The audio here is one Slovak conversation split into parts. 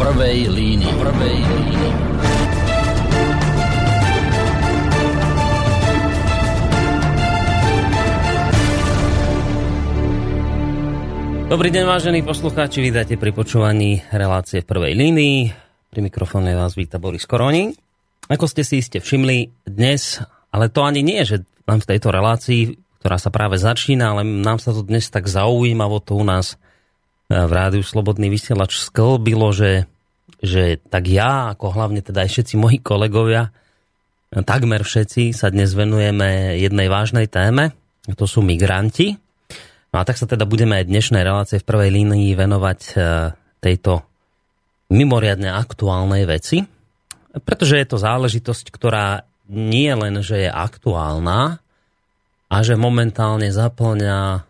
prvej línii. Prvej línii. Dobrý deň, vážení poslucháči, vítajte pri počúvaní relácie v prvej línii. Pri mikrofóne vás víta Boris Koroni. Ako ste si iste všimli dnes, ale to ani nie, že len v tejto relácii, ktorá sa práve začína, ale nám sa to dnes tak zaujímavo to u nás v rádiu Slobodný vysielač sklbilo, že, že tak ja, ako hlavne teda aj všetci moji kolegovia, takmer všetci sa dnes venujeme jednej vážnej téme, to sú migranti. No a tak sa teda budeme aj dnešnej relácie v prvej línii venovať e, tejto mimoriadne aktuálnej veci, pretože je to záležitosť, ktorá nie len, že je aktuálna a že momentálne zaplňa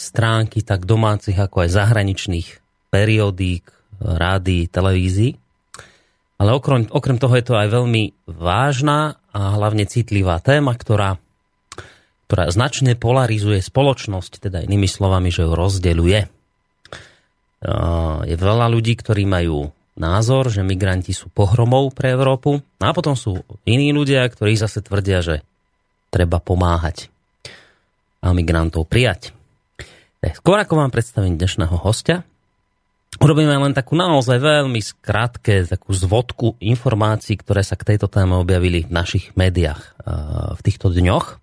stránky tak domácich ako aj zahraničných periodík, rády, televízií. Ale okrem, okrem toho je to aj veľmi vážna a hlavne citlivá téma, ktorá ktorá značne polarizuje spoločnosť, teda inými slovami, že ju rozdeľuje. Je veľa ľudí, ktorí majú názor, že migranti sú pohromou pre Európu a potom sú iní ľudia, ktorí zase tvrdia, že treba pomáhať a migrantov prijať. Skôr ako vám predstavím dnešného hostia, urobíme len takú naozaj veľmi skrátke takú zvodku informácií, ktoré sa k tejto téme objavili v našich médiách v týchto dňoch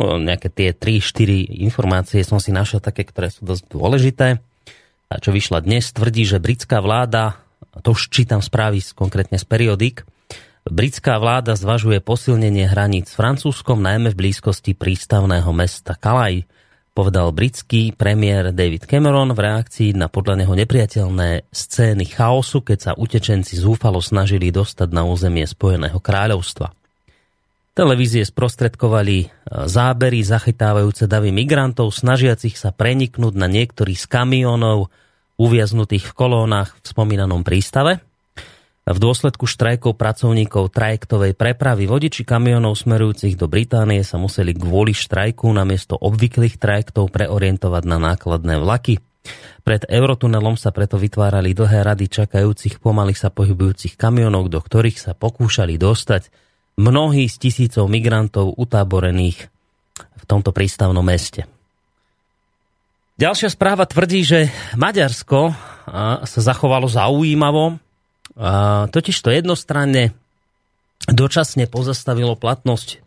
nejaké tie 3-4 informácie som si našiel také, ktoré sú dosť dôležité. A čo vyšla dnes, tvrdí, že britská vláda, to už čítam správy konkrétne z periodik, britská vláda zvažuje posilnenie hraníc s Francúzskom, najmä v blízkosti prístavného mesta Calais, povedal britský premiér David Cameron v reakcii na podľa neho nepriateľné scény chaosu, keď sa utečenci zúfalo snažili dostať na územie Spojeného kráľovstva. Televízie sprostredkovali e, zábery zachytávajúce davy migrantov, snažiacich sa preniknúť na niektorých z kamionov uviaznutých v kolónach v spomínanom prístave. V dôsledku štrajkov pracovníkov trajektovej prepravy vodiči kamionov smerujúcich do Británie sa museli kvôli štrajku namiesto obvyklých trajektov preorientovať na nákladné vlaky. Pred eurotunelom sa preto vytvárali dlhé rady čakajúcich pomaly sa pohybujúcich kamionov, do ktorých sa pokúšali dostať mnohí z tisícov migrantov utáborených v tomto prístavnom meste. Ďalšia správa tvrdí, že Maďarsko sa zachovalo zaujímavo, totiž to jednostranne dočasne pozastavilo platnosť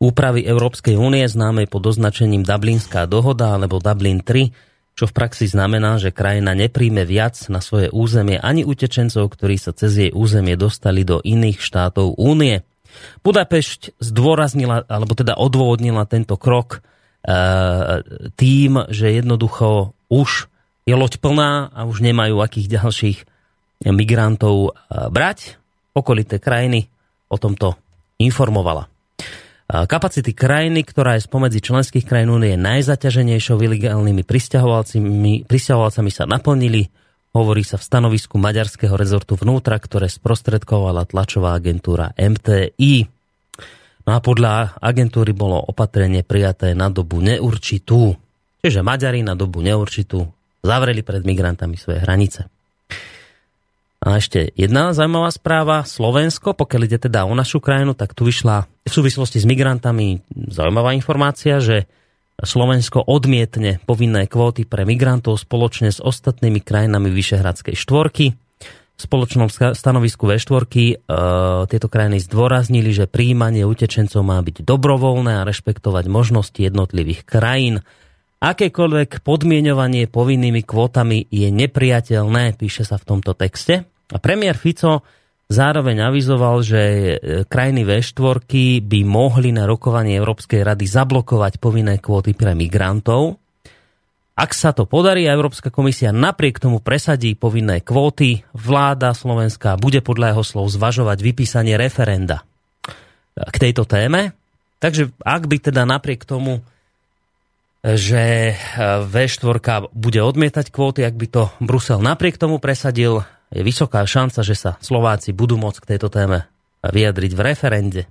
úpravy Európskej únie známej pod označením Dublinská dohoda alebo Dublin 3, čo v praxi znamená, že krajina nepríjme viac na svoje územie ani utečencov, ktorí sa cez jej územie dostali do iných štátov únie. Budapešť zdôraznila, alebo teda odôvodnila tento krok e, tým, že jednoducho už je loď plná a už nemajú akých ďalších migrantov e, brať. Okolité krajiny o tomto informovala. E, kapacity krajiny, ktorá je spomedzi členských krajín únie najzaťaženejšou ilegálnymi pristahovalcami sa naplnili Hovorí sa v stanovisku maďarského rezortu vnútra, ktoré sprostredkovala tlačová agentúra MTI. No a podľa agentúry bolo opatrenie prijaté na dobu neurčitú. Čiže Maďari na dobu neurčitú zavreli pred migrantami svoje hranice. A ešte jedna zaujímavá správa. Slovensko, pokiaľ ide teda o našu krajinu, tak tu vyšla v súvislosti s migrantami zaujímavá informácia, že Slovensko odmietne povinné kvóty pre migrantov spoločne s ostatnými krajinami Vyšehradskej štvorky. V spoločnom stanovisku V4 e, tieto krajiny zdôraznili, že príjmanie utečencov má byť dobrovoľné a rešpektovať možnosti jednotlivých krajín. Akékoľvek podmienovanie povinnými kvótami je nepriateľné, píše sa v tomto texte. A premiér Fico Zároveň avizoval, že e, krajiny V4 by mohli na rokovanie Európskej rady zablokovať povinné kvóty pre migrantov. Ak sa to podarí a Európska komisia napriek tomu presadí povinné kvóty, vláda Slovenska bude podľa jeho slov zvažovať vypísanie referenda k tejto téme. Takže ak by teda napriek tomu, že e, V4 bude odmietať kvóty, ak by to Brusel napriek tomu presadil, je vysoká šanca, že sa Slováci budú môcť k tejto téme vyjadriť v referende.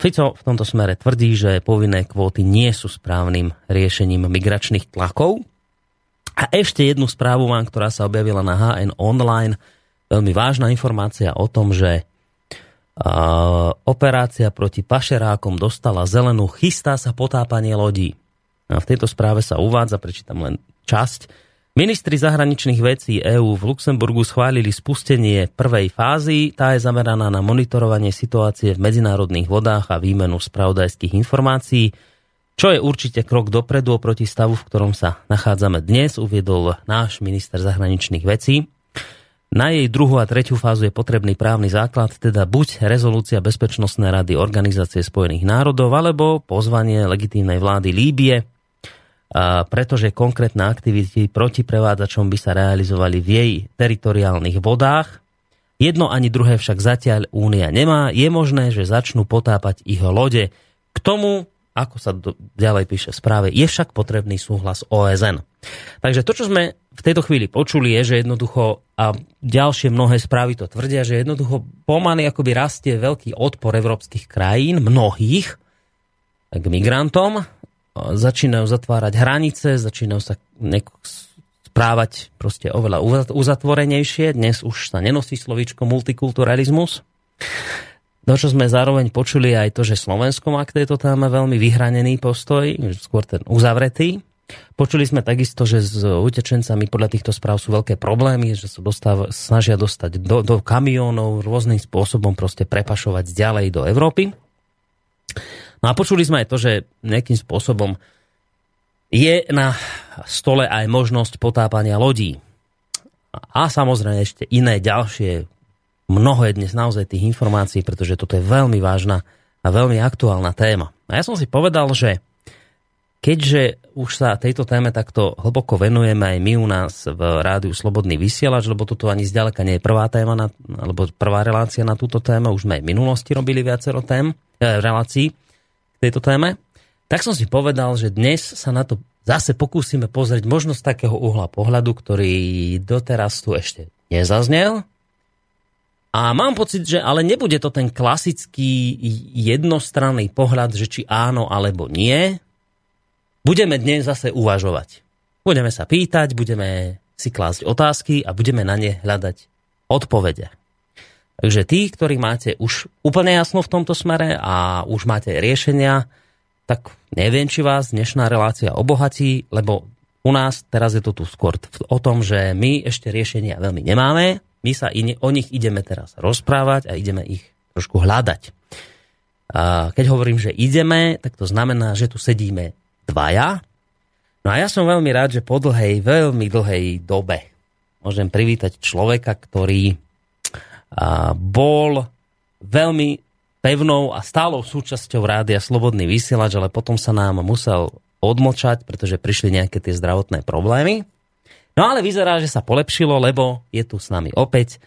Fico v tomto smere tvrdí, že povinné kvóty nie sú správnym riešením migračných tlakov. A ešte jednu správu mám, ktorá sa objavila na HN Online. Veľmi vážna informácia o tom, že operácia proti pašerákom dostala zelenú, chystá sa potápanie lodí. A v tejto správe sa uvádza, prečítam len časť, Ministri zahraničných vecí EÚ v Luxemburgu schválili spustenie prvej fázy. Tá je zameraná na monitorovanie situácie v medzinárodných vodách a výmenu spravodajských informácií, čo je určite krok dopredu oproti stavu, v ktorom sa nachádzame dnes, uviedol náš minister zahraničných vecí. Na jej druhú a tretiu fázu je potrebný právny základ, teda buď rezolúcia Bezpečnostnej rady Organizácie spojených národov, alebo pozvanie legitímnej vlády Líbie pretože konkrétne aktivity proti prevádzačom by sa realizovali v jej teritoriálnych vodách. Jedno ani druhé však zatiaľ Únia nemá. Je možné, že začnú potápať ich lode. K tomu, ako sa ďalej píše v správe, je však potrebný súhlas OSN. Takže to, čo sme v tejto chvíli počuli, je, že jednoducho, a ďalšie mnohé správy to tvrdia, že jednoducho pomaly akoby rastie veľký odpor európskych krajín, mnohých, k migrantom, začínajú zatvárať hranice, začínajú sa správať proste oveľa uzatvorenejšie. Dnes už sa nenosí slovíčko multikulturalizmus. No čo sme zároveň počuli aj to, že Slovensko má k tejto téme veľmi vyhranený postoj, skôr ten uzavretý. Počuli sme takisto, že s utečencami podľa týchto správ sú veľké problémy, že sa dostáv, snažia dostať do, do kamiónov rôznym spôsobom proste prepašovať ďalej do Európy. No a počuli sme aj to, že nejakým spôsobom je na stole aj možnosť potápania lodí. A samozrejme ešte iné ďalšie. Mnoho je dnes naozaj tých informácií, pretože toto je veľmi vážna a veľmi aktuálna téma. A ja som si povedal, že keďže už sa tejto téme takto hlboko venujeme aj my u nás v rádiu Slobodný vysielač, lebo toto ani zďaleka nie je prvá téma, na, alebo prvá relácia na túto tému, už sme aj v minulosti robili viacero tém, e, relácií, tejto téme, tak som si povedal, že dnes sa na to zase pokúsime pozrieť možno z takého uhla pohľadu, ktorý doteraz tu ešte nezaznel. A mám pocit, že ale nebude to ten klasický jednostranný pohľad, že či áno alebo nie. Budeme dnes zase uvažovať. Budeme sa pýtať, budeme si klásť otázky a budeme na ne hľadať odpovede. Takže tí, ktorí máte už úplne jasno v tomto smere a už máte riešenia, tak neviem, či vás dnešná relácia obohatí, lebo u nás teraz je to tu skôr o tom, že my ešte riešenia veľmi nemáme, my sa ine, o nich ideme teraz rozprávať a ideme ich trošku hľadať. A keď hovorím, že ideme, tak to znamená, že tu sedíme dvaja. No a ja som veľmi rád, že po dlhej, veľmi dlhej dobe môžem privítať človeka, ktorý bol veľmi pevnou a stálou súčasťou rádia Slobodný vysielač, ale potom sa nám musel odmočať, pretože prišli nejaké tie zdravotné problémy. No ale vyzerá, že sa polepšilo, lebo je tu s nami opäť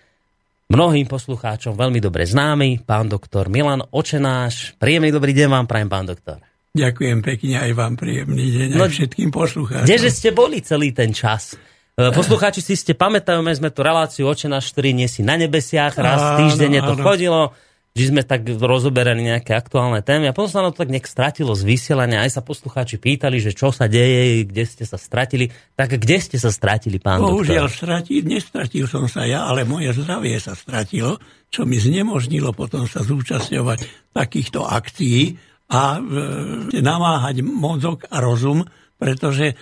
mnohým poslucháčom veľmi dobre známy, pán doktor Milan Očenáš. Príjemný dobrý deň vám, prajem pán doktor. Ďakujem pekne, aj vám príjemný deň, no, aj všetkým poslucháčom. Kdeže ste boli celý ten čas? E, poslucháči si ste pamätajú, sme tu reláciu Oče na 4 nie si na nebesiach, raz týždenne to chodilo, že sme tak rozoberali nejaké aktuálne témy a potom sa to tak nejak stratilo z vysielania, aj sa poslucháči pýtali, že čo sa deje, kde ste sa stratili. Tak kde ste sa stratili, pán Bohužiaľ? Stratil, nestratil som sa ja, ale moje zdravie sa stratilo, čo mi znemožnilo potom sa zúčastňovať takýchto akcií a e, namáhať mozog a rozum pretože e,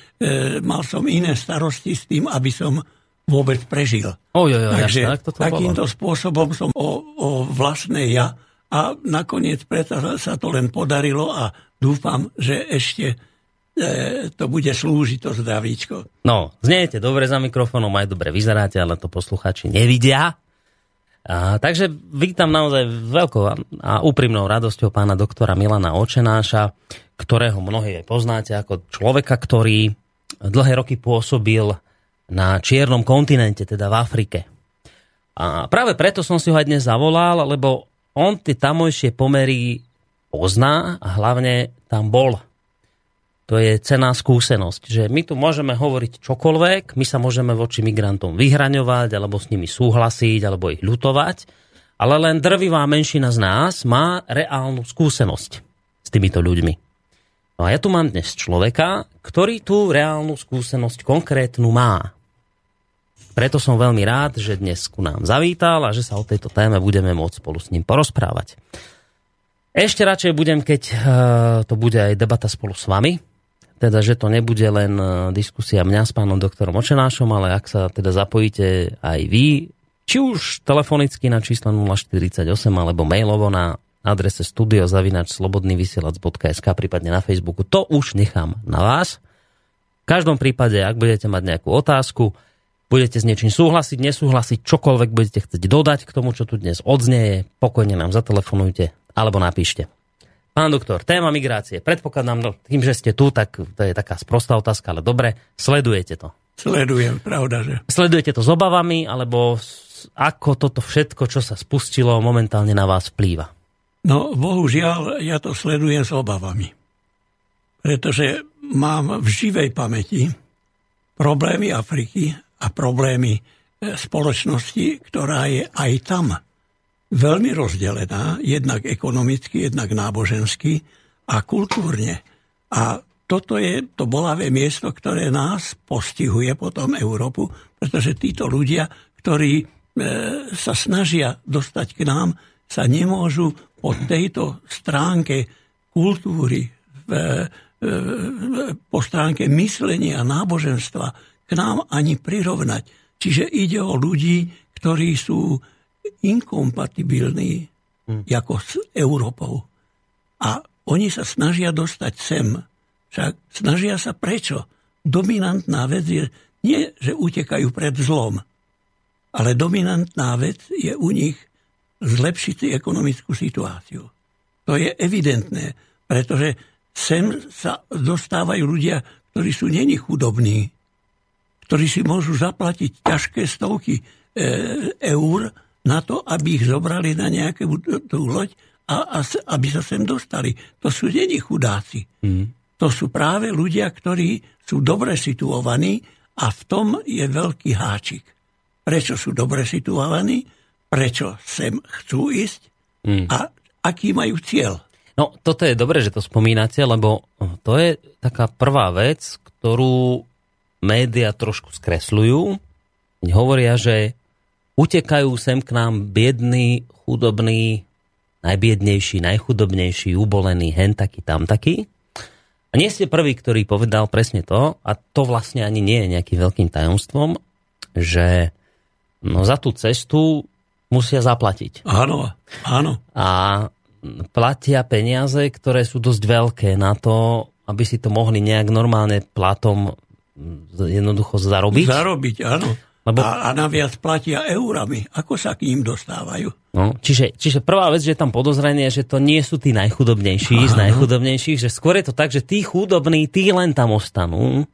mal som iné starosti s tým, aby som vôbec prežil. Jo, jo, Takže jasne, to takýmto bolo. spôsobom som o, o vlastné ja a nakoniec preto sa to len podarilo a dúfam, že ešte e, to bude slúžiť to zdravíčko. No, zniete dobre za mikrofónom, aj dobre vyzeráte, ale to posluchači nevidia. A, takže vítam naozaj veľkou a úprimnou radosťou pána doktora Milana Očenáša, ktorého mnohí aj poznáte ako človeka, ktorý dlhé roky pôsobil na čiernom kontinente, teda v Afrike. A práve preto som si ho aj dnes zavolal, lebo on tie tamojšie pomery pozná a hlavne tam bol to je cená skúsenosť, že my tu môžeme hovoriť čokoľvek, my sa môžeme voči migrantom vyhraňovať, alebo s nimi súhlasiť, alebo ich ľutovať, ale len drvivá menšina z nás má reálnu skúsenosť s týmito ľuďmi. No a ja tu mám dnes človeka, ktorý tú reálnu skúsenosť konkrétnu má. Preto som veľmi rád, že dnes ku nám zavítal a že sa o tejto téme budeme môcť spolu s ním porozprávať. Ešte radšej budem, keď uh, to bude aj debata spolu s vami, teda, že to nebude len uh, diskusia mňa s pánom doktorom Očenášom, ale ak sa teda zapojíte aj vy, či už telefonicky na číslo 048 alebo mailovo na adrese studiozavinačslobodnyvysielac.sk prípadne na Facebooku, to už nechám na vás. V každom prípade, ak budete mať nejakú otázku, budete s niečím súhlasiť, nesúhlasiť, čokoľvek budete chcieť dodať k tomu, čo tu dnes odznieje, pokojne nám zatelefonujte alebo napíšte. Pán doktor, téma migrácie. Predpokladám, no, tým, že ste tu, tak to je taká sprostá otázka, ale dobre, sledujete to. Sledujem, pravda, že. Sledujete to s obavami, alebo ako toto všetko, čo sa spustilo, momentálne na vás vplýva? No, bohužiaľ, ja to sledujem s obavami. Pretože mám v živej pamäti problémy Afriky a problémy e, spoločnosti, ktorá je aj tam veľmi rozdelená, jednak ekonomicky, jednak nábožensky a kultúrne. A toto je to bolavé miesto, ktoré nás postihuje potom Európu, pretože títo ľudia, ktorí e, sa snažia dostať k nám, sa nemôžu po tejto stránke kultúry, e, po stránke myslenia a náboženstva k nám ani prirovnať. Čiže ide o ľudí, ktorí sú inkompatibilní hmm. ako s Európou. A oni sa snažia dostať sem. Však snažia sa prečo? Dominantná vec je nie, že utekajú pred zlom, ale dominantná vec je u nich zlepšiť si ekonomickú situáciu. To je evidentné, pretože sem sa dostávajú ľudia, ktorí sú není chudobní, ktorí si môžu zaplatiť ťažké stovky e, eur na to, aby ich zobrali na nejakú tú loď a, a aby sa sem dostali. To sú není chudáci. Mm. To sú práve ľudia, ktorí sú dobre situovaní a v tom je veľký háčik. Prečo sú dobre situovaní? Prečo sem chcú ísť? Mm. A aký majú cieľ? No, toto je dobré, že to spomínate, lebo to je taká prvá vec, ktorú média trošku skresľujú. Hovoria, že utekajú sem k nám biední, chudobní, najbiednejší, najchudobnejší, ubolený, hen taký, tam taký. A nie ste prvý, ktorý povedal presne to, a to vlastne ani nie je nejakým veľkým tajomstvom, že no za tú cestu musia zaplatiť. Áno, áno. A platia peniaze, ktoré sú dosť veľké na to, aby si to mohli nejak normálne platom jednoducho zarobiť. Zarobiť, áno. Lebo... A, a naviac platia eurami. Ako sa k ním dostávajú? No, čiže, čiže prvá vec, že je tam podozrenie, že to nie sú tí najchudobnejší Áno. z najchudobnejších, že skôr je to tak, že tí chudobní, tí len tam ostanú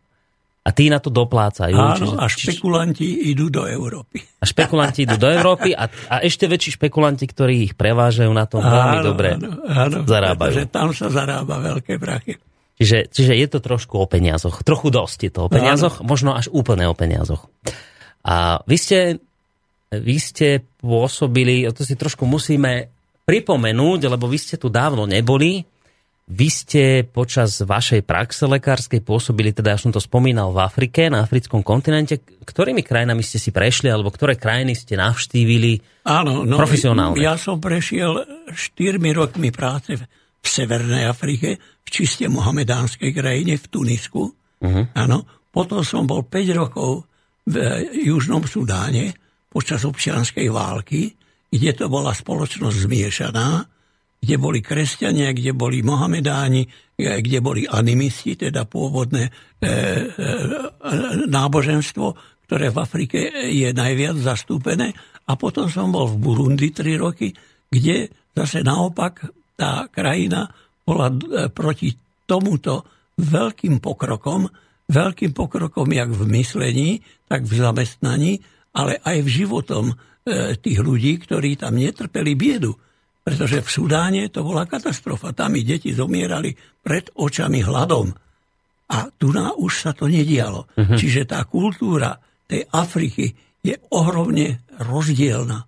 a tí na to doplácajú. Áno, čiže, a špekulanti čiže... idú do Európy. A špekulanti idú do Európy a, a ešte väčší špekulanti, ktorí ich prevážajú na tom áno, veľmi dobre áno, áno, zarábajú. Pretože tam sa zarába veľké prachy. Čiže, čiže je to trošku o peniazoch. Trochu dosť je to o peniazoch, áno. možno až úplne o peniazoch. A vy ste, vy ste pôsobili, to si trošku musíme pripomenúť, lebo vy ste tu dávno neboli. Vy ste počas vašej praxe lekárskej pôsobili, teda ja som to spomínal, v Afrike, na africkom kontinente. Ktorými krajinami ste si prešli, alebo ktoré krajiny ste navštívili Áno, no, profesionálne? Ja som prešiel 4 rokmi práce v Severnej Afrike, v čiste mohamedánskej krajine, v Tunisku. Uh-huh. Áno. Potom som bol 5 rokov v Južnom Sudáne počas občianskej války, kde to bola spoločnosť zmiešaná, kde boli kresťania, kde boli mohamedáni, kde boli animisti, teda pôvodné e, e, náboženstvo, ktoré v Afrike je najviac zastúpené. A potom som bol v Burundi tri roky, kde zase naopak tá krajina bola e, proti tomuto veľkým pokrokom, veľkým pokrokom jak v myslení, tak v zamestnaní, ale aj v životom e, tých ľudí, ktorí tam netrpeli biedu. Pretože v Sudáne to bola katastrofa. Tam i deti zomierali pred očami hladom. A tu na už sa to nedialo. Uh-huh. Čiže tá kultúra tej Afriky je ohromne rozdielna.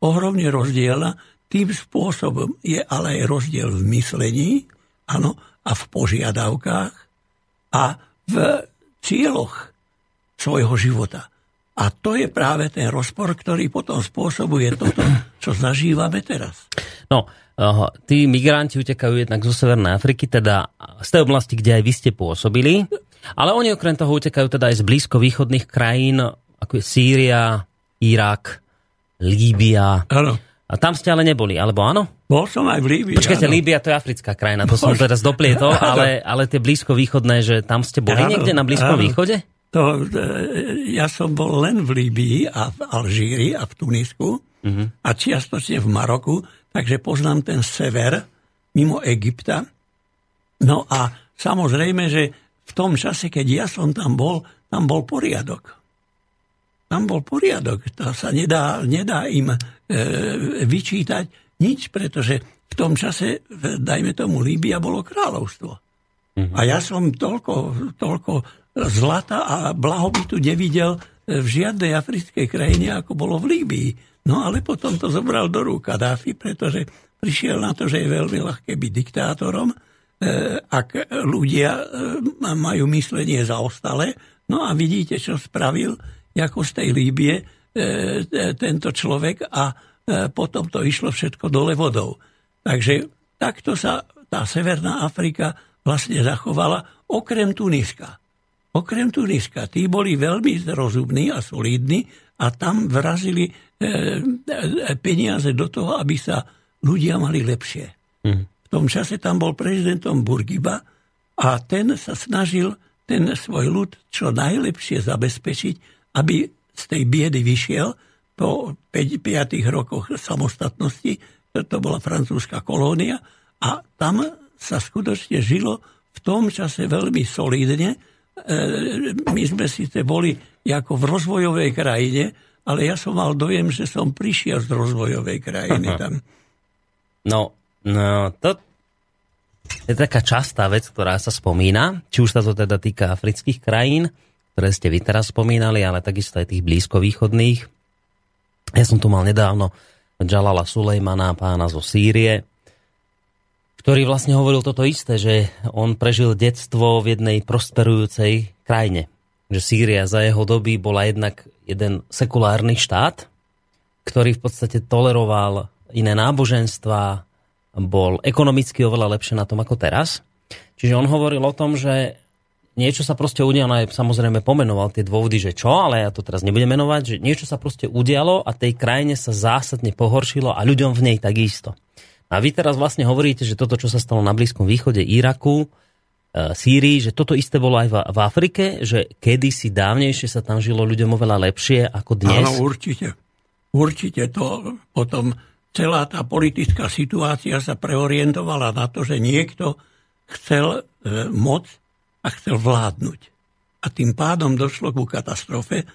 Ohromne rozdielna. Tým spôsobom je ale aj rozdiel v myslení, áno, a v požiadavkách a v cieľoch svojho života. A to je práve ten rozpor, ktorý potom spôsobuje toto, čo zažívame teraz. No, tí migranti utekajú jednak zo Severnej Afriky, teda z tej oblasti, kde aj vy ste pôsobili, ale oni okrem toho utekajú teda aj z blízko-východných krajín, ako je Sýria, Irak, Líbia. Áno. A tam ste ale neboli, alebo áno? Bol som aj v Líbii. Počkajte, áno. Líbia to je africká krajina, to Bož. som teraz doplietol, ale, ale tie blízko-východné, že tam ste boli áno, niekde na Blízkom áno. východe? To, e, ja som bol len v Líbii a v Alžíri a v Tunisku uh-huh. a čiastočne v Maroku, takže poznám ten sever mimo Egypta. No a samozrejme, že v tom čase, keď ja som tam bol, tam bol poriadok tam bol poriadok. To sa nedá, nedá im e, vyčítať nič, pretože v tom čase, dajme tomu, Líbia bolo kráľovstvo. Mm-hmm. A ja som toľko, toľko zlata a blahobytu nevidel v žiadnej africkej krajine, ako bolo v Líbii. No ale potom to zobral do rúk Kadáfi, pretože prišiel na to, že je veľmi ľahké byť diktátorom, e, ak ľudia e, majú myslenie zaostalé. No a vidíte, čo spravil ako z tej Líbie e, e, tento človek a e, potom to išlo všetko dole vodou. Takže takto sa tá Severná Afrika vlastne zachovala okrem Tuniska. Okrem Tuniska. Tí boli veľmi rozumní a solidní a tam vrazili e, e, peniaze do toho, aby sa ľudia mali lepšie. Mm. V tom čase tam bol prezidentom Burgiba a ten sa snažil ten svoj ľud čo najlepšie zabezpečiť aby z tej biedy vyšiel po 5, 5 rokoch samostatnosti, to bola francúzska kolónia, a tam sa skutočne žilo v tom čase veľmi solidne. E, my sme síce boli ako v rozvojovej krajine, ale ja som mal dojem, že som prišiel z rozvojovej krajiny tam. No, no to je taká častá vec, ktorá sa spomína, či už sa to teda týka afrických krajín, ktoré ste vy teraz spomínali, ale takisto aj tých blízkovýchodných. Ja som tu mal nedávno Jalala Sulejmana, pána zo Sýrie, ktorý vlastne hovoril toto isté, že on prežil detstvo v jednej prosperujúcej krajine. Že Sýria za jeho doby bola jednak jeden sekulárny štát, ktorý v podstate toleroval iné náboženstva, bol ekonomicky oveľa lepšie na tom ako teraz. Čiže on hovoril o tom, že niečo sa proste udialo, aj samozrejme pomenoval tie dôvody, že čo, ale ja to teraz nebudem menovať, že niečo sa proste udialo a tej krajine sa zásadne pohoršilo a ľuďom v nej takisto. A vy teraz vlastne hovoríte, že toto, čo sa stalo na Blízkom východe, Iraku, e, Sýrii, že toto isté bolo aj v, Afrike, že kedysi dávnejšie sa tam žilo ľuďom oveľa lepšie ako dnes? Áno, určite. Určite to potom celá tá politická situácia sa preorientovala na to, že niekto chcel e, moc a chcel vládnuť. A tým pádom došlo ku katastrofe e,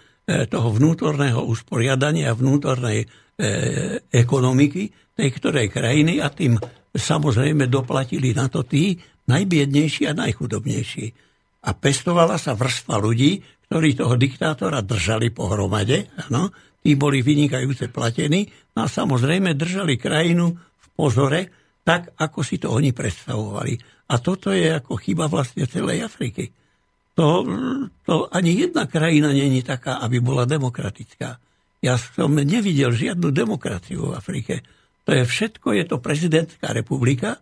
toho vnútorného usporiadania vnútornej e, ekonomiky tej ktorej krajiny a tým samozrejme doplatili na to tí najbiednejší a najchudobnejší. A pestovala sa vrstva ľudí, ktorí toho diktátora držali pohromade, ano, tí boli vynikajúce platení no a samozrejme držali krajinu v pozore, tak ako si to oni predstavovali. A toto je ako chyba vlastne celej Afriky. To, to ani jedna krajina není taká, aby bola demokratická. Ja som nevidel žiadnu demokraciu v Afrike. To je všetko, je to prezidentská republika,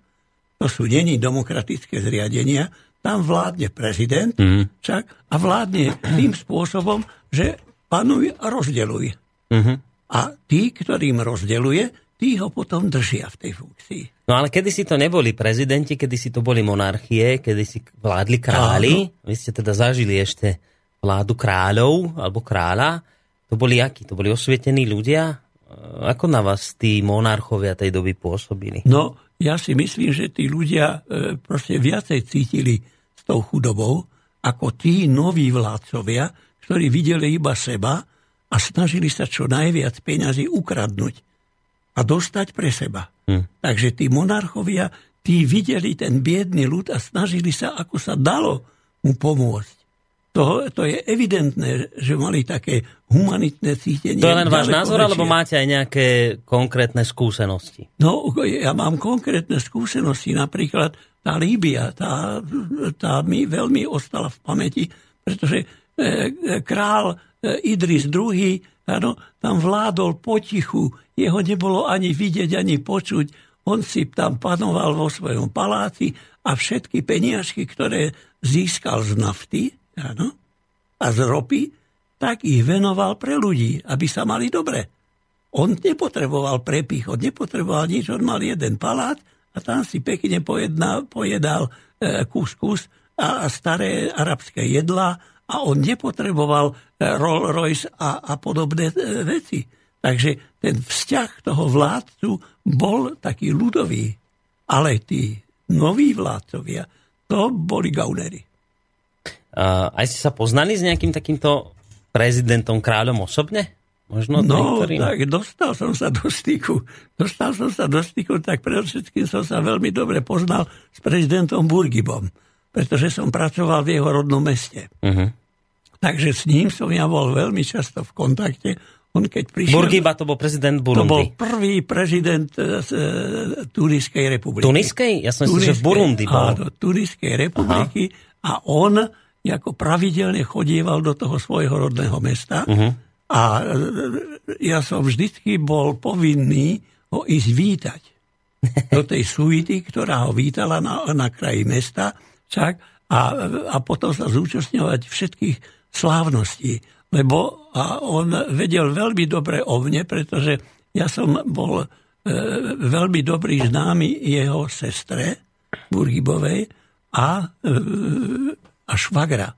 to sú není demokratické zriadenia, tam vládne prezident mm. čak, a vládne tým spôsobom, že panuj a rozdeluj. Mm-hmm. A tí, ktorým rozdeluje, tí ho potom držia v tej funkcii. No ale kedy si to neboli prezidenti, kedy si to boli monarchie, kedy si vládli králi. Áno. Vy ste teda zažili ešte vládu kráľov alebo kráľa. To boli akí? To boli osvietení ľudia? Ako na vás tí monarchovia tej doby pôsobili? No, ja si myslím, že tí ľudia e, proste viacej cítili s tou chudobou, ako tí noví vládcovia, ktorí videli iba seba a snažili sa čo najviac peňazí ukradnúť a dostať pre seba. Hm. Takže tí monarchovia, tí videli ten biedný ľud a snažili sa, ako sa dalo mu pomôcť. To, to je evidentné, že mali také humanitné cítenie. To je len váš názor, väčšie. alebo máte aj nejaké konkrétne skúsenosti? No, ja mám konkrétne skúsenosti. Napríklad tá Líbia, tá, tá mi veľmi ostala v pamäti, pretože e, král e, Idris II, tam vládol potichu, jeho nebolo ani vidieť, ani počuť, on si tam panoval vo svojom paláci a všetky peniažky, ktoré získal z nafty ano, a z ropy, tak ich venoval pre ľudí, aby sa mali dobre. On nepotreboval prepich, on nepotreboval nič, on mal jeden palác a tam si pekne pojedal e, kus kus a staré arabské jedlá a on nepotreboval e, Rolls Royce a, a podobné e, veci. Takže ten vzťah toho vládcu bol taký ľudový. Ale tí noví vládcovia, to boli gaunery. Uh, aj si sa poznali s nejakým takýmto prezidentom, kráľom osobne? Možno no, niektorým... tak dostal som sa do styku. Dostal som sa do styku, tak predovšetkým som sa veľmi dobre poznal s prezidentom Burgibom, pretože som pracoval v jeho rodnom meste. Uh-huh. Takže s ním som ja bol veľmi často v kontakte. On keď prišiel... Burgiba to bol prezident Burundi. To bol prvý prezident e, e, Tuniskej republiky. Tuniskej? Ja som si, že v Burundi bol. Áno, Tuniskej republiky. Aha. A on ako pravidelne chodieval do toho svojho rodného mesta. Uh-huh. A e, ja som vždycky bol povinný ho ísť vítať do tej suity, ktorá ho vítala na, na kraji mesta. Čak, a, a potom sa zúčastňovať všetkých slávností lebo a on vedel veľmi dobre o mne, pretože ja som bol e, veľmi dobrý známy jeho sestre Burgibovej a, e, a švagra.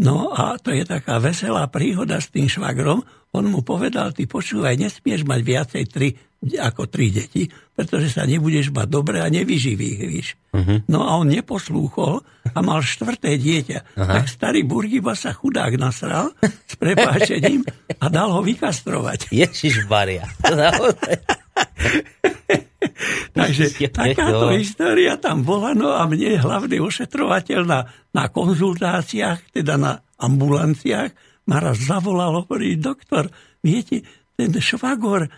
No a to je taká veselá príhoda s tým švagrom. On mu povedal, ty počúvaj, nesmieš mať viacej tri ako tri deti, pretože sa nebudeš mať dobre a nevyživí, víš. Uh-huh. No a on neposlúchol a mal štvrté dieťa. Uh-huh. Tak starý Burgiba sa chudák nasral s prepáčením a dal ho vykastrovať. Ježiš Maria. Takže takáto história tam bola, no a mne hlavný ošetrovateľ na, na konzultáciách, teda na ambulanciách, ma raz zavolal, hovorí, doktor, viete, ten švagor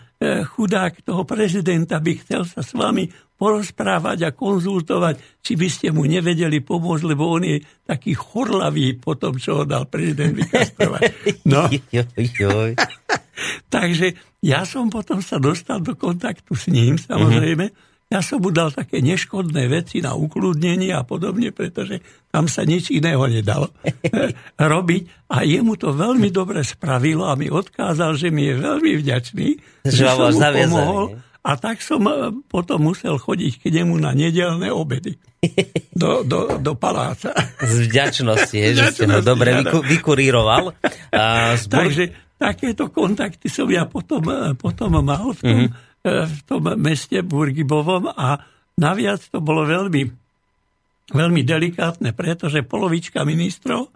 chudák toho prezidenta by chcel sa s vami porozprávať a konzultovať, či by ste mu nevedeli pomôcť, lebo on je taký chorlavý po tom, čo ho dal prezident vykastrovať. No. Takže ja som potom sa dostal do kontaktu s ním, samozrejme, mm-hmm ja som mu dal také neškodné veci na ukludnenie a podobne, pretože tam sa nič iného nedalo robiť. A jemu to veľmi dobre spravilo a mi odkázal, že mi je veľmi vďačný, že, som mu pomohol. A tak som e, potom musel chodiť k nemu na nedelné obedy do, do, do paláca. Z vďačnosti, je, že ste ho dobre vyku, vykuríroval. A zbor... Takže takéto kontakty som ja potom, e, potom mal v tom, mm-hmm v tom meste Burgibovom a naviac to bolo veľmi, veľmi delikátne, pretože polovička ministrov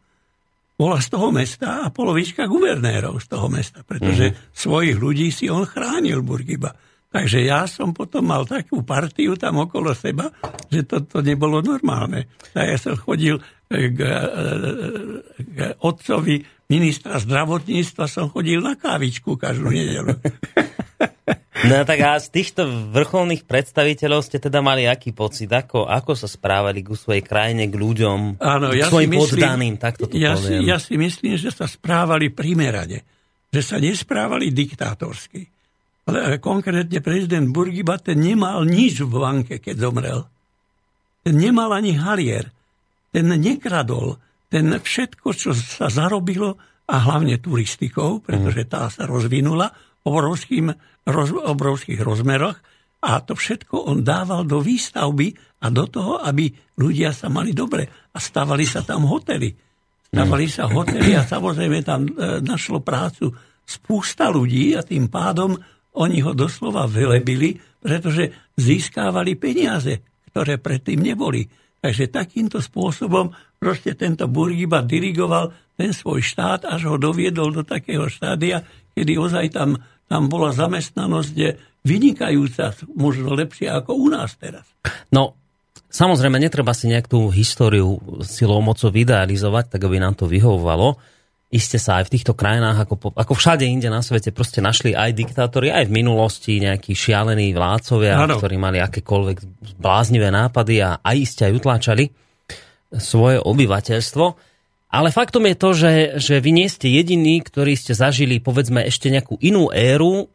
bola z toho mesta a polovička guvernérov z toho mesta, pretože mm-hmm. svojich ľudí si on chránil Burgiba. Takže ja som potom mal takú partiu tam okolo seba, že to, to nebolo normálne. A ja som chodil k, k, k otcovi ministra zdravotníctva, som chodil na kávičku každú nedelu. No tak a z týchto vrcholných predstaviteľov ste teda mali aký pocit? Ako, ako sa správali ku svojej krajine, k ľuďom, Áno, ja k svojim myslím, poddaným? Tak to ja, si, ja si myslím, že sa správali primerane. Že sa nesprávali diktátorsky. Ale konkrétne prezident Burgiba ten nemal nič v banke, keď zomrel. Ten nemal ani halier. Ten nekradol. Ten všetko, čo sa zarobilo, a hlavne turistikou, pretože tá sa rozvinula, obrovským, roz, obrovských rozmeroch a to všetko on dával do výstavby a do toho, aby ľudia sa mali dobre. A stavali sa tam hotely. Stavali sa hotely a samozrejme tam e, našlo prácu spústa ľudí a tým pádom oni ho doslova velebili, pretože získávali peniaze, ktoré predtým neboli. Takže takýmto spôsobom proste tento Burgiba dirigoval ten svoj štát, až ho doviedol do takého štádia, kedy ozaj tam tam bola zamestnanosť vynikajúca, možno lepšia ako u nás teraz. No, samozrejme, netreba si nejak tú históriu silou mocou idealizovať, tak aby nám to vyhovovalo. iste sa aj v týchto krajinách, ako, po, ako všade inde na svete, proste našli aj diktátori, aj v minulosti nejakí šialení vládcovia, ano. ktorí mali akékoľvek bláznivé nápady a aj iste aj utláčali svoje obyvateľstvo. Ale faktom je to, že, že vy nie ste jediní, ktorí ste zažili, povedzme, ešte nejakú inú éru,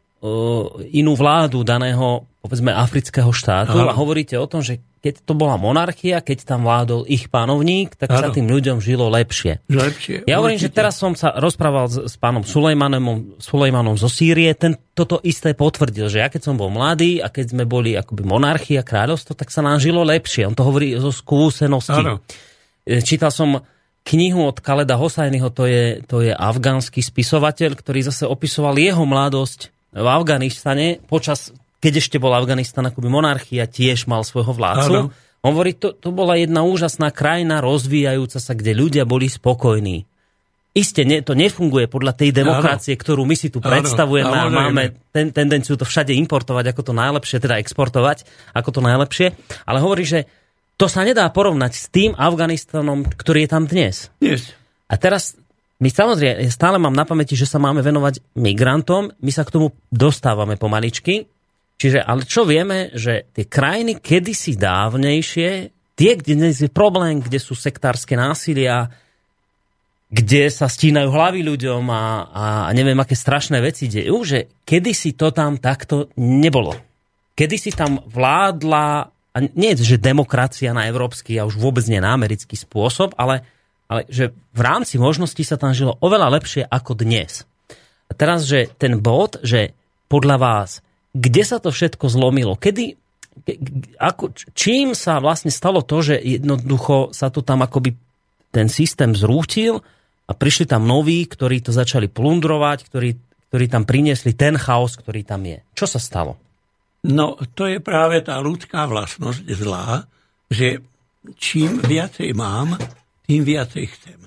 inú vládu daného, povedzme, afrického štátu Aha. a hovoríte o tom, že keď to bola monarchia, keď tam vládol ich panovník, tak ano. sa tým ľuďom žilo lepšie. lepšie ja hovorím, že teraz som sa rozprával s, s pánom Sulejmanom, Sulejmanom zo Sýrie, ten toto isté potvrdil, že ja keď som bol mladý a keď sme boli akoby monarchia, kráľovstvo, tak sa nám žilo lepšie. On to hovorí zo skúsenosti. Ano. E, čítal som knihu od Kaleda Hosajnyho, to je, to je afgánsky spisovateľ, ktorý zase opisoval jeho mladosť v Afganistane počas keď ešte bol Afganistan akoby monarchia, tiež mal svojho vládcu. Ano. Hovorí, to, to bola jedna úžasná krajina rozvíjajúca sa, kde ľudia boli spokojní. Isté, ne, to nefunguje podľa tej demokracie, ano. ktorú my si tu ano. predstavujeme a máme ten, tendenciu to všade importovať ako to najlepšie, teda exportovať ako to najlepšie. Ale hovorí, že to sa nedá porovnať s tým Afganistanom, ktorý je tam dnes. Yes. A teraz my samozrejme, stále mám na pamäti, že sa máme venovať migrantom, my sa k tomu dostávame pomaličky, Čiže, ale čo vieme, že tie krajiny kedysi dávnejšie, tie, kde dnes je problém, kde sú sektárske násilia, kde sa stínajú hlavy ľuďom a, a neviem, aké strašné veci dejú, že kedysi to tam takto nebolo. Kedysi tam vládla, a nie je, že demokracia na európsky a už vôbec nie na americký spôsob, ale, ale že v rámci možností sa tam žilo oveľa lepšie ako dnes. A teraz, že ten bod, že podľa vás kde sa to všetko zlomilo? Kedy, ako, čím sa vlastne stalo to, že jednoducho sa to tam akoby ten systém zrútil a prišli tam noví, ktorí to začali plundrovať, ktorí, ktorí tam priniesli ten chaos, ktorý tam je. Čo sa stalo? No, to je práve tá ľudská vlastnosť zlá, že čím viacej mám, tým viacej chcem.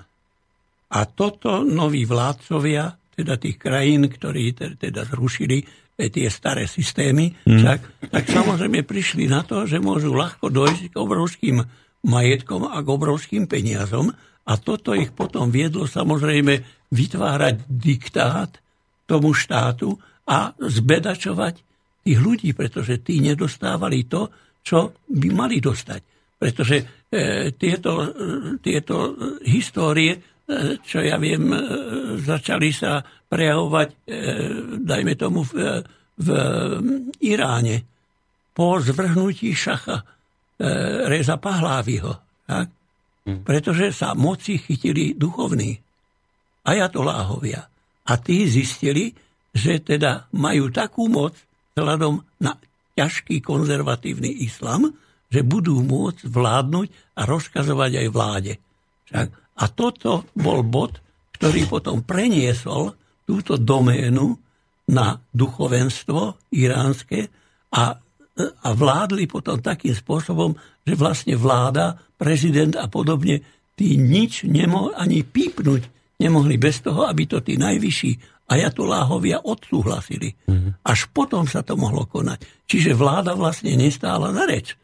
A toto noví vládcovia, teda tých krajín, ktorí teda zrušili tie staré systémy, mm. tak, tak samozrejme prišli na to, že môžu ľahko dojsť k obrovským majetkom a k obrovským peniazom a toto ich potom viedlo samozrejme vytvárať diktát tomu štátu a zbedačovať tých ľudí, pretože tí nedostávali to, čo by mali dostať. Pretože e, tieto, e, tieto histórie čo ja viem, e, začali sa prejavovať, e, dajme tomu, v, v Iráne po zvrhnutí šacha e, Reza Pahláviho. Tak? Mm. Pretože sa moci chytili duchovní ajatoláhovia. A tí zistili, že teda majú takú moc vzhľadom na ťažký konzervatívny islam, že budú môcť vládnuť a rozkazovať aj vláde. A toto bol bod, ktorý potom preniesol túto doménu na duchovenstvo iránske a, a vládli potom takým spôsobom, že vlastne vláda, prezident a podobne, tí nič nemohli ani pípnuť, nemohli bez toho, aby to tí najvyšší ajatoláhovia odsúhlasili. Mm-hmm. Až potom sa to mohlo konať. Čiže vláda vlastne nestála za reč.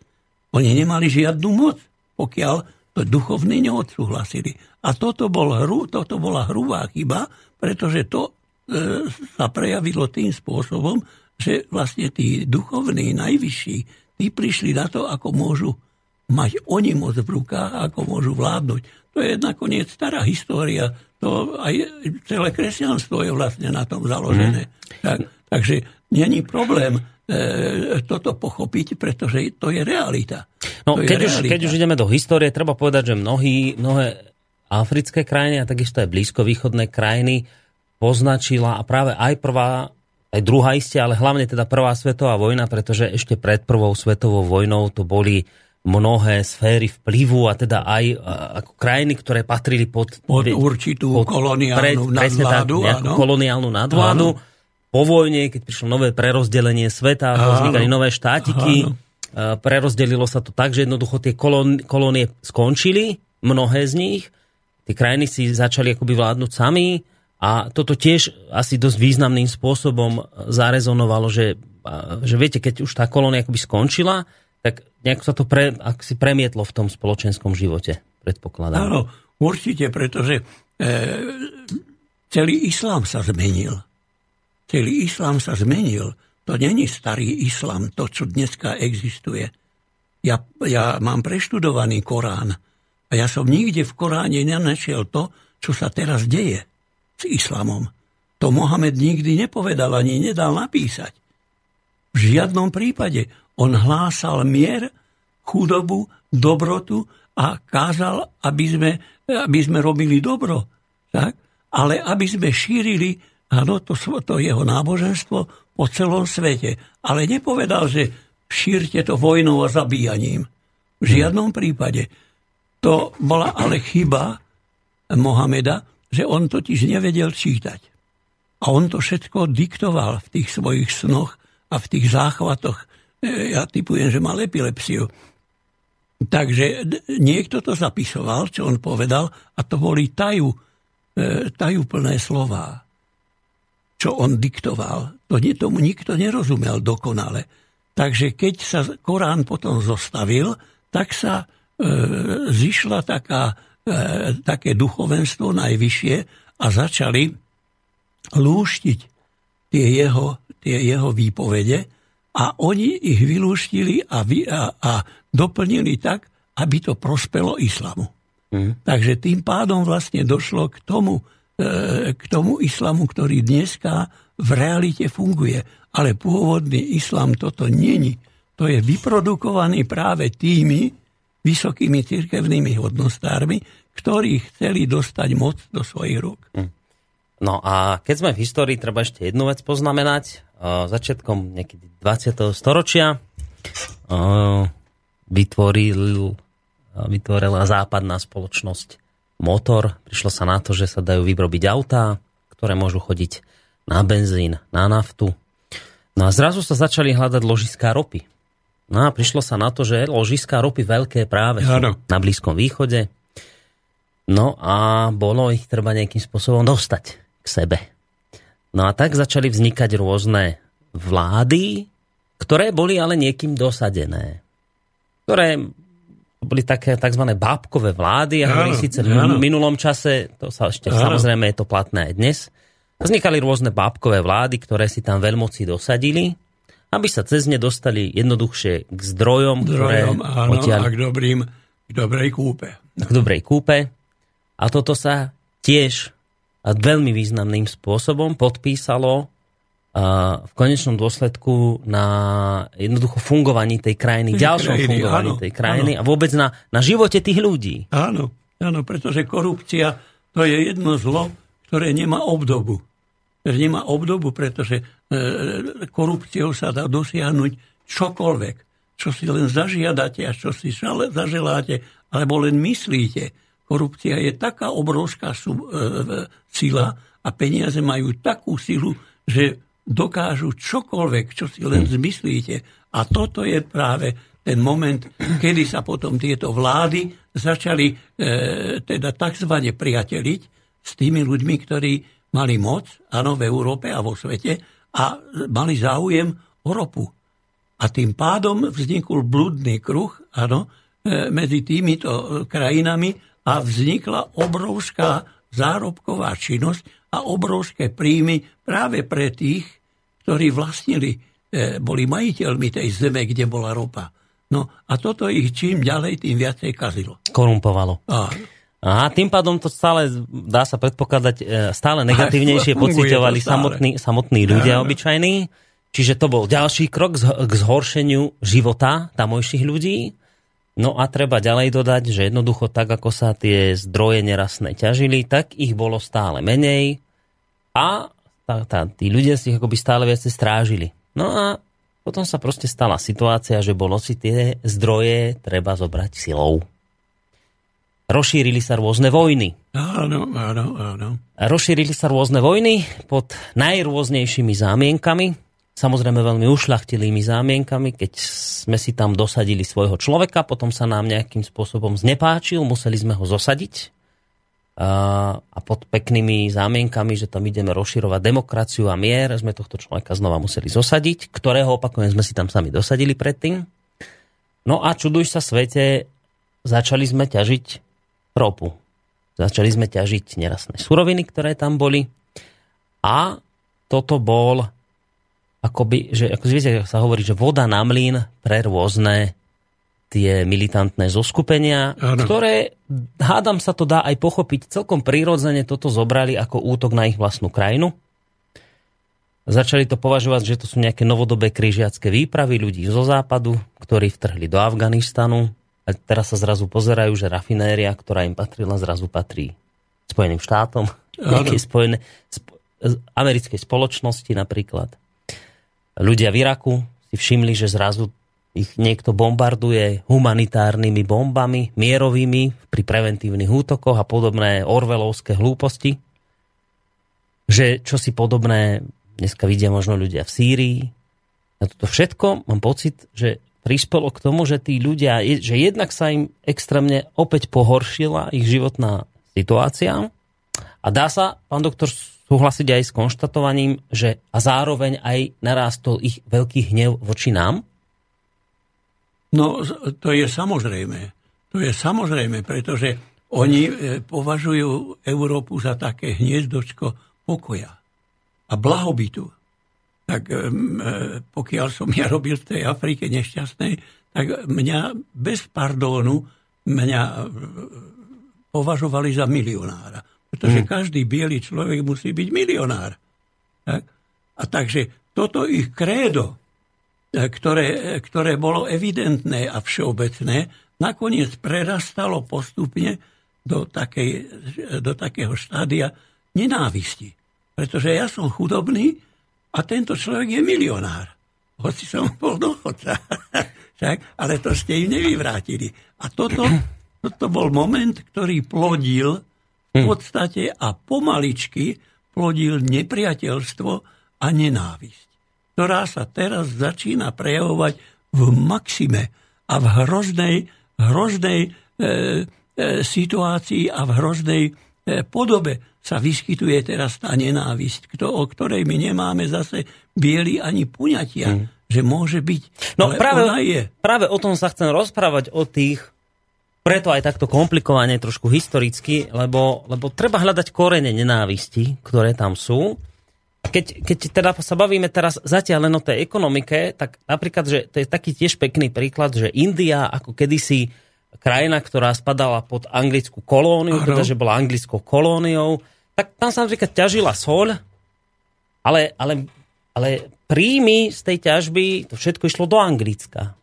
Oni nemali žiadnu moc, pokiaľ to duchovní neodsúhlasili. A toto, bol hru, toto bola hrubá chyba, pretože to e, sa prejavilo tým spôsobom, že vlastne tí duchovní, najvyšší, tí prišli na to, ako môžu mať oni moc v rukách, ako môžu vládnuť. To je nakoniec stará história. To aj celé kresťanstvo je vlastne na tom založené. Mm. Tak, takže není problém E, toto pochopiť, pretože to je realita. No, to keď, už, realita. keď už ideme do histórie, treba povedať, že mnohí, mnohé africké krajiny a takisto aj blízkovýchodné krajiny poznačila a práve aj prvá, aj druhá isté, ale hlavne teda prvá svetová vojna, pretože ešte pred prvou svetovou vojnou to boli mnohé sféry vplyvu a teda aj ako krajiny, ktoré patrili pod, pod určitú pod, koloniálnu pred, nadvládu. Tak, koloniálnu nadvládu. Áno po vojne, keď prišlo nové prerozdelenie sveta, Áno. vznikali nové štátiky, Áno. prerozdelilo sa to tak, že jednoducho tie kolónie skončili, mnohé z nich, tie krajiny si začali akoby vládnuť sami a toto tiež asi dosť významným spôsobom zarezonovalo, že, že viete, keď už tá kolónia akoby skončila, tak nejako sa to pre, ak si premietlo v tom spoločenskom živote, predpokladám. Áno, určite, pretože e, celý islám sa zmenil. Celý islám sa zmenil. To není starý islám, to, čo dneska existuje. Ja, ja mám preštudovaný Korán a ja som nikde v Koráne nenašiel to, čo sa teraz deje s islamom. To Mohamed nikdy nepovedal ani nedal napísať. V žiadnom prípade. On hlásal mier, chudobu, dobrotu a kázal, aby sme, aby sme robili dobro. Tak? Ale aby sme šírili áno, to, to jeho náboženstvo po celom svete. Ale nepovedal, že šírte to vojnou a zabíjaním. V žiadnom prípade. To bola ale chyba Mohameda, že on totiž nevedel čítať. A on to všetko diktoval v tých svojich snoch a v tých záchvatoch. Ja typujem, že mal epilepsiu. Takže niekto to zapisoval, čo on povedal, a to boli tajú, e, tajúplné slová, čo on diktoval. To tomu nikto nerozumel dokonale. Takže keď sa Korán potom zostavil, tak sa e, zišla taká E, také duchovenstvo najvyššie a začali lúštiť tie jeho, tie jeho výpovede a oni ich vylúštili a, vy, a, a doplnili tak, aby to prospelo islamu. Mm. Takže tým pádom vlastne došlo k tomu, e, k tomu islamu, ktorý dneska v realite funguje. Ale pôvodný islam toto není. To je vyprodukovaný práve tými, vysokými cirkevnými hodnostármi, ktorí chceli dostať moc do svojich rúk. Hm. No a keď sme v histórii, treba ešte jednu vec poznamenať. Začiatkom niekedy 20. storočia vytvoril, vytvorila západná spoločnosť motor. Prišlo sa na to, že sa dajú vyrobiť autá, ktoré môžu chodiť na benzín, na naftu. No a zrazu sa začali hľadať ložiská ropy. No a prišlo sa na to, že ložiska ropy veľké práve sú na Blízkom východe. No a bolo ich treba nejakým spôsobom dostať k sebe. No a tak začali vznikať rôzne vlády, ktoré boli ale niekým dosadené. Ktoré boli také tzv. bábkové vlády, a boli síce v minulom čase, to sa ešte áno. samozrejme je to platné aj dnes, vznikali rôzne bábkové vlády, ktoré si tam veľmoci dosadili aby sa cez ne dostali jednoduchšie k zdrojom, zdrojom ktoré áno, a k, dobrým, k dobrej kúpe. K dobrej kúpe. A toto sa tiež veľmi významným spôsobom podpísalo v konečnom dôsledku na jednoducho fungovaní tej krajiny, ďalšom krajiny, fungovaní áno, tej krajiny áno. a vôbec na, na živote tých ľudí. Áno, áno, pretože korupcia to je jedno zlo, ktoré nemá obdobu nemá obdobu, pretože e, korupciou sa dá dosiahnuť čokoľvek, čo si len zažiadate a čo si zaželáte, alebo len myslíte. Korupcia je taká obrovská e, sila a peniaze majú takú silu, že dokážu čokoľvek, čo si len zmyslíte. A toto je práve ten moment, kedy sa potom tieto vlády začali e, teda tzv. priateliť s tými ľuďmi, ktorí mali moc, áno, v Európe a vo svete a mali záujem o ropu. A tým pádom vznikol blúdny kruh, áno, e, medzi týmito krajinami a vznikla obrovská zárobková činnosť a obrovské príjmy práve pre tých, ktorí vlastnili, e, boli majiteľmi tej zeme, kde bola ropa. No a toto ich čím ďalej, tým viacej kazilo. Korumpovalo. A tým pádom to stále, dá sa predpokladať, e, stále negatívnejšie pocitovali samotní, samotní ľudia obyčajní. Čiže to bol ďalší krok k zhoršeniu života tamojších ľudí. No a treba ďalej dodať, že jednoducho tak, ako sa tie zdroje nerastné ťažili, tak ich bolo stále menej a tá, tá, tí ľudia si ich akoby stále viac strážili. No a potom sa proste stala situácia, že bolo si tie zdroje treba zobrať silou rozšírili sa rôzne vojny. Áno, áno, áno. Rozšírili sa rôzne vojny pod najrôznejšími zámienkami, samozrejme veľmi ušľachtilými zámienkami, keď sme si tam dosadili svojho človeka, potom sa nám nejakým spôsobom znepáčil, museli sme ho zosadiť a pod peknými zámienkami, že tam ideme rozširovať demokraciu a mier, sme tohto človeka znova museli zosadiť, ktorého opakujem sme si tam sami dosadili predtým. No a čuduj sa svete, začali sme ťažiť ropu. Začali sme ťažiť nerastné suroviny, ktoré tam boli. A toto bol akoby, že ako viete, sa hovorí, že voda na mlyn pre rôzne tie militantné zoskupenia, ano. ktoré, hádam sa to dá aj pochopiť, celkom prirodzene toto zobrali ako útok na ich vlastnú krajinu. Začali to považovať, že to sú nejaké novodobé križiacké výpravy ľudí zo západu, ktorí vtrhli do Afganistanu a teraz sa zrazu pozerajú, že rafinéria, ktorá im patrila, zrazu patrí Spojeným štátom, nejakej spojené, sp- americkej spoločnosti napríklad. Ľudia v Iraku si všimli, že zrazu ich niekto bombarduje humanitárnymi bombami, mierovými pri preventívnych útokoch a podobné orvelovské hlúposti. Že čo si podobné dneska vidia možno ľudia v Sýrii. A toto všetko mám pocit, že prispelo k tomu, že tí ľudia, že jednak sa im extrémne opäť pohoršila ich životná situácia a dá sa, pán doktor, súhlasiť aj s konštatovaním, že a zároveň aj narástol ich veľký hnev voči nám? No, to je samozrejme. To je samozrejme, pretože oni e, považujú Európu za také hniezdočko pokoja a blahobytu. Tak e, e, pokiaľ som ja robil v tej Afrike nešťastnej, tak mňa bez pardónu mňa považovali za milionára. Pretože hmm. každý biely človek musí byť milionár. Tak? A takže toto ich krédo, ktoré, ktoré bolo evidentné a všeobecné, nakoniec prerastalo postupne do, takej, do takého štádia nenávisti. Pretože ja som chudobný a tento človek je milionár. Hoci som bol dochodca. tak? Ale to ste im nevyvrátili. A toto, toto bol moment, ktorý plodil v podstate a pomaličky plodil nepriateľstvo a nenávisť ktorá sa teraz začína prejavovať v maxime a v hroznej, hroznej e, e, situácii a v hroznej e, podobe sa vyskytuje teraz tá nenávisť, kto, o ktorej my nemáme zase biely ani puňatia, mm. že môže byť. No práve, je. práve o tom sa chcem rozprávať, o tých, preto aj takto komplikovane, trošku historicky, lebo, lebo treba hľadať korene nenávisti, ktoré tam sú keď, keď teda sa bavíme teraz zatiaľ len o tej ekonomike, tak napríklad, že to je taký tiež pekný príklad, že India ako kedysi krajina, ktorá spadala pod anglickú kolóniu, teda že bola anglickou kolóniou, tak tam sa napríklad ťažila soľ, ale, ale, ale príjmy z tej ťažby, to všetko išlo do Anglicka.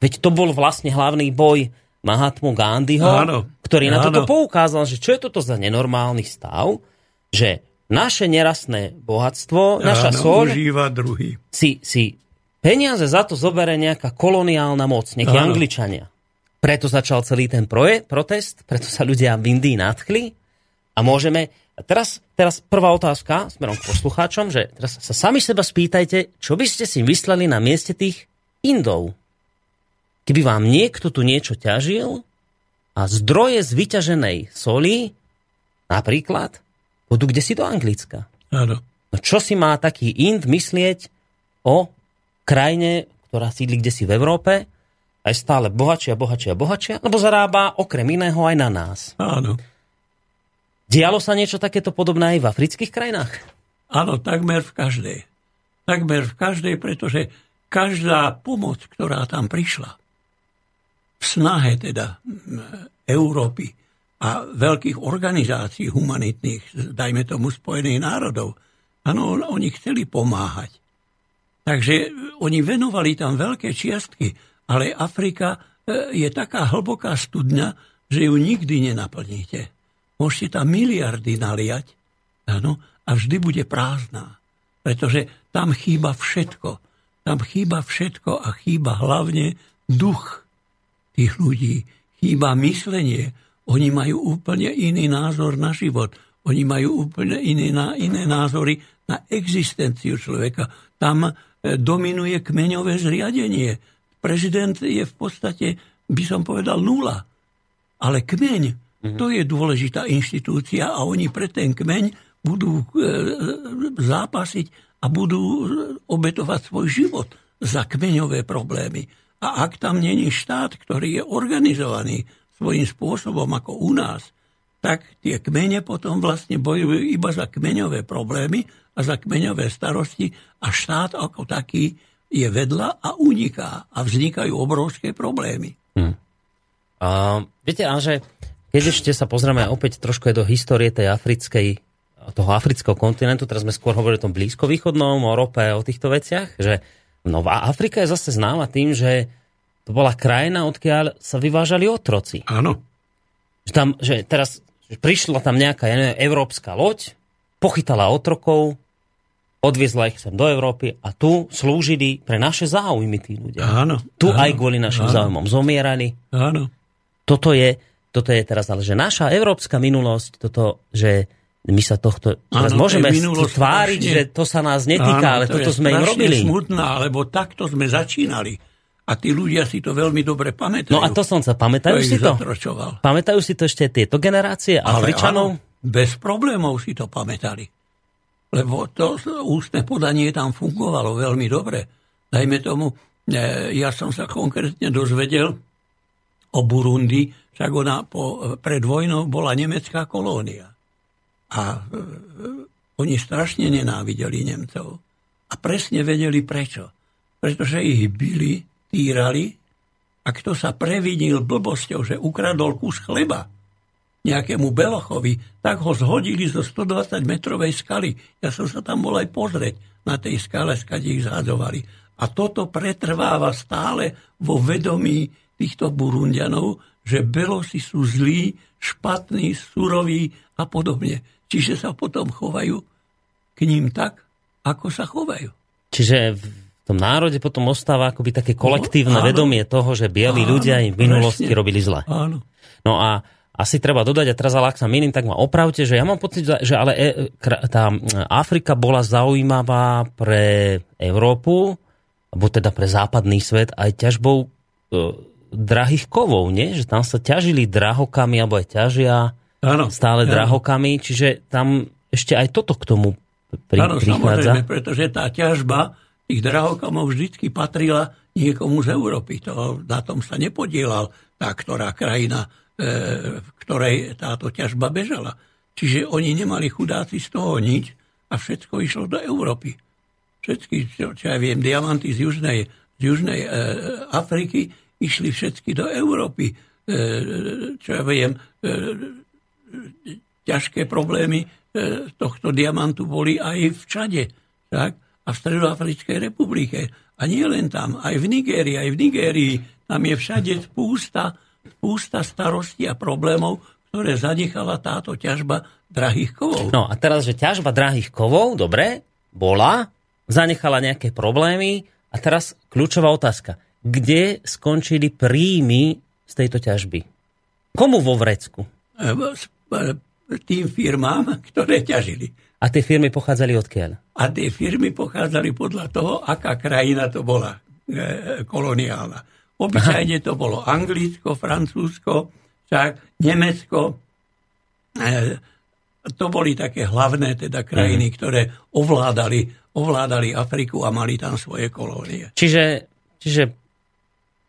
Veď to bol vlastne hlavný boj Mahatmu Gandhiho, áno, ktorý áno. na toto poukázal, že čo je toto za nenormálny stav, že naše nerastné bohatstvo, naša Áno, soľ užíva druhý. Si, si peniaze za to zobere nejaká koloniálna moc, nejakí Áno. Angličania. Preto začal celý ten proje, protest, preto sa ľudia v Indii nadchli a môžeme... A teraz, teraz prvá otázka smerom k poslucháčom, že teraz sa sami seba spýtajte, čo by ste si mysleli na mieste tých Indov. Keby vám niekto tu niečo ťažil a zdroje z vyťaženej soli, napríklad, budú kde si do Anglicka. Áno. No čo si má taký Ind myslieť o krajine, ktorá sídli kde si v Európe, aj stále bohatšia, bohatšia, bohatšia, lebo zarába okrem iného aj na nás. Áno. Dialo sa niečo takéto podobné aj v afrických krajinách? Áno, takmer v každej. Takmer v každej, pretože každá pomoc, ktorá tam prišla, v snahe teda Európy a veľkých organizácií humanitných, dajme tomu Spojených národov. Áno, oni chceli pomáhať. Takže oni venovali tam veľké čiastky, ale Afrika e, je taká hlboká studňa, že ju nikdy nenaplníte. Môžete tam miliardy naliať áno, a vždy bude prázdna. Pretože tam chýba všetko. Tam chýba všetko a chýba hlavne duch tých ľudí. Chýba myslenie, oni majú úplne iný názor na život. Oni majú úplne iné, iné názory na existenciu človeka. Tam e, dominuje kmeňové zriadenie. Prezident je v podstate, by som povedal, nula. Ale kmeň, mm-hmm. to je dôležitá inštitúcia a oni pre ten kmeň budú e, zápasiť a budú obetovať svoj život za kmeňové problémy. A ak tam není štát, ktorý je organizovaný svojím spôsobom ako u nás, tak tie kmene potom vlastne bojujú iba za kmeňové problémy a za kmeňové starosti a štát ako taký je vedľa a uniká a vznikajú obrovské problémy. Hmm. A, viete, a že keď ešte sa pozrieme opäť trošku aj do histórie tej africkej, toho afrického kontinentu, teraz sme skôr hovorili o tom blízkovýchodnom, o rope, o týchto veciach, že Nová Afrika je zase známa tým, že to bola krajina, odkiaľ sa vyvážali otroci. Áno. Že, tam, že teraz že prišla tam nejaká ja neviem, európska loď, pochytala otrokov, odviezla ich sem do Európy a tu slúžili pre naše záujmy tí ľudia. Áno. Tu áno, aj kvôli našim áno. záujmom zomierali. Áno. Toto je, toto je teraz, ale že naša európska minulosť, toto, že my sa tohto áno, môžeme tváriť, strašne, že to sa nás netýka, áno, ale to toto sme im robili. smutná, lebo takto sme začínali. A tí ľudia si to veľmi dobre pamätajú. No a to som sa, pamätajú si to? Zatročoval. Pamätajú si to ešte tieto generácie Afričanov? Áno, bez problémov si to pamätali lebo to ústne podanie tam fungovalo veľmi dobre. Dajme tomu, e, ja som sa konkrétne dozvedel o Burundi, však ona po, pred vojnou bola nemecká kolónia. A e, oni strašne nenávideli Nemcov. A presne vedeli prečo. Pretože ich byli, týrali a kto sa previnil blbosťou, že ukradol kus chleba, nejakému Belochovi, tak ho zhodili zo 120 metrovej skaly. Ja som sa tam bol aj pozrieť na tej skale, skade ich zhadzovali. A toto pretrváva stále vo vedomí týchto Burundianov, že Belosi sú zlí, špatní, suroví a podobne. Čiže sa potom chovajú k ním tak, ako sa chovajú. Čiže v tom národe potom ostáva akoby také kolektívne no, vedomie toho, že bieli ľudia im v minulosti presne. robili zle. Áno. No a asi treba dodať, a teraz ale ak sa milím, tak ma opravte, že ja mám pocit, že ale e, tá Afrika bola zaujímavá pre Európu, alebo teda pre západný svet, aj ťažbou e, drahých kovov, nie? Že tam sa ťažili drahokami, alebo aj ťažia ano, stále ano. drahokami, čiže tam ešte aj toto k tomu pri, ano, prichádza. pretože tá ťažba tých drahokamov vždy patrila niekomu z Európy. To, na tom sa nepodielal tá, ktorá krajina E, v ktorej táto ťažba bežala. Čiže oni nemali chudáci z toho nič a všetko išlo do Európy. Všetky, čo, čo ja viem, diamanty z južnej, z južnej e, Afriky išli všetky do Európy. E, čo ja viem, e, ťažké problémy e, tohto diamantu boli aj v Čade tak? a v Stredoafrickej republike. A nie len tam, aj v Nigérii, aj v Nigérii, tam je všade spústa ústa starosti a problémov, ktoré zanechala táto ťažba drahých kovov. No a teraz, že ťažba drahých kovov, dobre, bola, zanechala nejaké problémy a teraz kľúčová otázka. Kde skončili príjmy z tejto ťažby? Komu vo Vrecku? E, tým firmám, ktoré ťažili. A tie firmy pochádzali odkiaľ? A tie firmy pochádzali podľa toho, aká krajina to bola e, koloniálna. Obyčajne to bolo Anglicko, Francúzsko, však Nemecko. E, to boli také hlavné teda krajiny, mm. ktoré ovládali, ovládali Afriku a mali tam svoje kolónie. Čiže, čiže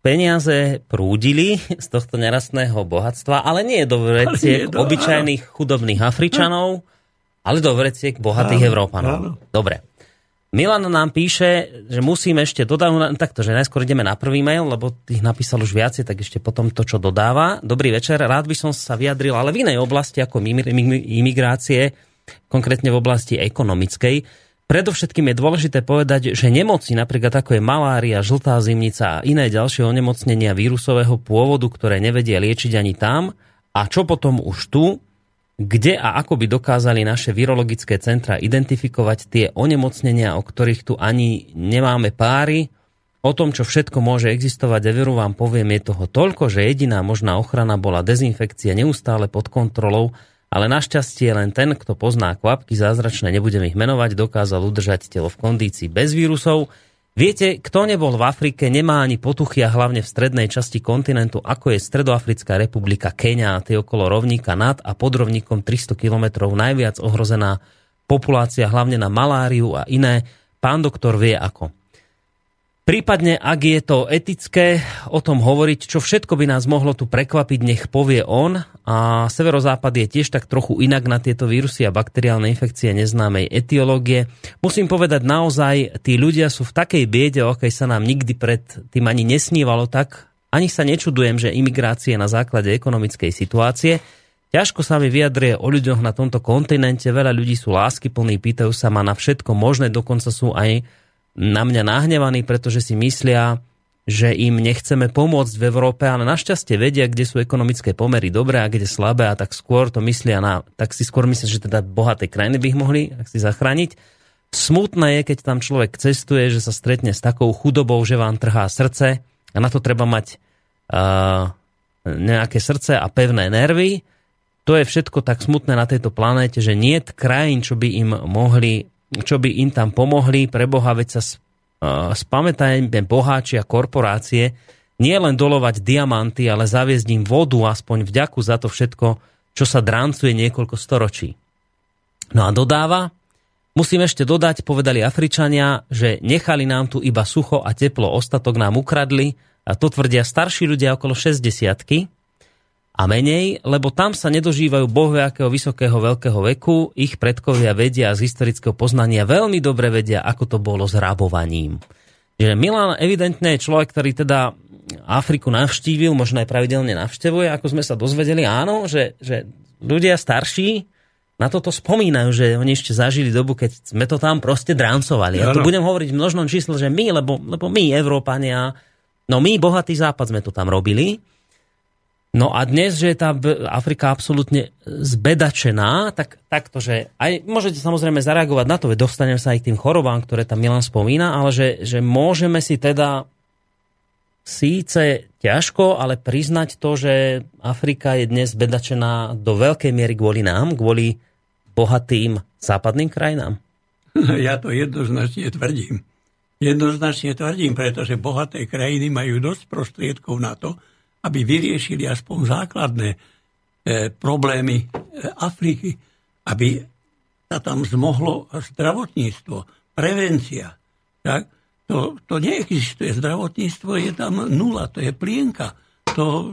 peniaze prúdili z tohto nerastného bohatstva, ale nie do vreciek do, obyčajných chudobných Afričanov, ale do vreciek bohatých áno, Európanov. Áno. Dobre. Milan nám píše, že musíme ešte dodať, takto, že najskôr ideme na prvý mail, lebo tých napísal už viacej, tak ešte potom to, čo dodáva. Dobrý večer, rád by som sa vyjadril, ale v inej oblasti ako imigrácie, konkrétne v oblasti ekonomickej. Predovšetkým je dôležité povedať, že nemoci napríklad ako je malária, žltá zimnica a iné ďalšie onemocnenia vírusového pôvodu, ktoré nevedia liečiť ani tam, a čo potom už tu, kde a ako by dokázali naše virologické centra identifikovať tie onemocnenia, o ktorých tu ani nemáme páry. O tom, čo všetko môže existovať, a veru vám poviem, je toho toľko, že jediná možná ochrana bola dezinfekcia neustále pod kontrolou, ale našťastie len ten, kto pozná kvapky zázračné, nebudem ich menovať, dokázal udržať telo v kondícii bez vírusov, Viete, kto nebol v Afrike, nemá ani potuchy a hlavne v strednej časti kontinentu, ako je Stredoafrická republika Kenia, tie okolo rovníka nad a pod rovníkom 300 km najviac ohrozená populácia hlavne na maláriu a iné. Pán doktor vie ako. Prípadne, ak je to etické o tom hovoriť, čo všetko by nás mohlo tu prekvapiť, nech povie on. A severozápad je tiež tak trochu inak na tieto vírusy a bakteriálne infekcie neznámej etiológie. Musím povedať naozaj, tí ľudia sú v takej biede, o akej sa nám nikdy pred tým ani nesnívalo tak. Ani sa nečudujem, že imigrácie na základe ekonomickej situácie. Ťažko sa mi vyjadrie o ľuďoch na tomto kontinente. Veľa ľudí sú láskyplní, pýtajú sa ma na všetko možné, dokonca sú aj na mňa nahnevaní, pretože si myslia, že im nechceme pomôcť v Európe, ale našťastie vedia, kde sú ekonomické pomery dobré a kde slabé a tak skôr to myslia na, tak si skôr myslia, že teda bohaté krajiny by ich mohli ak si zachrániť. Smutné je, keď tam človek cestuje, že sa stretne s takou chudobou, že vám trhá srdce a na to treba mať uh, nejaké srdce a pevné nervy. To je všetko tak smutné na tejto planéte, že nie krajín, čo by im mohli čo by im tam pomohli. Pre veď sa spamätajme boháči a korporácie, nie len dolovať diamanty, ale zaviesť im vodu, aspoň vďaku za to všetko, čo sa dráncuje niekoľko storočí. No a dodáva, musím ešte dodať, povedali Afričania, že nechali nám tu iba sucho a teplo, ostatok nám ukradli, a to tvrdia starší ľudia okolo 60 a menej, lebo tam sa nedožívajú bohviakého vysokého veľkého veku, ich predkovia vedia z historického poznania veľmi dobre vedia, ako to bolo s rábovaním. Že Milan evidentne je človek, ktorý teda Afriku navštívil, možno aj pravidelne navštevuje, ako sme sa dozvedeli, áno, že, že ľudia starší na toto spomínajú, že oni ešte zažili dobu, keď sme to tam proste dráncovali. Ja to budem hovoriť v množnom čísle, že my, lebo, lebo my, Európania, no my, bohatý západ, sme to tam robili, No a dnes, že je tá Afrika absolútne zbedačená, tak takto, že aj môžete samozrejme zareagovať na to, veď dostaneme sa aj k tým chorobám, ktoré tam Milan spomína, ale že, že môžeme si teda síce ťažko, ale priznať to, že Afrika je dnes zbedačená do veľkej miery kvôli nám, kvôli bohatým západným krajinám? Ja to jednoznačne tvrdím. Jednoznačne tvrdím, pretože bohaté krajiny majú dosť prostriedkov na to, aby vyriešili aspoň základné e, problémy e, Afriky, aby sa tam zmohlo zdravotníctvo, prevencia. Tak? To, to neexistuje. Zdravotníctvo je tam nula, to je plienka. To,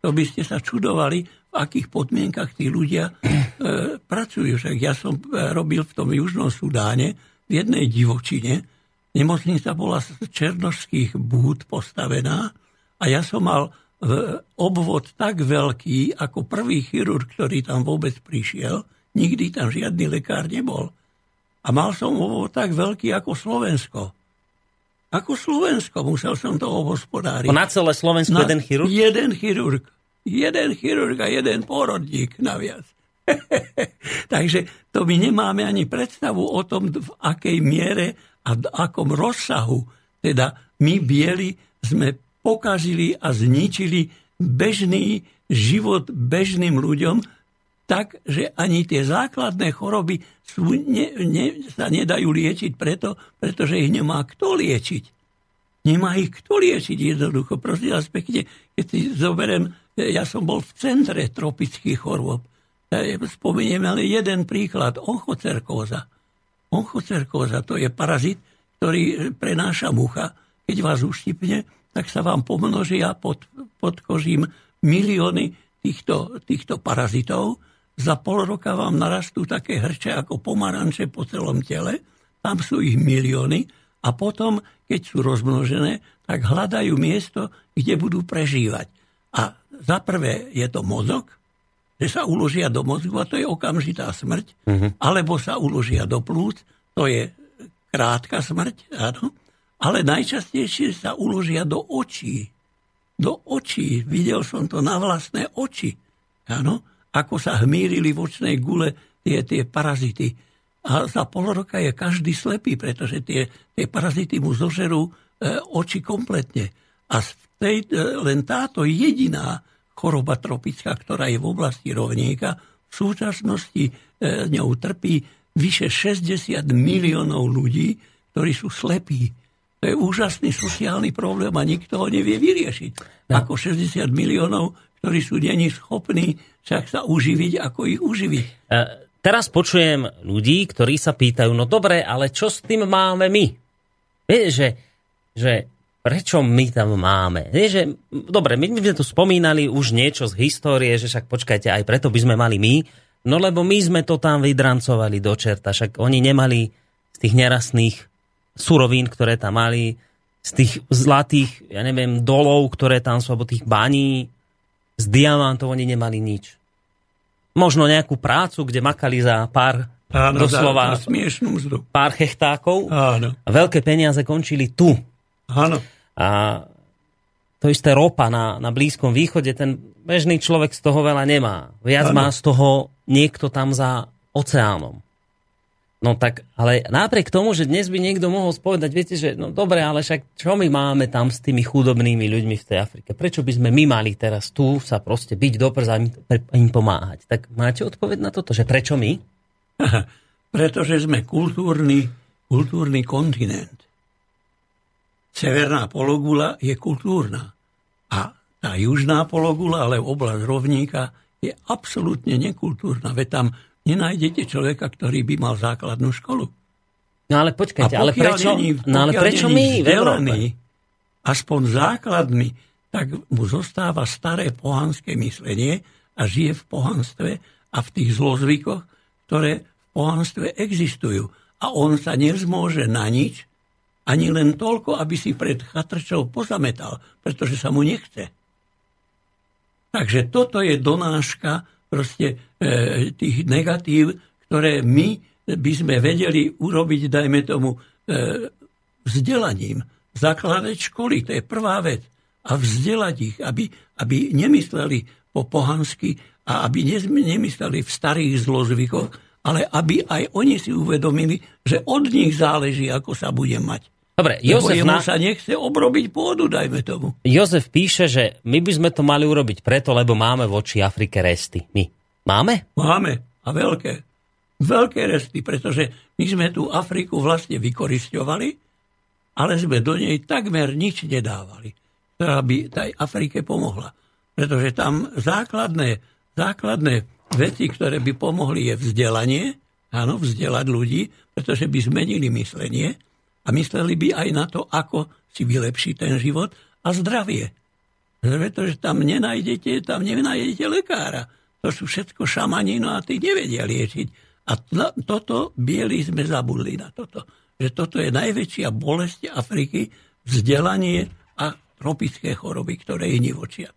to by ste sa čudovali, v akých podmienkach tí ľudia e, pracujú. Však ja som e, robil v tom Južnom Sudáne v jednej divočine. Nemocnica bola z černožských búd postavená a ja som mal obvod tak veľký, ako prvý chirurg, ktorý tam vôbec prišiel. Nikdy tam žiadny lekár nebol. A mal som obvod tak veľký ako Slovensko. Ako Slovensko musel som to obospodáriť. Na celé Slovensko na jeden chirurg? Jeden chirurg. Jeden chirurg a jeden porodník naviac. Takže to my nemáme ani predstavu o tom, v akej miere a v akom rozsahu. Teda my bieli sme pokazili a zničili bežný život bežným ľuďom, tak, že ani tie základné choroby sú, ne, ne, sa nedajú liečiť preto, pretože ich nemá kto liečiť. Nemá ich kto liečiť jednoducho. Prosím vás pekne, keď si zoberiem, ja som bol v centre tropických chorôb. Spomeniem ale jeden príklad, onchocerkóza. Onchocerkóza to je parazit, ktorý prenáša mucha. Keď vás uštipne, tak sa vám pomnožia pod, pod kožím milióny týchto, týchto parazitov. Za pol roka vám narastú také hrče ako pomaranče po celom tele. Tam sú ich milióny. A potom, keď sú rozmnožené, tak hľadajú miesto, kde budú prežívať. A za prvé je to mozog, že sa uložia do mozgu a to je okamžitá smrť, uh-huh. alebo sa uložia do plúc, to je krátka smrť, áno, ale najčastejšie sa uložia do očí. Do očí. Videl som to na vlastné oči. Áno? Ako sa hmírili v očnej gule tie, tie parazity. A za pol roka je každý slepý, pretože tie, tie parazity mu zožerú e, oči kompletne. A tej, e, len táto jediná choroba tropická, ktorá je v oblasti rovníka, v súčasnosti e, ňou trpí vyše 60 miliónov ľudí, ktorí sú slepí. To je úžasný sociálny problém a nikto ho nevie vyriešiť. No. Ako 60 miliónov, ktorí sú není schopní však sa uživiť, ako ich uživiť. E, teraz počujem ľudí, ktorí sa pýtajú, no dobre, ale čo s tým máme my? Viete, že, že prečo my tam máme. Nie, že, dobre, my, my sme tu spomínali už niečo z histórie, že však počkajte, aj preto by sme mali my, no lebo my sme to tam vydrancovali do čerta, však oni nemali z tých nerastných surovín, ktoré tam mali, z tých zlatých, ja neviem, dolov, ktoré tam sú, alebo tých baní, z diamantov oni nemali nič. Možno nejakú prácu, kde makali za pár Áno, doslova za, za smiešnú mzdu. pár hechtákov Áno. a veľké peniaze končili tu. Áno. A to isté ropa na, na Blízkom východe, ten bežný človek z toho veľa nemá. Viac Áno. má z toho niekto tam za oceánom. No tak, ale napriek tomu, že dnes by niekto mohol spovedať, viete, že no dobre, ale však čo my máme tam s tými chudobnými ľuďmi v tej Afrike? Prečo by sme my mali teraz tu sa proste byť do a im pomáhať? Tak máte odpoveď na toto, že prečo my? Pretože sme kultúrny, kultúrny kontinent. Severná pologula je kultúrna. A tá južná pologula, ale oblasť rovníka, je absolútne nekultúrna. Veď tam nenájdete človeka, ktorý by mal základnú školu. No ale počkajte, ale prečo, není- no ale prečo my vzdelaný, aspoň základmi, tak mu zostáva staré pohanské myslenie a žije v pohanstve a v tých zlozvykoch, ktoré v pohanstve existujú. A on sa nezmôže na nič, ani len toľko, aby si pred chatrčou pozametal, pretože sa mu nechce. Takže toto je donáška proste e, tých negatív, ktoré my by sme vedeli urobiť, dajme tomu, e, vzdelaním. Zakladať školy, to je prvá vec. A vzdelať ich, aby, aby nemysleli po pohansky a aby nemysleli v starých zlozvykoch, ale aby aj oni si uvedomili, že od nich záleží, ako sa bude mať. Dobre, Jozef, na, sa nechce obrobiť pôdu, dajme tomu. Jozef píše, že my by sme to mali urobiť preto, lebo máme voči Afrike resty. My. Máme? Máme. A veľké. Veľké resty, pretože my sme tú Afriku vlastne vykorisťovali, ale sme do nej takmer nič nedávali, ktorá by tej Afrike pomohla. Pretože tam základné, základné veci, ktoré by pomohli, je vzdelanie, áno, vzdelať ľudí, pretože by zmenili myslenie a mysleli by aj na to, ako si vylepšiť ten život a zdravie. Pretože tam nenájdete, tam nenájdete lekára. To sú všetko šamani, no a tí nevedia liečiť. A to, toto bieli sme zabudli na toto. Že toto je najväčšia bolesť Afriky, vzdelanie a tropické choroby, ktoré ich nivočia.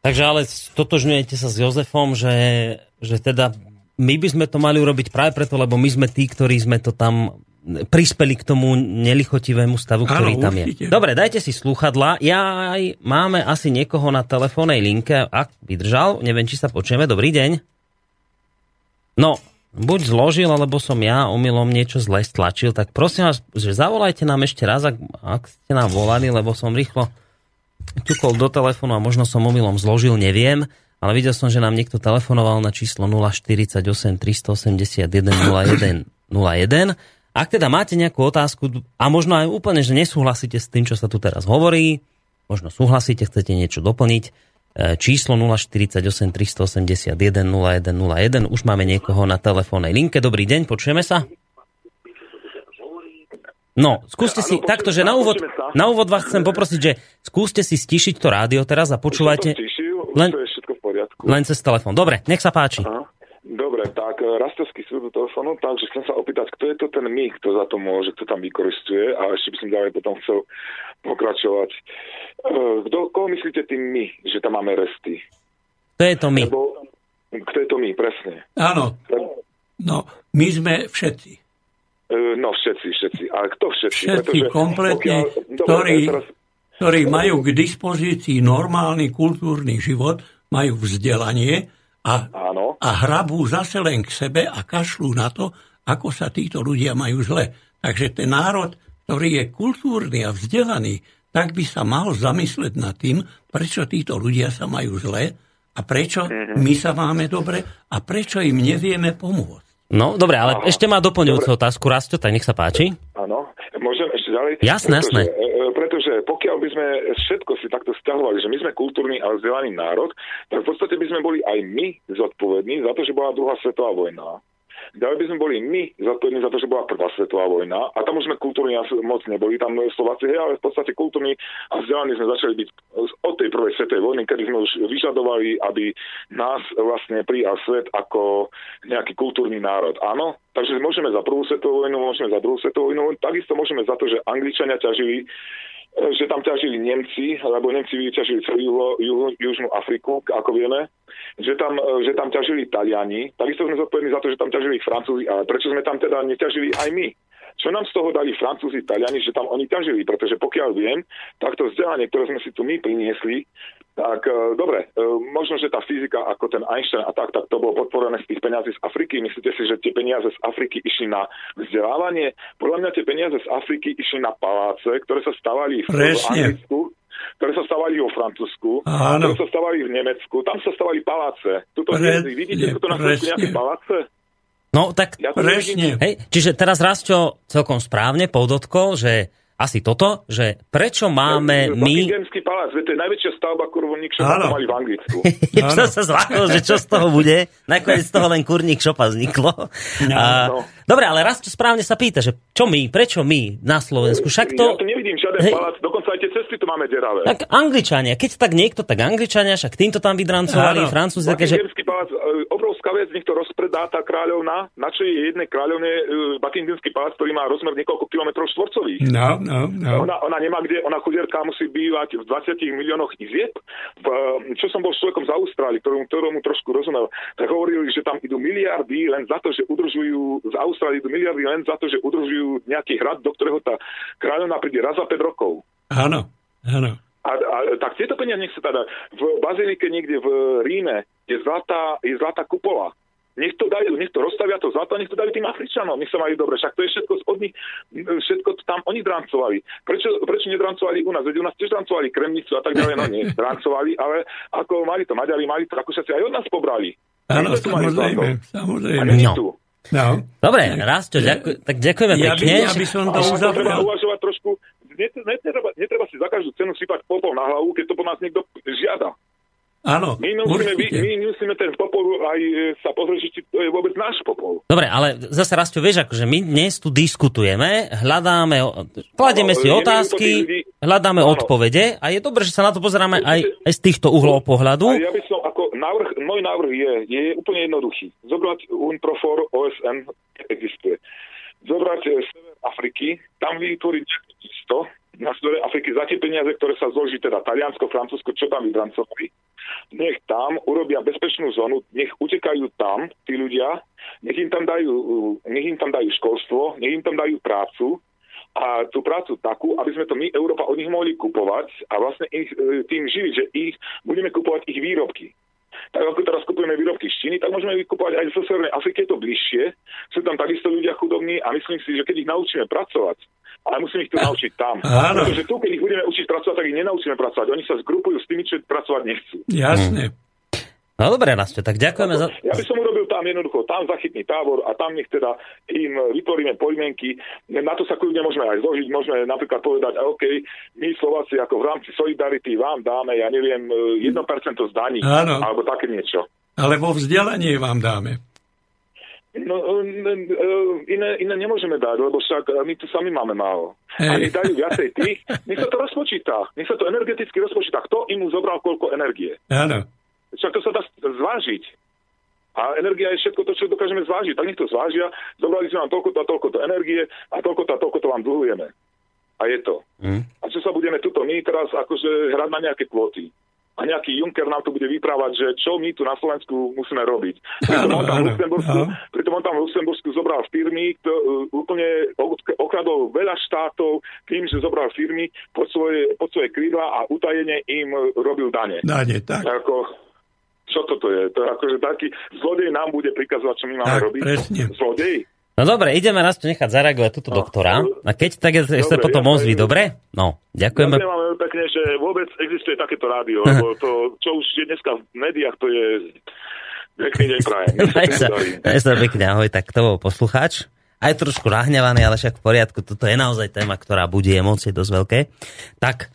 Takže ale totožňujete sa s Jozefom, že, že teda my by sme to mali urobiť práve preto, lebo my sme tí, ktorí sme to tam prispeli k tomu nelichotivému stavu, ktorý Áno, tam určite. je. Dobre, dajte si sluchadla. Ja aj máme asi niekoho na telefónnej linke, ak vydržal. Neviem, či sa počujeme. Dobrý deň. No, buď zložil, alebo som ja omylom niečo zle stlačil, tak prosím vás, že zavolajte nám ešte raz, ak, ak ste nám volali, lebo som rýchlo ťukol do telefónu a možno som omylom zložil, neviem, ale videl som, že nám niekto telefonoval na číslo 048 381 01 01. Ak teda máte nejakú otázku a možno aj úplne, že nesúhlasíte s tým, čo sa tu teraz hovorí, možno súhlasíte, chcete niečo doplniť, e, číslo 048 381 0101. Už máme niekoho na telefónnej linke. Dobrý deň, počujeme sa? No, skúste si, takto, že na úvod, na úvod vás chcem poprosiť, že skúste si stišiť to rádio teraz a počúvajte len- len cez telefón. Dobre, nech sa páči. Aha. Dobre, tak e, Rastovský súd do telefónu, takže chcem sa opýtať, kto je to ten my, kto za to môže, kto tam vykoristuje a ešte by som ďalej potom chcel pokračovať. E, Kto, koho myslíte tým my, že tam máme resty? To je to my. Lebo, kto je to my, presne? Áno, no, my sme všetci. e, No všetci, všetci. Ale kto všetci? Všetci kompletne, pokiaľ- Dobre, ktorí, teraz, ktorí majú k dispozícii normálny kultúrny život, majú vzdelanie a, áno, a hrabú zase len k sebe a kašľú na to, ako sa títo ľudia majú zle. Takže ten národ, ktorý je kultúrny a vzdelaný, tak by sa mal zamysleť nad tým, prečo títo ľudia sa majú zle a prečo Mhm. my sa máme dobre a prečo im nevieme pomôcť. No, dobre, ale ešte má doplňujúcu otázku. Rasto, tak nech sa páči. áno. Ďalej? Jasné, pretože, jasné. e, e, Pretože pokiaľ by sme všetko si takto stiahovali, že my sme kultúrny a vzdelaný národ, tak v podstate by sme boli aj my zodpovední za to, že bola druhá svetová vojna. Ďalej by sme boli my zodpovední za to, že bola prvá svetová vojna a tam už sme kultúrni moc neboli, tam Slováci, hej, ale v podstate kultúrni a vzdelaní sme začali byť od tej prvej svetovej vojny, kedy sme už vyžadovali, aby nás vlastne prijal svet ako nejaký kultúrny národ. Áno, takže môžeme za prvú svetovú vojnu, môžeme za druhú svetovú vojnu, takisto môžeme za to, že Angličania ťažili že tam ťažili Nemci, lebo Nemci vyťažili celú juho, Južnú Afriku, ako vieme, že tam, že tam ťažili Taliani, takisto sme zodpovední za to, že tam ťažili Francúzi, ale prečo sme tam teda neťažili aj my? Čo nám z toho dali Francúzi, Taliani, že tam oni ťažili? Pretože pokiaľ viem, tak to vzdelanie, ktoré sme si tu my priniesli, tak e, dobre, e, možno, že tá fyzika ako ten Einstein a tak, tak to bolo podporené z tých peniazí z Afriky. Myslíte si, že tie peniaze z Afriky išli na vzdelávanie? Podľa mňa tie peniaze z Afriky išli na paláce, ktoré sa stavali v Anglicku, ktoré sa stavali vo Francúzsku, Áno. ktoré sa stavali v Nemecku. Tam sa stavali paláce. Tuto Pre... vidíte tuto na nejaké paláce? No tak, ja hej, čiže teraz Rastio celkom správne podotkol, že asi toto, že prečo máme my... Buckinghamský palác, to je najväčšia stavba kurvník šopa, mali v Anglicku. čo sa zlákol, že čo z toho bude? Nakoniec z toho len kurník šopa vzniklo. No, a, no. Dobre, ale raz čo správne sa pýta, že čo my, prečo my na Slovensku? Však to... Ja to nevidím žiaden hej. palác, dokonca aj tie cesty tu máme deravé. Tak Angličania, keď tak niekto, tak Angličania, však týmto tam vydrancovali, Francúzi. Také, že... palác, e, obrovská vec, nech to rozpredá tá kráľovna, na čo je jednej kráľovne uh, Buckinghamský palác, ktorý má rozmer niekoľko kilometrov štvorcových. No, no, no. Ona, ona nemá kde, ona chudierka musí bývať v 20 miliónoch izieb. V, čo som bol s človekom z Austrálie, ktorom, ktoromu trošku rozumel, tak hovorili, že tam idú miliardy len za to, že udržujú, z Austrálie idú miliardy len za to, že udržujú nejaký hrad, do ktorého tá kráľovna príde raz za 5 rokov. Áno, áno. A, a, tak tieto peniaze nech sa teda v Bazilike niekde v Ríme je zlatá, je zlatá kupola nech to dajú, nech to rozstavia to zlato, nech to dajú tým Afričanom, nech sa majú dobre. Však to je všetko od nich, všetko to tam oni drancovali. Prečo, prečo nedrancovali u nás? Veď u nás tiež drancovali kremnicu a tak ďalej, no nie, drancovali, ale ako mali to Maďari, mali to Rakúšaci aj od nás pobrali. Áno, samozrejme, samozrejme. No. No. Dobre, Rasto, ďakuj, tak ďakujeme ja pekne. By, ja by som to uzavral. uvažovať trošku, netreba, netreba si za každú cenu sypať popol na hlavu, keď to po nás niekto žiada. Áno, my musíme, my, my musíme ten popol aj e, sa pozrieť, či to je vôbec náš popol. Dobre, ale zase raz vieš, akože my dnes tu diskutujeme, hľadáme, kladieme si otázky, hľadáme áno. odpovede a je dobré, že sa na to pozeráme aj, aj z týchto uhlov pohľadu. A ja by som, ako návrh, môj návrh je, je úplne jednoduchý. Zobrať UNPROFOR OSN, existuje. Zobrať e, Sever Afriky, tam vytvoriť 100 na severe Afriky za tie peniaze, ktoré sa zloží teda Taliansko, Francúzsko, čo tam vydrancovali nech tam urobia bezpečnú zónu, nech utekajú tam tí ľudia, nech im tam dajú, nech im tam dajú školstvo, nech im tam dajú prácu a tú prácu takú, aby sme to my, Európa, od nich mohli kupovať a vlastne ich, e, tým živiť, že ich budeme kupovať ich výrobky. Tak ako teraz kupujeme výrobky z Číny, tak môžeme ich kupovať aj zo Severnej Afriky, je to bližšie. Sú tam takisto ľudia chudobní a myslím si, že keď ich naučíme pracovať, ale musíme ich to naučiť tam. Áno. Pretože tu, keď ich budeme učiť pracovať, tak ich nenaučíme pracovať. Oni sa zgrupujú s tými, čo pracovať nechcú. Jasne. No dobre, Rastio, tak ďakujeme za... Ja by som urobil tam jednoducho, tam zachytný tábor a tam nech teda im vytvoríme podmienky. Na to sa kľudne môžeme aj zložiť, môžeme napríklad povedať, OK, my Slováci ako v rámci Solidarity vám dáme, ja neviem, 1% zdaní, Áno. alebo také niečo. Ale vo vzdelaní vám dáme. No, iné, iné nemôžeme dať, lebo však my tu sami máme málo. A nech dajú viacej tých, nech sa to rozpočíta. Nech sa to energeticky rozpočíta. Kto im zobral koľko energie? Áno. Však to sa dá zvážiť. A energia je všetko to, čo dokážeme zvážiť. Tak nech to zvážia. Zobrali sme vám toľko to a toľko to energie a toľko to a toľko to vám dlhujeme. A je to. Mm. A čo sa budeme tuto my teraz akože hrať na nejaké kvóty? a nejaký Juncker nám tu bude vyprávať, že čo my tu na Slovensku musíme robiť. Pritom on tam v Luxembursku, pritom on tam v Luxembursku zobral firmy, to, uh, úplne okradol veľa štátov tým, že zobral firmy pod svoje, pod svoje krídla a utajene im robil dane. Dane, tak. Ako, čo toto je? To je akože taký zlodej nám bude prikazovať, čo my máme tak, robiť. Presne. Zlodej. No dobre, ideme raz to nechať zareagovať túto no, doktora. A keď tak je, sa potom ja ozví, dobre? No, ďakujeme. Ja veľmi pekne, že vôbec existuje takéto rádio, lebo to, čo už je dneska v médiách, to je pekný deň prajem. Daj sa pekne, ahoj, tak to bol poslucháč. Aj trošku rahňavaný, ale však v poriadku, toto je naozaj téma, ktorá budí emócie dosť veľké. Tak,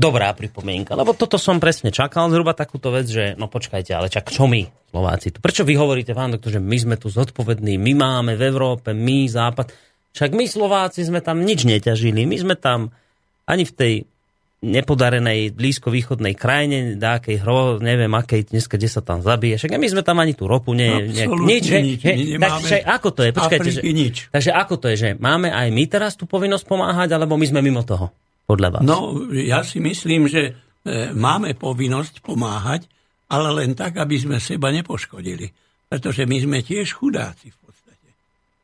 dobrá pripomienka, lebo toto som presne čakal, zhruba takúto vec, že no počkajte, ale čak čo my, Slováci, prečo vy hovoríte, pán doktor, že my sme tu zodpovední, my máme v Európe, my Západ, však my Slováci sme tam nič neťažili, my sme tam ani v tej nepodarenej blízkovýchodnej krajine, dákej hro, neviem akej, dneska, kde sa tam zabije. Však my sme tam ani tú ropu, nie, nie, nič, že, nič. He, takže ako to je? Počkajte, že, nič. Takže ako to je, že máme aj my teraz tú povinnosť pomáhať, alebo my sme mimo toho, podľa vás? No, ja si myslím, že e, máme povinnosť pomáhať, ale len tak, aby sme seba nepoškodili. Pretože my sme tiež chudáci v podstate.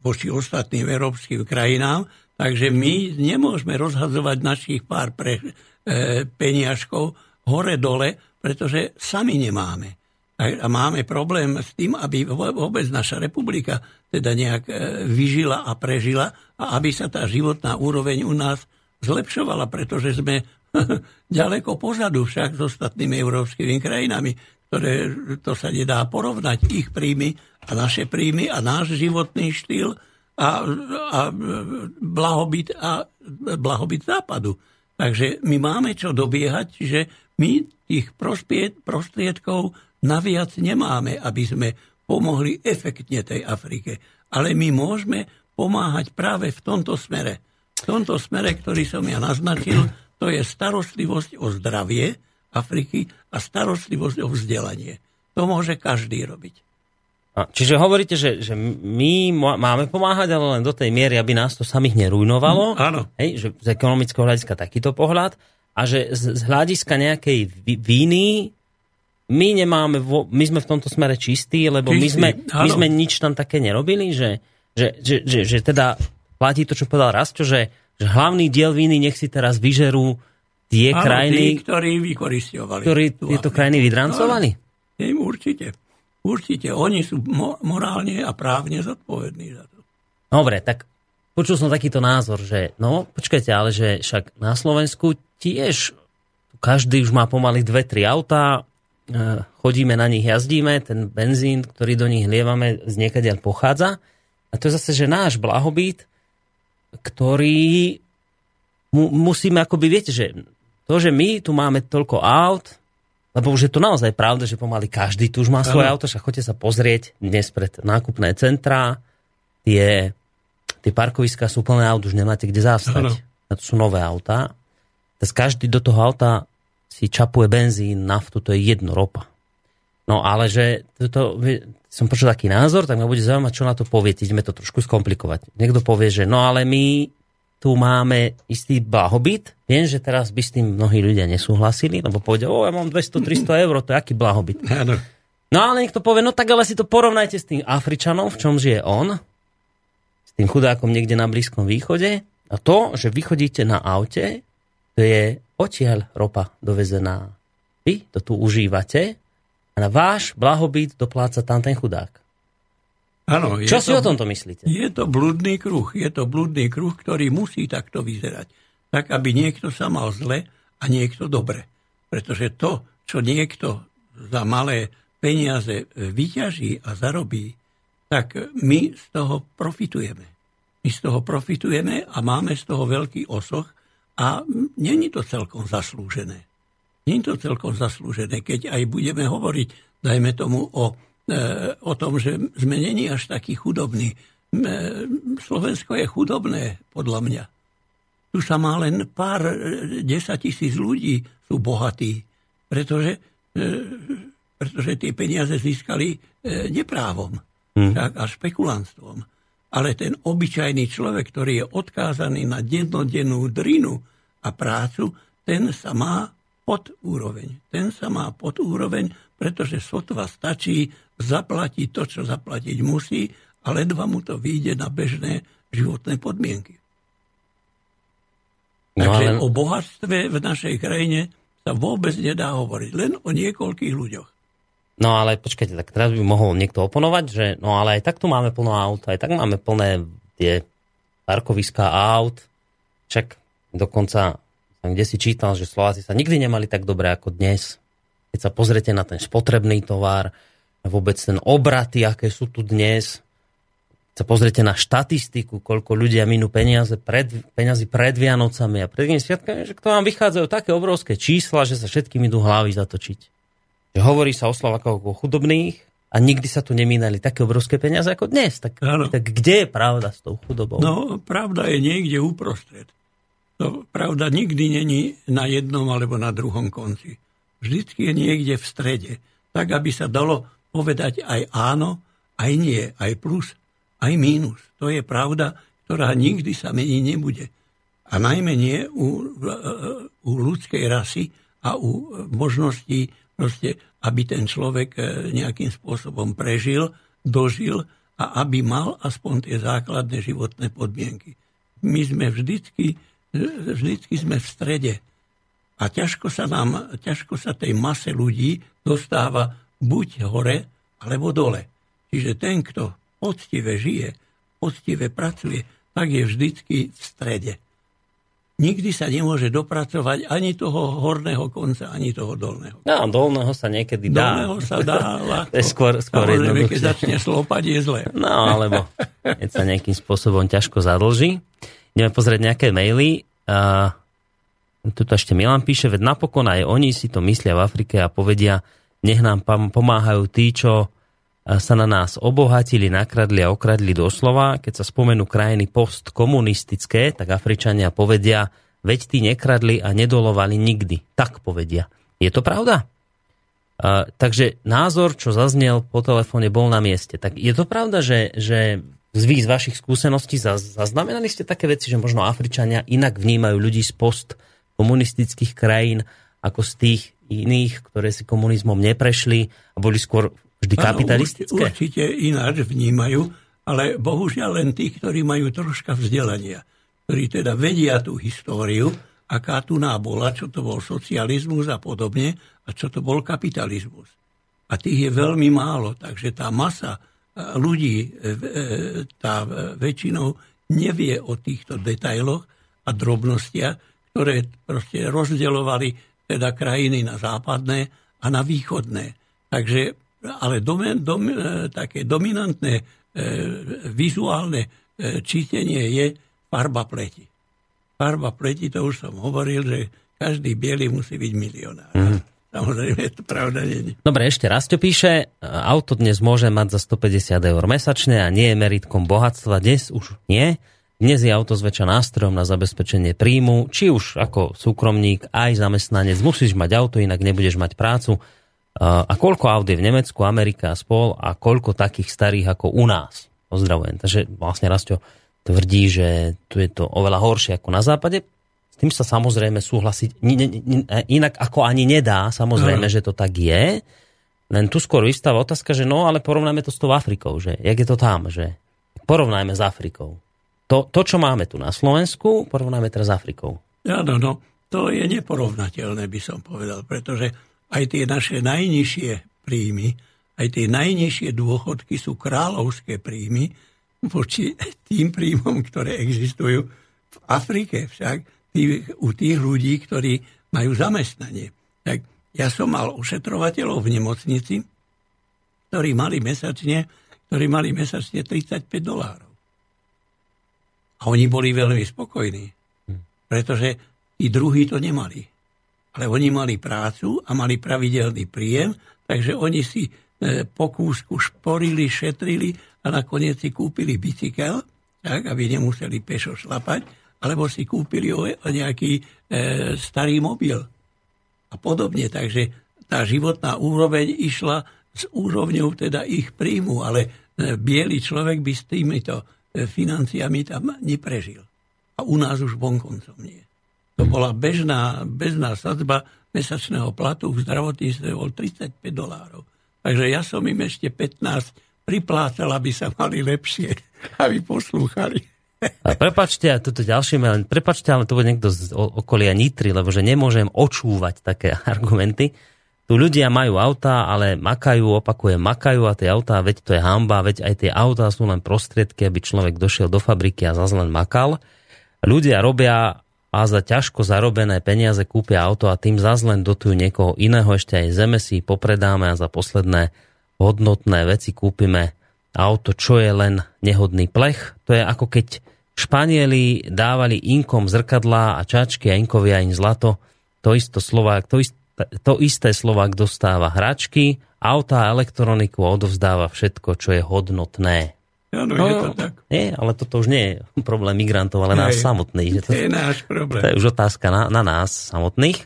Voči ostatným európskym krajinám, takže my nemôžeme rozhadzovať našich pár pre, E, peniažkov hore-dole, pretože sami nemáme. A máme problém s tým, aby vôbec naša republika teda nejak e, vyžila a prežila a aby sa tá životná úroveň u nás zlepšovala, pretože sme ďaleko pozadu však s ostatnými európskymi krajinami, ktoré to sa nedá porovnať, ich príjmy a naše príjmy a náš životný štýl a, a blahobyt a blahobyt západu. Takže my máme čo dobiehať, že my tých prostriedkov naviac nemáme, aby sme pomohli efektne tej Afrike. Ale my môžeme pomáhať práve v tomto smere. V tomto smere, ktorý som ja naznačil, to je starostlivosť o zdravie Afriky a starostlivosť o vzdelanie. To môže každý robiť. A, čiže hovoríte, že, že my máme pomáhať, ale len do tej miery, aby nás to samých nerujnovalo. Mm, áno. Hej, že z ekonomického hľadiska takýto pohľad. A že z, z hľadiska nejakej viny my nemáme, vo, my sme v tomto smere čistí, lebo Čistý, my, sme, my sme nič tam také nerobili, že, že, že, že, že teda platí to, čo povedal Rastio, že, že hlavný diel viny nech si teraz vyžerú tie áno, krajiny, tí, ktorí vykoristovali. Ktorí tieto krajiny vydrancovali? Áno, určite. Určite, oni sú morálne a právne zodpovední za to. Dobre, tak počul som takýto názor, že no, počkajte, ale že však na Slovensku tiež každý už má pomaly dve, tri autá, e, chodíme na nich, jazdíme, ten benzín, ktorý do nich lievame, z niekadiaľ pochádza. A to je zase, že náš blahobyt, ktorý mu, musíme akoby, viete, že to, že my tu máme toľko aut, lebo už je to naozaj pravda, že pomaly každý tu už má svoje auto, však chodte sa pozrieť dnes pred nákupné centrá, tie, tie parkoviská sú plné aut, už nemáte kde zastať. A to sú nové autá. Teraz každý do toho auta si čapuje benzín, naftu, to je jedno ropa. No ale že toto, som počul taký názor, tak ma bude zaujímať, čo na to poviete. Ideme to trošku skomplikovať. Niekto povie, že no ale my tu máme istý blahobyt. Viem, že teraz by s tým mnohí ľudia nesúhlasili, lebo povedia, o, ja mám 200-300 eur, to je aký blahobyt. Áno. No ale niekto povie, no tak ale si to porovnajte s tým Afričanom, v čom žije on, s tým chudákom niekde na Blízkom východe. A to, že vy chodíte na aute, to je odtiaľ ropa dovezená. Vy to tu užívate a na váš blahobyt dopláca tam ten chudák. Áno, Čo si to, o tomto myslíte? Je to blúdny kruh. Je to blúdny kruh, ktorý musí takto vyzerať. Tak, aby niekto sa mal zle a niekto dobre. Pretože to, čo niekto za malé peniaze vyťaží a zarobí, tak my z toho profitujeme. My z toho profitujeme a máme z toho veľký osoch a není to celkom zaslúžené. Není to celkom zaslúžené, keď aj budeme hovoriť, dajme tomu, o o tom, že sme není až takí chudobní. Slovensko je chudobné, podľa mňa. Tu sa má len pár, e, desať tisíc ľudí sú bohatí, pretože, e, pretože tie peniaze získali e, neprávom hmm. a špekulantstvom. Ale ten obyčajný človek, ktorý je odkázaný na dennodennú drinu a prácu, ten sa má pod úroveň. Ten sa má pod úroveň, pretože sotva stačí zaplatiť to, čo zaplatiť musí a ledva mu to vyjde na bežné životné podmienky. No, Takže ale... o bohatstve v našej krajine sa vôbec nedá hovoriť. Len o niekoľkých ľuďoch. No ale počkajte, tak teraz by mohol niekto oponovať, že no ale aj tak tu máme plno aut, aj tak máme plné tie parkoviská aut. Čak dokonca kde si čítal, že Slováci sa nikdy nemali tak dobre ako dnes. Keď sa pozrete na ten spotrebný tovar, vôbec ten obraty, aké sú tu dnes, sa pozriete na štatistiku, koľko ľudia minú peniaze pred, peniazy pred Vianocami a pred sviatkami, že to vám vychádzajú také obrovské čísla, že sa všetkým idú hlavy zatočiť. Že hovorí sa o Slovakoch o chudobných a nikdy sa tu nemínali také obrovské peniaze ako dnes. Tak, tak kde je pravda s tou chudobou? No, pravda je niekde uprostred. To pravda nikdy není na jednom alebo na druhom konci. Vždycky je niekde v strede. Tak, aby sa dalo povedať aj áno, aj nie, aj plus, aj mínus. To je pravda, ktorá nikdy sa meniť nebude. A najmä nie u, u ľudskej rasy a u možností, proste, aby ten človek e, nejakým spôsobom prežil, dožil a aby mal aspoň tie základné životné podmienky. My sme vždycky, vždycky sme v strede. A ťažko sa nám, ťažko sa tej mase ľudí dostáva buď hore, alebo dole. Čiže ten, kto poctivé žije, poctivé pracuje, tak je vždycky v strede. Nikdy sa nemôže dopracovať ani toho horného konca, ani toho dolného. No, dolného sa niekedy dá. Dolného sa dá, je skôr, skôr keď začne slopať, je zle. No, alebo keď sa nejakým spôsobom ťažko zadlží. Ideme pozrieť nejaké maily. Uh, tuto ešte Milan píše, veď napokon aj oni si to myslia v Afrike a povedia, nech nám pomáhajú tí, čo sa na nás obohatili, nakradli a okradli doslova. Keď sa spomenú krajiny postkomunistické, tak Afričania povedia, veď tí nekradli a nedolovali nikdy. Tak povedia. Je to pravda? Uh, takže názor, čo zaznel po telefóne, bol na mieste. Tak je to pravda, že, že z z vašich skúseností zaznamenali ste také veci, že možno Afričania inak vnímajú ľudí z postkomunistických krajín ako z tých iných, ktoré si komunizmom neprešli a boli skôr vždy kapitalistické? Áno, určite ináč vnímajú, ale bohužiaľ len tí, ktorí majú troška vzdelania, ktorí teda vedia tú históriu, aká tu bola, čo to bol socializmus a podobne, a čo to bol kapitalizmus. A tých je veľmi málo, takže tá masa ľudí, e, e, tá väčšinou nevie o týchto detailoch a drobnostiach, ktoré proste rozdeľovali teda krajiny na západné a na východné. Takže ale dom, dom, e, také dominantné e, vizuálne e, čítenie je farba pleti. Farba pleti, to už som hovoril, že každý biely musí byť milionár. Mm. Samozrejme, to pravda nie. Dobre, ešte raz to píše. Auto dnes môže mať za 150 eur mesačne a nie je meritkom bohatstva. Dnes už nie. Dnes je auto zväčša nástrojom na zabezpečenie príjmu, či už ako súkromník, aj zamestnanec. Musíš mať auto, inak nebudeš mať prácu. A koľko aut je v Nemecku, Amerika a spol a koľko takých starých ako u nás. Pozdravujem. Takže vlastne Rastio tvrdí, že tu je to oveľa horšie ako na západe. S tým sa samozrejme súhlasiť inak ako ani nedá, samozrejme, no. že to tak je. Len tu skôr vystáva otázka, že no, ale porovnajme to s tou Afrikou, že jak je to tam, že porovnajme s Afrikou. To, to čo máme tu na Slovensku, porovnajme teraz s Afrikou. Áno, no, to je neporovnateľné, by som povedal, pretože aj tie naše najnižšie príjmy, aj tie najnižšie dôchodky sú kráľovské príjmy voči tým príjmom, ktoré existujú v Afrike však, tý, u tých ľudí, ktorí majú zamestnanie. Tak ja som mal ošetrovateľov v nemocnici, ktorí mali mesačne, ktorí mali mesačne 35 dolárov. A oni boli veľmi spokojní, hm. pretože tí druhí to nemali ale oni mali prácu a mali pravidelný príjem, takže oni si e, po kúsku šporili, šetrili a nakoniec si kúpili bicykel, tak, aby nemuseli pešo šlapať, alebo si kúpili nejaký e, starý mobil a podobne. Takže tá životná úroveň išla s úrovňou teda ich príjmu, ale e, biely človek by s týmito e, financiami tam neprežil. A u nás už vonkoncom nie. To bola bežná, bežná sadzba mesačného platu v zdravotníctve bol 35 dolárov. Takže ja som im ešte 15 priplácal, aby sa mali lepšie, aby poslúchali. A prepačte, a toto ďalšie, len prepačte, ale to bude niekto z okolia Nitry, lebo že nemôžem očúvať také argumenty. Tu ľudia majú auta, ale makajú, opakujem, makajú a tie autá, veď to je hamba, veď aj tie autá sú len prostriedky, aby človek došiel do fabriky a zase len makal. Ľudia robia a za ťažko zarobené peniaze kúpia auto a tým zase len dotujú niekoho iného, ešte aj zeme si popredáme a za posledné hodnotné veci kúpime auto, čo je len nehodný plech. To je ako keď Španieli dávali inkom zrkadlá a čačky a inkovia im zlato. To, isto Slovák, to, isté, to isté Slovák dostáva hračky, auta a elektroniku a odovzdáva všetko, čo je hodnotné. Áno, no, je to tak. Nie, ale toto už nie je problém migrantov, ale nás samotných. To, to je náš problém. To je už otázka na, na nás samotných.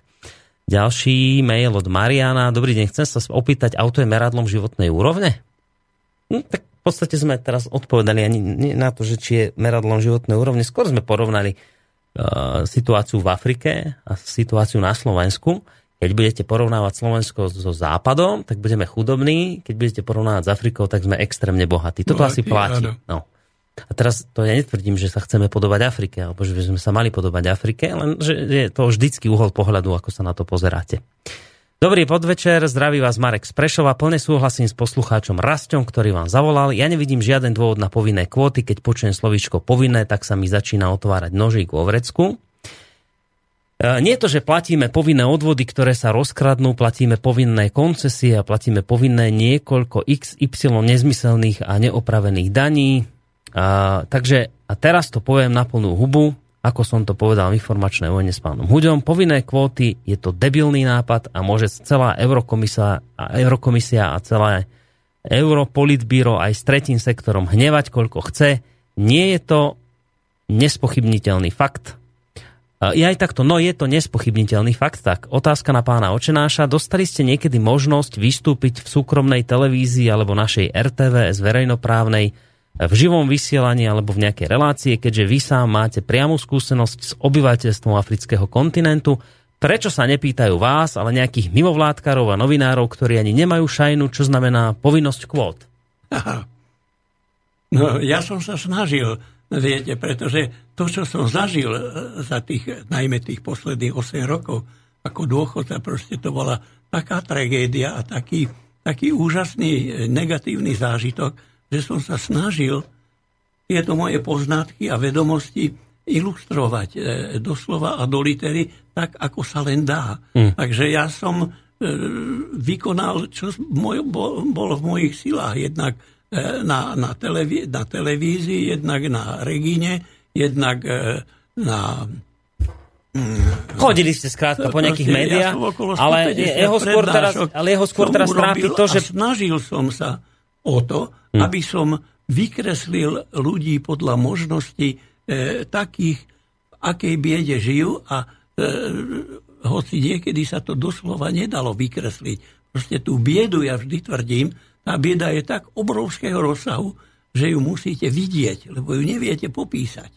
Ďalší mail od Mariana. Dobrý deň, chcem sa opýtať, auto je meradlom životnej úrovne? No, tak podstate sme teraz odpovedali ani na to, že či je meradlom životnej úrovne. Skôr sme porovnali uh, situáciu v Afrike a situáciu na Slovensku. Keď budete porovnávať Slovensko so Západom, tak budeme chudobní. Keď budete porovnávať s Afrikou, tak sme extrémne bohatí. Toto bohatí, asi platí. No. A teraz to ja netvrdím, že sa chceme podobať Afrike, alebo že by sme sa mali podobať Afrike, len že je to vždycky uhol pohľadu, ako sa na to pozeráte. Dobrý podvečer, zdraví vás Marek z. Plne súhlasím s poslucháčom Rastom, ktorý vám zavolal. Ja nevidím žiaden dôvod na povinné kvóty. Keď počujem slovíčko povinné, tak sa mi začína otvárať nožík vo vrecku. E, nie to, že platíme povinné odvody, ktoré sa rozkradnú, platíme povinné koncesie a platíme povinné niekoľko XY nezmyselných a neopravených daní. A, takže, a teraz to poviem na plnú hubu, ako som to povedal v informačnej vojne s pánom Huďom, povinné kvóty je to debilný nápad a môže celá Eurokomisia a, Eurokomisia a celé Europolitbíro aj s tretím sektorom hnevať, koľko chce. Nie je to nespochybniteľný fakt. Je aj takto, no je to nespochybniteľný fakt. Tak, otázka na pána Očenáša. Dostali ste niekedy možnosť vystúpiť v súkromnej televízii alebo našej RTVS verejnoprávnej v živom vysielaní alebo v nejakej relácie, keďže vy sám máte priamu skúsenosť s obyvateľstvom afrického kontinentu, prečo sa nepýtajú vás, ale nejakých mimovládkarov a novinárov, ktorí ani nemajú šajnu, čo znamená povinnosť kvót? Aha. No, ja som sa snažil, viete, pretože to, čo som zažil e, za tých, najmä tých posledných 8 rokov ako dôchodca, proste to bola taká tragédia a taký, taký úžasný e, negatívny zážitok, že som sa snažil tieto moje poznatky a vedomosti ilustrovať e, doslova a do litery tak, ako sa len dá. Mm. Takže ja som e, vykonal, čo moj, bolo v mojich silách. Jednak e, na, na, televí, na televízii, jednak na Regine, jednak e, na mm, Chodili ste skrátka po nejakých médiách, ja ale jeho skôr teraz, ale jeho skôr teraz trápi to, že... snažil som sa o to, hm. aby som vykreslil ľudí podľa možnosti e, takých, v akej biede žijú a e, hoci niekedy sa to doslova nedalo vykresliť. Proste tú biedu, ja vždy tvrdím, tá bieda je tak obrovského rozsahu, že ju musíte vidieť, lebo ju neviete popísať.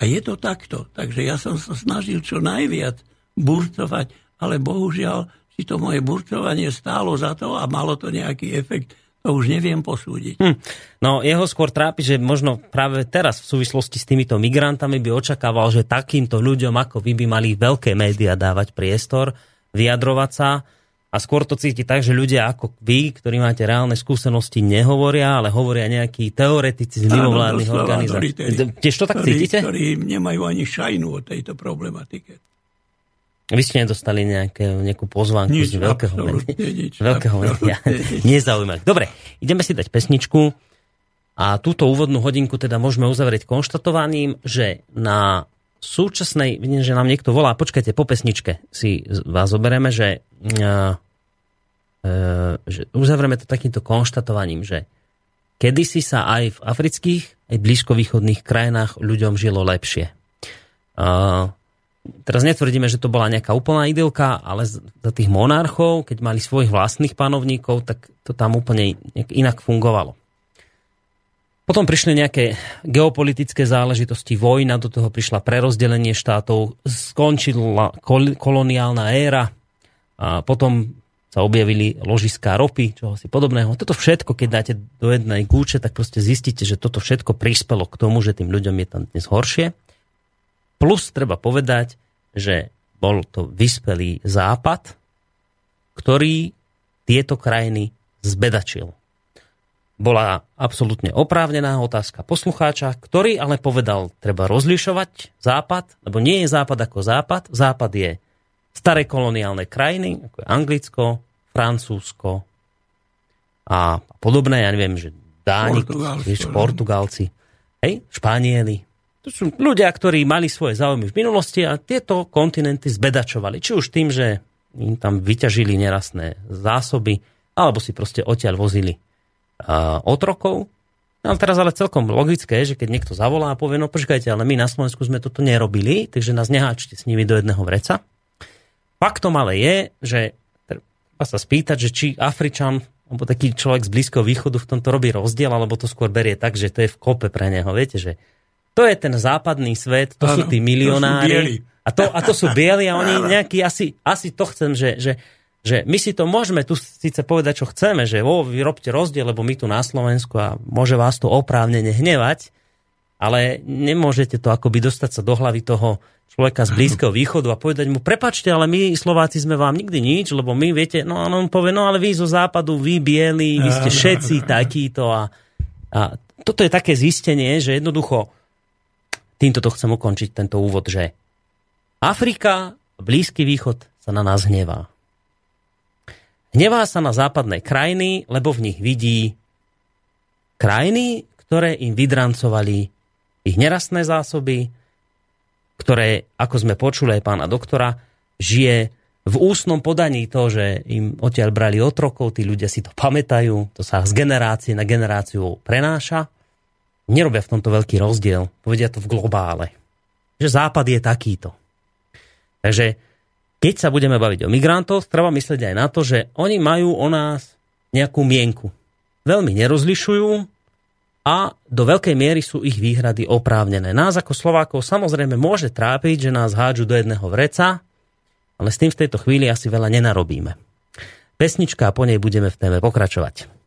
A je to takto. Takže ja som sa snažil čo najviac burcovať, ale bohužiaľ si to moje burcovanie stálo za to a malo to nejaký efekt, to už neviem posúdiť. Hm. No jeho skôr trápi, že možno práve teraz v súvislosti s týmito migrantami by očakával, že takýmto ľuďom ako vy by mali veľké médiá dávať priestor, vyjadrovať sa a skôr to cíti tak, že ľudia ako vy, ktorí máte reálne skúsenosti, nehovoria, ale hovoria nejakí teoretici z mimovládnych organizácií. Tiež to tak ktorí, cítite? Ktorí nemajú ani šajnu o tejto problematike. Vy ste nedostali nejaké, nejakú pozvánku nič, z veľkého. Nič, veľkého média. Nezaujímavé. Dobre, ideme si dať pesničku a túto úvodnú hodinku teda môžeme uzavrieť konštatovaním, že na súčasnej, vidím, že nám niekto volá, počkajte, po pesničke si vás zoberieme, že, uh, uh, že uzavrieme to takýmto konštatovaním, že kedysi sa aj v afrických, aj blízkovýchodných krajinách ľuďom žilo lepšie. Uh, teraz netvrdíme, že to bola nejaká úplná idylka, ale za tých monarchov, keď mali svojich vlastných panovníkov, tak to tam úplne inak fungovalo. Potom prišli nejaké geopolitické záležitosti, vojna, do toho prišla prerozdelenie štátov, skončila koloniálna éra a potom sa objavili ložiská ropy, čo asi podobného. Toto všetko, keď dáte do jednej gúče, tak proste zistíte, že toto všetko prispelo k tomu, že tým ľuďom je tam dnes horšie. Plus treba povedať, že bol to vyspelý západ, ktorý tieto krajiny zbedačil. Bola absolútne oprávnená otázka poslucháča, ktorý ale povedal, treba rozlišovať západ, lebo nie je západ ako západ. Západ je staré koloniálne krajiny, ako je Anglicko, Francúzsko a podobné, ja neviem, že Dáni, vieš, Portugalci, hej, Španieli. To sú ľudia, ktorí mali svoje záujmy v minulosti a tieto kontinenty zbedačovali. Či už tým, že im tam vyťažili nerastné zásoby, alebo si proste odtiaľ vozili uh, otrokov. No teraz ale celkom logické že keď niekto zavolá a povie, no počkajte, ale my na Slovensku sme toto nerobili, takže nás neháčte s nimi do jedného vreca. Faktom ale je, že treba sa spýtať, že či Afričan alebo taký človek z Blízkeho východu v tomto robí rozdiel, alebo to skôr berie tak, že to je v kope pre neho. Viete, že to je ten západný svet, to ano, sú tí milionári. To sú a, to, a to sú bieli a oni nejaký, asi, asi to chcem, že, že, že my si to môžeme tu síce povedať, čo chceme, že o, vy robte rozdiel, lebo my tu na Slovensku a môže vás to oprávne hnevať, ale nemôžete to akoby dostať sa do hlavy toho človeka z Blízkeho východu a povedať mu, prepačte, ale my Slováci sme vám nikdy nič, lebo my viete, no a on povie, no ale vy zo západu, vy bieli, vy ste všetci takíto a, a toto je také zistenie, že jednoducho týmto to chcem ukončiť tento úvod, že Afrika, Blízky východ sa na nás hnevá. Hnevá sa na západné krajiny, lebo v nich vidí krajiny, ktoré im vydrancovali ich nerastné zásoby, ktoré, ako sme počuli aj pána doktora, žije v ústnom podaní to, že im odtiaľ brali otrokov, tí ľudia si to pamätajú, to sa z generácie na generáciu prenáša. Nerobia v tomto veľký rozdiel, povedia to v globále. Že západ je takýto. Takže keď sa budeme baviť o migrantoch, treba myslieť aj na to, že oni majú o nás nejakú mienku. Veľmi nerozlišujú, a do veľkej miery sú ich výhrady oprávnené. Nás ako Slovákov samozrejme môže trápiť, že nás hádžu do jedného vreca, ale s tým v tejto chvíli asi veľa nenarobíme. Pesnička a po nej budeme v téme pokračovať.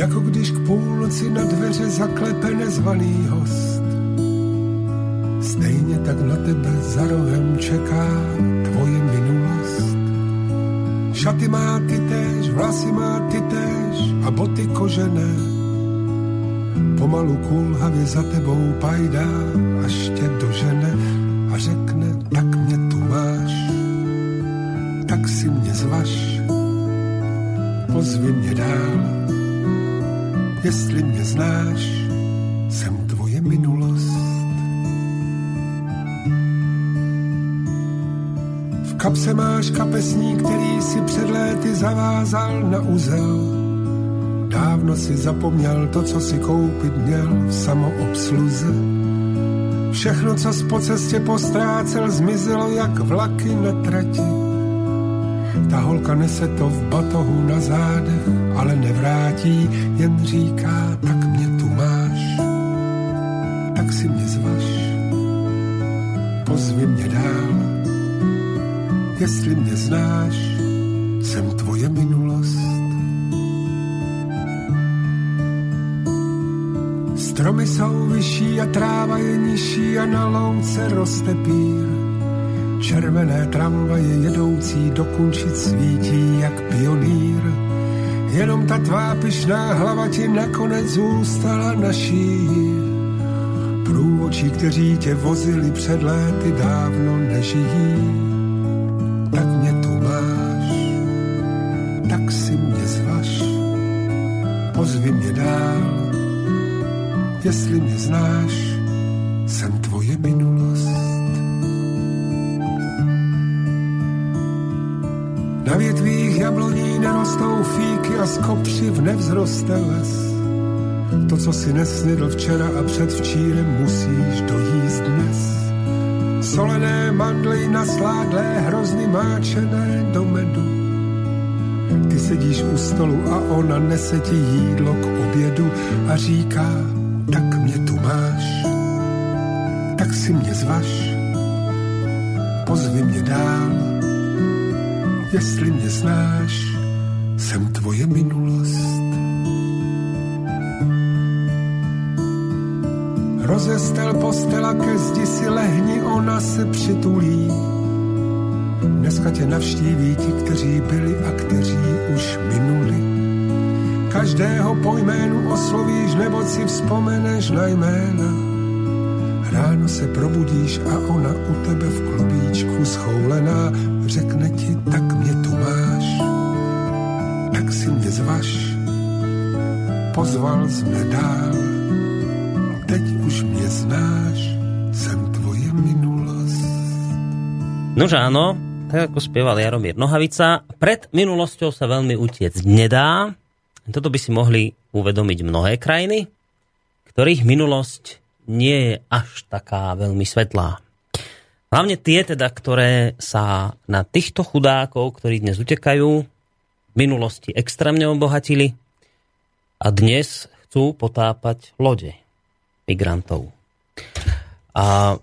Jako když k půlnoci na dveře zaklepe nezvaný host. Stejně tak na tebe za rohem čeká tvoje minulost. Šaty má ty též, vlasy má ty též a boty kožené. Pomalu kulhavě za tebou pajdá, až tě dožene a řekne, tak mě tu máš, tak si mě zvaš, pozvi mě dál jestli mě znáš, jsem tvoje minulost. V kapse máš kapesník, který si před léty zavázal na uzel. Dávno si zapomněl to, co si koupit měl v samoobsluze. Všechno, co po cestě postrácel, zmizelo jak vlaky na trati ta holka nese to v batohu na zádech, ale nevrátí, jen říká, tak mě tu máš, tak si mě zvaš, pozvi mě dál, jestli mě znáš, jsem tvoje minulost. Stromy jsou vyšší a tráva je nižší a na louce roste pír. Červené tramvaje jedoucí do Kunčic svítí jak pionýr. Jenom ta tvá pyšná hlava ti nakonec zůstala naší. Průvočí, kteří tě vozili před léty, dávno nežijí. Tak mě tu máš, tak si mě zvaš, pozvi mě dál, jestli mě znáš, kopřiv nevzroste les. To, co si nesnidl včera a předvčírem, musíš dojíst dnes. Solené mandly nasládlé, hrozny máčené do medu. Ty sedíš u stolu a ona nese ti jídlo k obědu a říká, tak mě tu máš, tak si mě zvaš, pozvi mě dál, jestli mě znáš, jsem tvoje minulost. Rozestel postela ke zdi si lehni, ona se přitulí. Dneska tě navštíví ti, kteří byli a kteří už minuli. Každého po jménu oslovíš, nebo si vzpomeneš na jména. Ráno se probudíš a ona u tebe v klubíčku schoulená řekne ti, tak mě tu máš, tak si mě zvaš. Pozval mě dál, už mě znáš, jsem tvoje minulost. Nože áno, tak ako spieval Jaromír Nohavica, pred minulosťou sa veľmi utiecť nedá. Toto by si mohli uvedomiť mnohé krajiny, ktorých minulosť nie je až taká veľmi svetlá. Hlavne tie teda, ktoré sa na týchto chudákov, ktorí dnes utekajú, v minulosti extrémne obohatili a dnes chcú potápať lode migrantov. A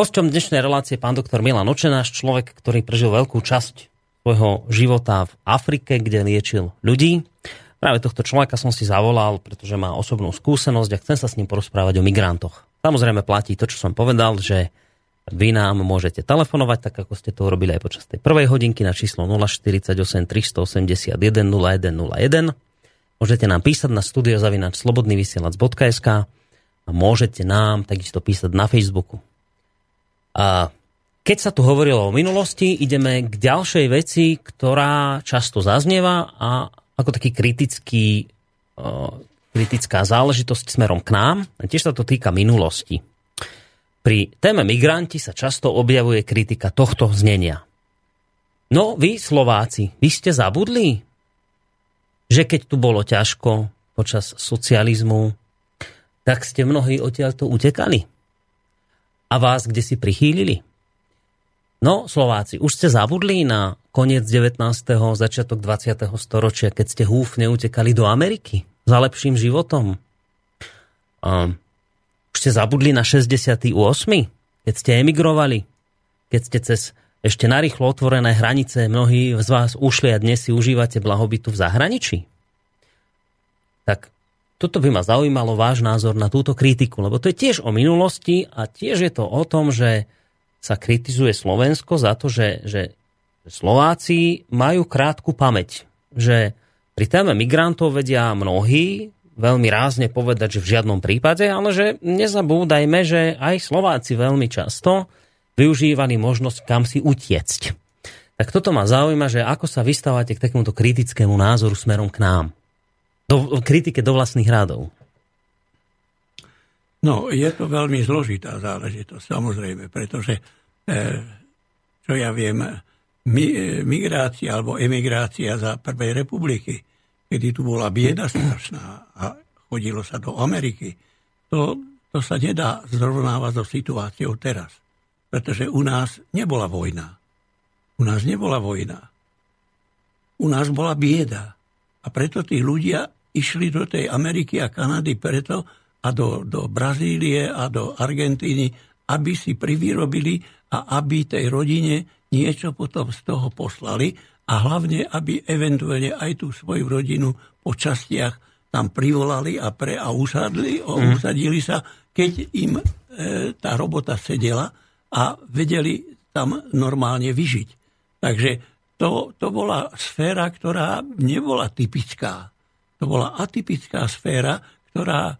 Hosťom dnešnej relácie je pán doktor Milan Očenáš, človek, ktorý prežil veľkú časť svojho života v Afrike, kde liečil ľudí. Práve tohto človeka som si zavolal, pretože má osobnú skúsenosť a chcem sa s ním porozprávať o migrantoch. Samozrejme platí to, čo som povedal, že vy nám môžete telefonovať, tak ako ste to urobili aj počas tej prvej hodinky na číslo 048 381 0101. Môžete nám písať na studiozavinač.slobodnyvysielac.sk môžete nám takisto písať na Facebooku a keď sa tu hovorilo o minulosti, ideme k ďalšej veci, ktorá často zaznieva a ako taký kritický, kritická záležitosť smerom k nám. Tiež sa to týka minulosti. Pri téme migranti sa často objavuje kritika tohto znenia. No vy, Slováci, vy ste zabudli, že keď tu bolo ťažko počas socializmu, tak ste mnohí odtiaľto utekali a vás kde si prichýlili? No, Slováci, už ste zabudli na koniec 19. začiatok 20. storočia, keď ste húfne utekali do Ameriky za lepším životom? Um, už ste zabudli na 68. keď ste emigrovali? Keď ste cez ešte narýchlo otvorené hranice mnohí z vás ušli a dnes si užívate blahobytu v zahraničí? Tak toto by ma zaujímalo váš názor na túto kritiku, lebo to je tiež o minulosti a tiež je to o tom, že sa kritizuje Slovensko za to, že, že Slováci majú krátku pamäť. Že pri téme migrantov vedia mnohí veľmi rázne povedať, že v žiadnom prípade, ale že nezabúdajme, že aj Slováci veľmi často využívali možnosť kam si utiecť. Tak toto ma zaujíma, že ako sa vystávate k takémuto kritickému názoru smerom k nám do, kritike do vlastných rádov? No, je to veľmi zložitá záležitosť, samozrejme, pretože, e, čo ja viem, mi, e, migrácia alebo emigrácia za Prvej republiky, kedy tu bola bieda strašná a chodilo sa do Ameriky, to, to sa nedá zrovnávať so situáciou teraz. Pretože u nás nebola vojna. U nás nebola vojna. U nás bola bieda. A preto tí ľudia išli do tej Ameriky a Kanady preto a do, do Brazílie a do Argentíny, aby si privyrobili a aby tej rodine niečo potom z toho poslali a hlavne, aby eventuálne aj tú svoju rodinu po častiach tam privolali a, pre, a usadli, mm. usadili sa, keď im e, tá robota sedela a vedeli tam normálne vyžiť. Takže to, to bola sféra, ktorá nebola typická to bola atypická sféra, ktorá e,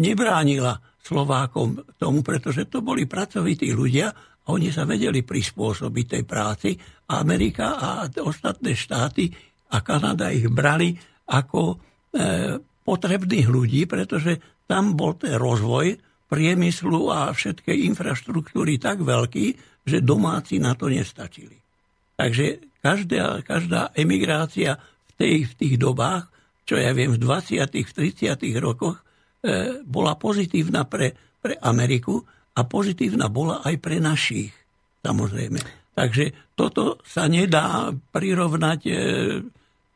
nebránila Slovákom tomu, pretože to boli pracovití ľudia a oni sa vedeli prispôsobiť tej práci. Amerika a ostatné štáty a Kanada ich brali ako e, potrebných ľudí, pretože tam bol ten rozvoj priemyslu a všetkej infraštruktúry tak veľký, že domáci na to nestačili. Takže každá, každá emigrácia v, tej, v tých dobách čo ja viem, v 20. v 30. rokoch e, bola pozitívna pre, pre Ameriku a pozitívna bola aj pre našich, samozrejme. Takže toto sa nedá prirovnať e,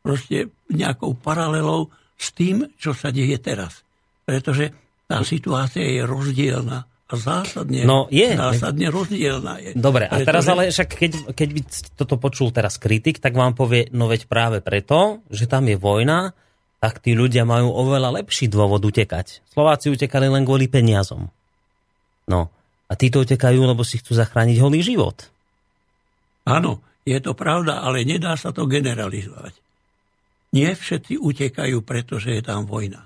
proste nejakou paralelou s tým, čo sa deje teraz. Pretože tá situácia je rozdielna a zásadne, no je. zásadne rozdielna je. Dobre, a teraz ale však keď, keď by toto počul teraz kritik, tak vám povie, no veď práve preto, že tam je vojna, tak tí ľudia majú oveľa lepší dôvod utekať. Slováci utekali len kvôli peniazom. No, a títo utekajú, lebo si chcú zachrániť holý život. Áno, je to pravda, ale nedá sa to generalizovať. Nie všetci utekajú, pretože je tam vojna.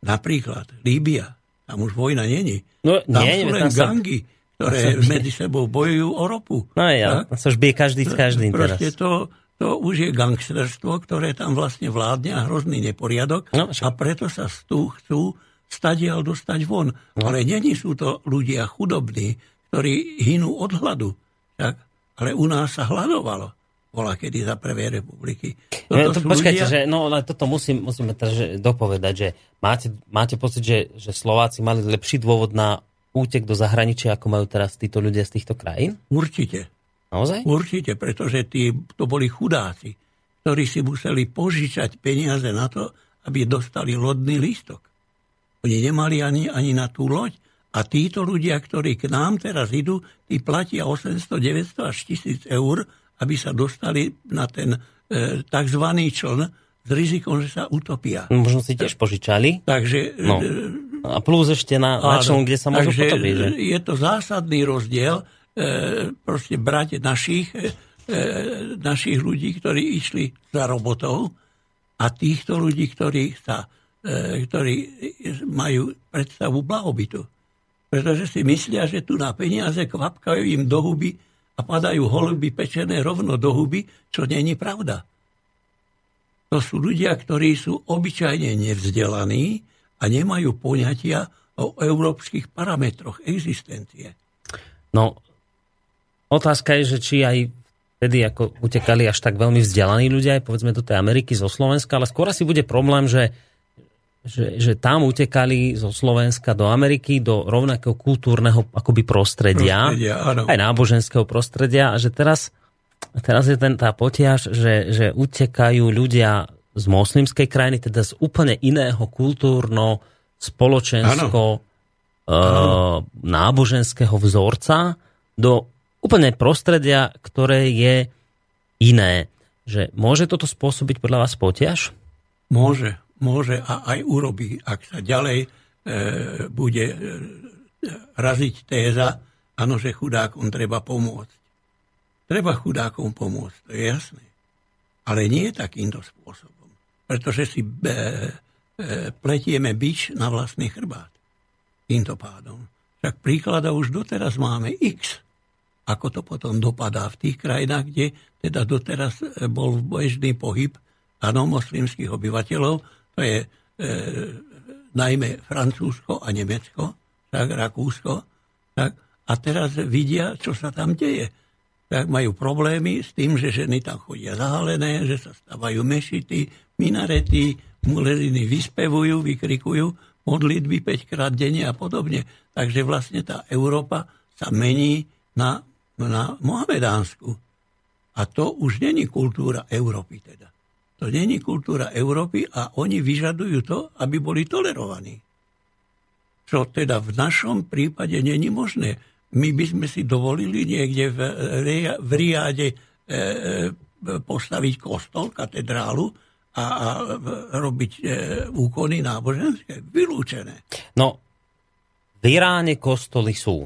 Napríklad Líbia, tam už vojna není. No, tam nie, sú len tam gangy, ktoré medzi sebou bojujú o ropu. No ja, Tak? sa už bije každý s každým teraz. To, to už je gangsterstvo, ktoré tam vlastne vládne a hrozný neporiadok No, a preto sa tu chcú stadiaľ dostať von. No. Ale není sú to ľudia chudobní, ktorí hynú od hladu. Tak? Ale u nás sa hľadovalo. Bola kedy za Prvej republiky. No, to, sú počkajte, ľudia- že, no ale toto musím, musíme teraz že, dopovedať, že máte, máte pocit, že, že Slováci mali lepší dôvod na útek do zahraničia, ako majú teraz títo ľudia z týchto krajín? Určite. Naozaj? Určite, pretože tí, to boli chudáci, ktorí si museli požičať peniaze na to, aby dostali lodný lístok. Oni nemali ani, ani na tú loď. A títo ľudia, ktorí k nám teraz idú, tí platia 800, 900 až 1000 eur, aby sa dostali na ten e, tzv. čln s rizikom, že sa utopia. Možno si tiež požičali. Takže No. e, A plus ešte na, na čln, kde sa môžu Takže potopiť. Že? je to zásadný rozdiel proste brať našich, e, e, našich ľudí, ktorí išli za robotou a týchto ľudí, ktorí, sa, e, ktorí majú predstavu blahobytu. Pretože si myslia, že tu na peniaze kvapkajú im do huby a padajú holuby pečené rovno do huby, čo není pravda. To sú ľudia, ktorí sú obyčajne nevzdelaní a nemajú poňatia o európskych parametroch existencie. No, otázka je, že či aj vtedy ako utekali až tak veľmi vzdelaní ľudia, aj povedzme do tej Ameriky, zo Slovenska, ale skôr asi bude problém, že, že, že tam utekali zo Slovenska do Ameriky, do rovnakého kultúrneho akoby prostredia, Prostredia, áno. aj náboženského prostredia a že teraz, teraz je ten, tá potiaž, že, že utekajú ľudia z moslimskej krajiny, teda z úplne iného kultúrno, spoločensko, e, náboženského vzorca do úplne prostredia, ktoré je iné. Že môže toto spôsobiť podľa vás potiaž? Môže, môže a aj urobí, ak sa ďalej e, bude e, raziť téza, áno, že chudákom treba pomôcť. Treba chudákom pomôcť, to je jasné. Ale nie takýmto spôsobom. Pretože si e, e, pletieme bič na vlastný chrbát. Týmto pádom. Však príkladov už doteraz máme x. Ako to potom dopadá v tých krajinách, kde teda doteraz e, bol bežný pohyb áno, moslimských obyvateľov, to je e, najmä Francúzsko a Nemecko, tak Rakúsko, tak, a teraz vidia, čo sa tam deje. Tak majú problémy s tým, že ženy tam chodia zahalené, že sa stávajú mešity, minarety, muleziny vyspevujú, vykrikujú, modlitby 5 krát denne a podobne. Takže vlastne tá Európa sa mení na, na mohamedánsku. A to už není kultúra Európy teda. To není kultúra Európy a oni vyžadujú to, aby boli tolerovaní. Čo teda v našom prípade není možné. My by sme si dovolili niekde v, v Riade e, e, postaviť kostol, katedrálu a, a robiť e, úkony náboženské. Vylúčené. No, v Iráne kostoly sú.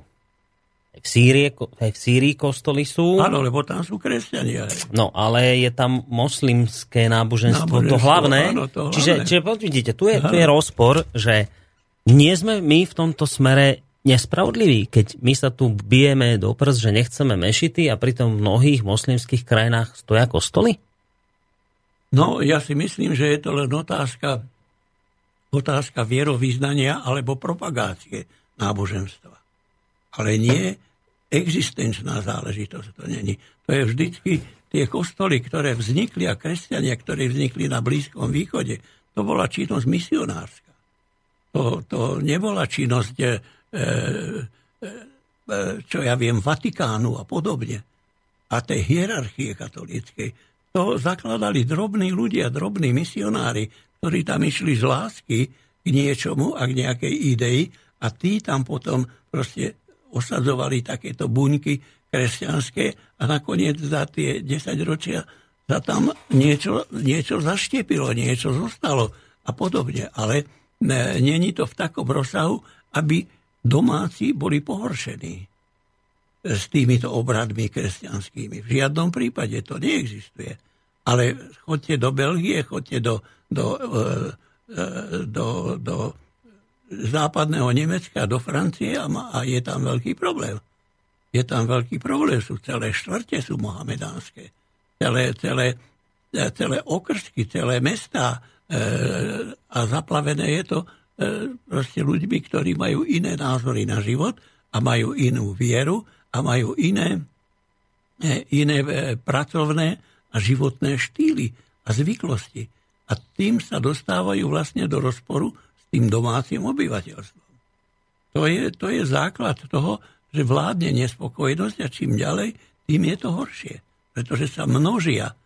V, Sýrie, aj v Sýrii kostoly sú. Áno, lebo tam sú kresťania. No, ale je tam moslimské náboženstvo, to Náboženstvo, hlavné. áno, to hlavné. Čiže, čiže vidíte, tu je, tu je rozpor, že nie sme my v tomto smere nespravodliví, keď my sa tu bijeme do prs, že nechceme mešity a pritom v mnohých moslimských krajinách stoja kostoly? No, ja si myslím, že je to len otázka, otázka vierovýznania alebo propagácie náboženstva. Ale nie existenčná záležitosť. To není. To je vždycky tie kostoly, ktoré vznikli a kresťania, ktorí vznikli na Blízkom východe, to bola činnosť misionárska. To, to nebola činnosť, e, e, e, čo ja viem, Vatikánu a podobne. A tej hierarchie katolíckej. To zakladali drobní ľudia, drobní misionári, ktorí tam išli z lásky k niečomu a k nejakej idei a tí tam potom proste osadzovali takéto buňky kresťanské a nakoniec za tie 10 ročia sa tam niečo, niečo zaštiepilo, niečo zostalo a podobne. Ale ne, není to v takom rozsahu, aby domáci boli pohoršení s týmito obradmi kresťanskými. V žiadnom prípade to neexistuje. Ale chodte do Belgie, chodte do, do, e, e, do, do západného Nemecka, do Francie a, je tam veľký problém. Je tam veľký problém, sú celé štvrte sú mohamedánske. Celé, celé, celé okrsky, celé mestá e, a zaplavené je to e, proste ľuďmi, ktorí majú iné názory na život a majú inú vieru a majú iné, e, iné e, pracovné a životné štýly a zvyklosti. A tým sa dostávajú vlastne do rozporu tým domácim obyvateľstvom. To je, to je základ toho, že vládne nespokojnosť a čím ďalej, tým je to horšie. Pretože sa množia.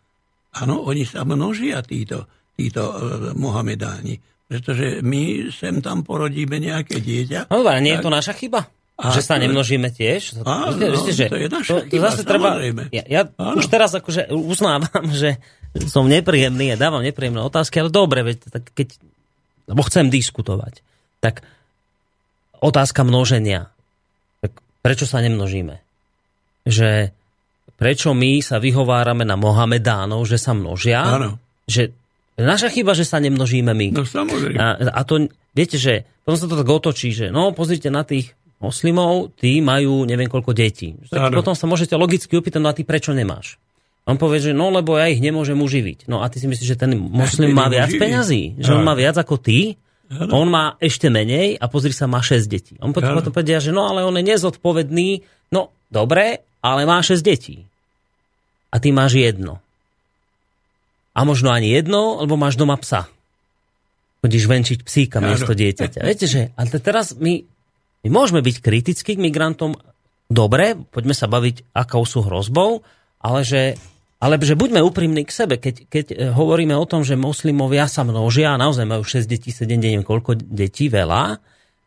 Áno, oni sa množia, títo, títo e, Mohamedáni. Pretože my sem tam porodíme nejaké dieťa. No ale nie tak... je to naša chyba? A že sa nemnožíme tiež? Áno, viete, že to je naša to, to zase treba, Ja, ja už teraz akože uznávam, že som nepríjemný a dávam nepríjemné otázky, ale dobre, veď, tak keď lebo chcem diskutovať. Tak otázka množenia. Tak prečo sa nemnožíme? Že prečo my sa vyhovárame na Mohamedánov, že sa množia? Áno. Že naša chyba, že sa nemnožíme my. No samozrejme. A, a to, viete, že potom sa to tak otočí, že no pozrite na tých moslimov, tí majú neviem koľko detí. Tak potom sa môžete logicky opýtať, no a ty prečo nemáš? On povie, že no lebo ja ich nemôžem uživiť. No a ty si myslíš, že ten moslim má viac peňazí? Že on má viac ako ty? Ano. On má ešte menej a pozri sa, má 6 detí. On potom, potom povedia, že no ale on je nezodpovedný. No dobre, ale má 6 detí. A ty máš jedno. A možno ani jedno, lebo máš doma psa. Chodíš venčiť psíka miesto dieťaťa. Viete, že ale teraz my, my môžeme byť kritickí k migrantom. Dobre, poďme sa baviť, akou sú hrozbou, ale že ale že buďme úprimní k sebe, keď, keď e, hovoríme o tom, že moslimovia sa množia a naozaj majú 6 detí, 7, neviem koľko detí, veľa,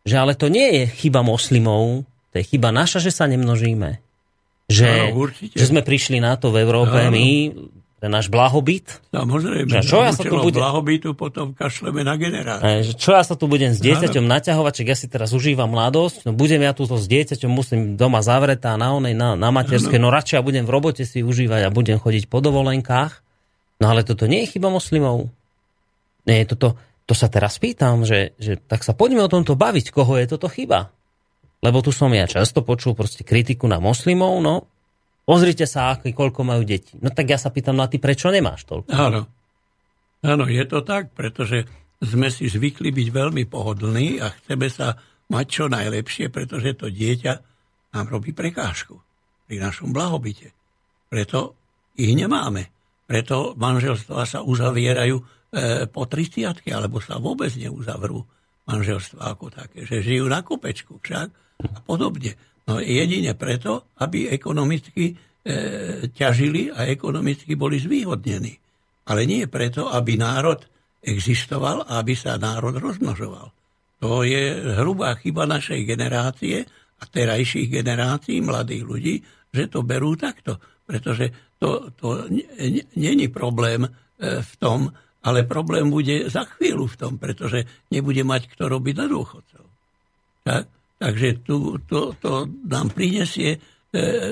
že ale to nie je chyba moslimov, to je chyba naša, že sa nemnožíme. Že, no, že sme prišli na to v Európe, no, my ten náš blahobyt. Samozrejme, že čo ja sa tu budem... blahobytu potom kašleme na generáciu. Čo ja sa tu budem s dieťaťom naťahovať, čak ja si teraz užívam mladosť, no budem ja túto s dieťaťom, musím doma zavretá na onej, na, na materskej, no radšej ja budem v robote si užívať a budem chodiť po dovolenkách. No ale toto nie je chyba moslimov. Nie, toto, to sa teraz pýtam, že, že tak sa poďme o tomto baviť, koho je toto chyba. Lebo tu som ja často počul proste kritiku na moslimov, no Pozrite sa, aký, koľko majú deti. No tak ja sa pýtam, no a ty prečo nemáš toľko? Áno. Áno, je to tak, pretože sme si zvykli byť veľmi pohodlní a chceme sa mať čo najlepšie, pretože to dieťa nám robí prekážku pri našom blahobite. Preto ich nemáme. Preto manželstva sa uzavierajú e, po 30 alebo sa vôbec neuzavrú manželstva ako také, že žijú na kopečku však a podobne. No jedine preto, aby ekonomicky e, ťažili a ekonomicky boli zvýhodnení. Ale nie preto, aby národ existoval a aby sa národ rozmnožoval. To je hrubá chyba našej generácie a terajších generácií mladých ľudí, že to berú takto. Pretože to, to není problém e, v tom, ale problém bude za chvíľu v tom, pretože nebude mať kto robiť na dôchodcov. Tak? Takže tu, to, to nám prinesie e,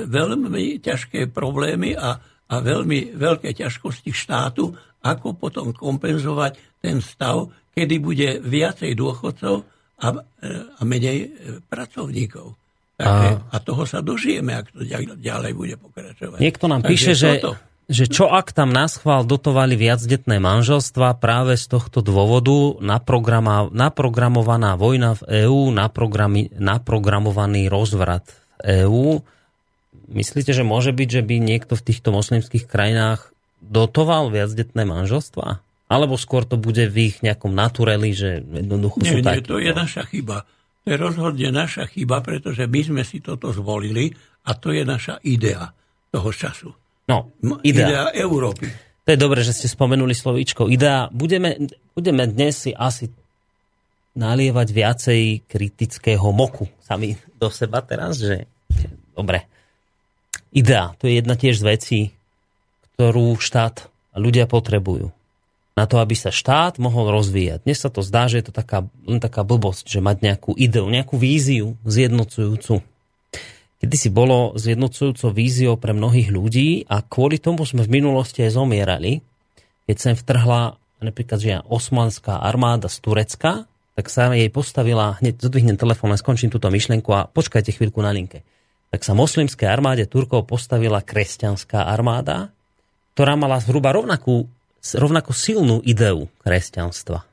veľmi ťažké problémy a, a veľmi veľké ťažkosti štátu, ako potom kompenzovať ten stav, kedy bude viacej dôchodcov a, e, a menej e, pracovníkov. Takže, a... a toho sa dožijeme, ak to ďalej bude pokračovať. Niekto nám Takže píše. Toto že čo ak tam na schvál dotovali viacdetné manželstva práve z tohto dôvodu naprogramovaná vojna v EÚ, naprogramovaný rozvrat v EÚ. Myslíte, že môže byť, že by niekto v týchto moslimských krajinách dotoval viacdetné manželstva? Alebo skôr to bude v ich nejakom natureli, že jednoducho nie, sú takí? Nie, to je naša chyba. To je rozhodne naša chyba, pretože my sme si toto zvolili a to je naša idea toho času. No, idea. idea Európy. To je dobré, že ste spomenuli slovíčko idea. Budeme, budeme dnes si asi nalievať viacej kritického moku sami do seba teraz, že dobre. Idea, to je jedna tiež z vecí, ktorú štát a ľudia potrebujú. Na to, aby sa štát mohol rozvíjať. Dnes sa to zdá, že je to taká, len taká blbosť, že mať nejakú ideu, nejakú víziu zjednocujúcu kedy si bolo zjednocujúco víziou pre mnohých ľudí a kvôli tomu sme v minulosti aj zomierali. keď sem vtrhla napríklad, že osmanská armáda z Turecka, tak sa jej postavila, hneď zodvihnem telefón, len skončím túto myšlenku a počkajte chvíľku na linke. Tak sa moslimskej armáde Turkov postavila kresťanská armáda, ktorá mala zhruba rovnakú, rovnako silnú ideu kresťanstva.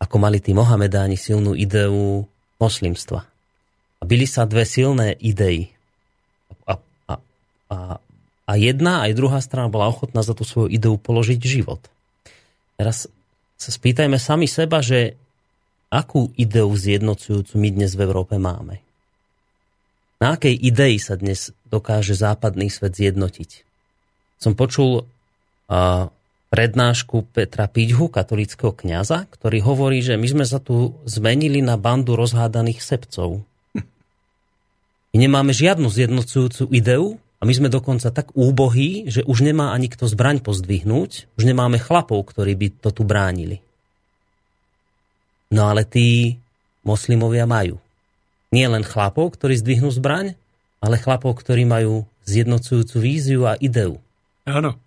Ako mali tí Mohamedáni silnú ideu moslimstva. A byli sa dve silné idei. A, a, a, a jedna aj druhá strana bola ochotná za tú svoju ideu položiť život. Teraz sa spýtajme sami seba, že akú ideu zjednocujúcu my dnes v Európe máme? Na akej idei sa dnes dokáže západný svet zjednotiť? Som počul uh, prednášku Petra Píďhu, katolického kňaza, ktorý hovorí, že my sme sa tu zmenili na bandu rozhádaných sebcov. Nemáme žiadnu zjednocujúcu ideu a my sme dokonca tak úbohí, že už nemá ani kto zbraň pozdvihnúť, už nemáme chlapov, ktorí by to tu bránili. No ale tí moslimovia majú. Nie len chlapov, ktorí zdvihnú zbraň, ale chlapov, ktorí majú zjednocujúcu víziu a ideu. Áno.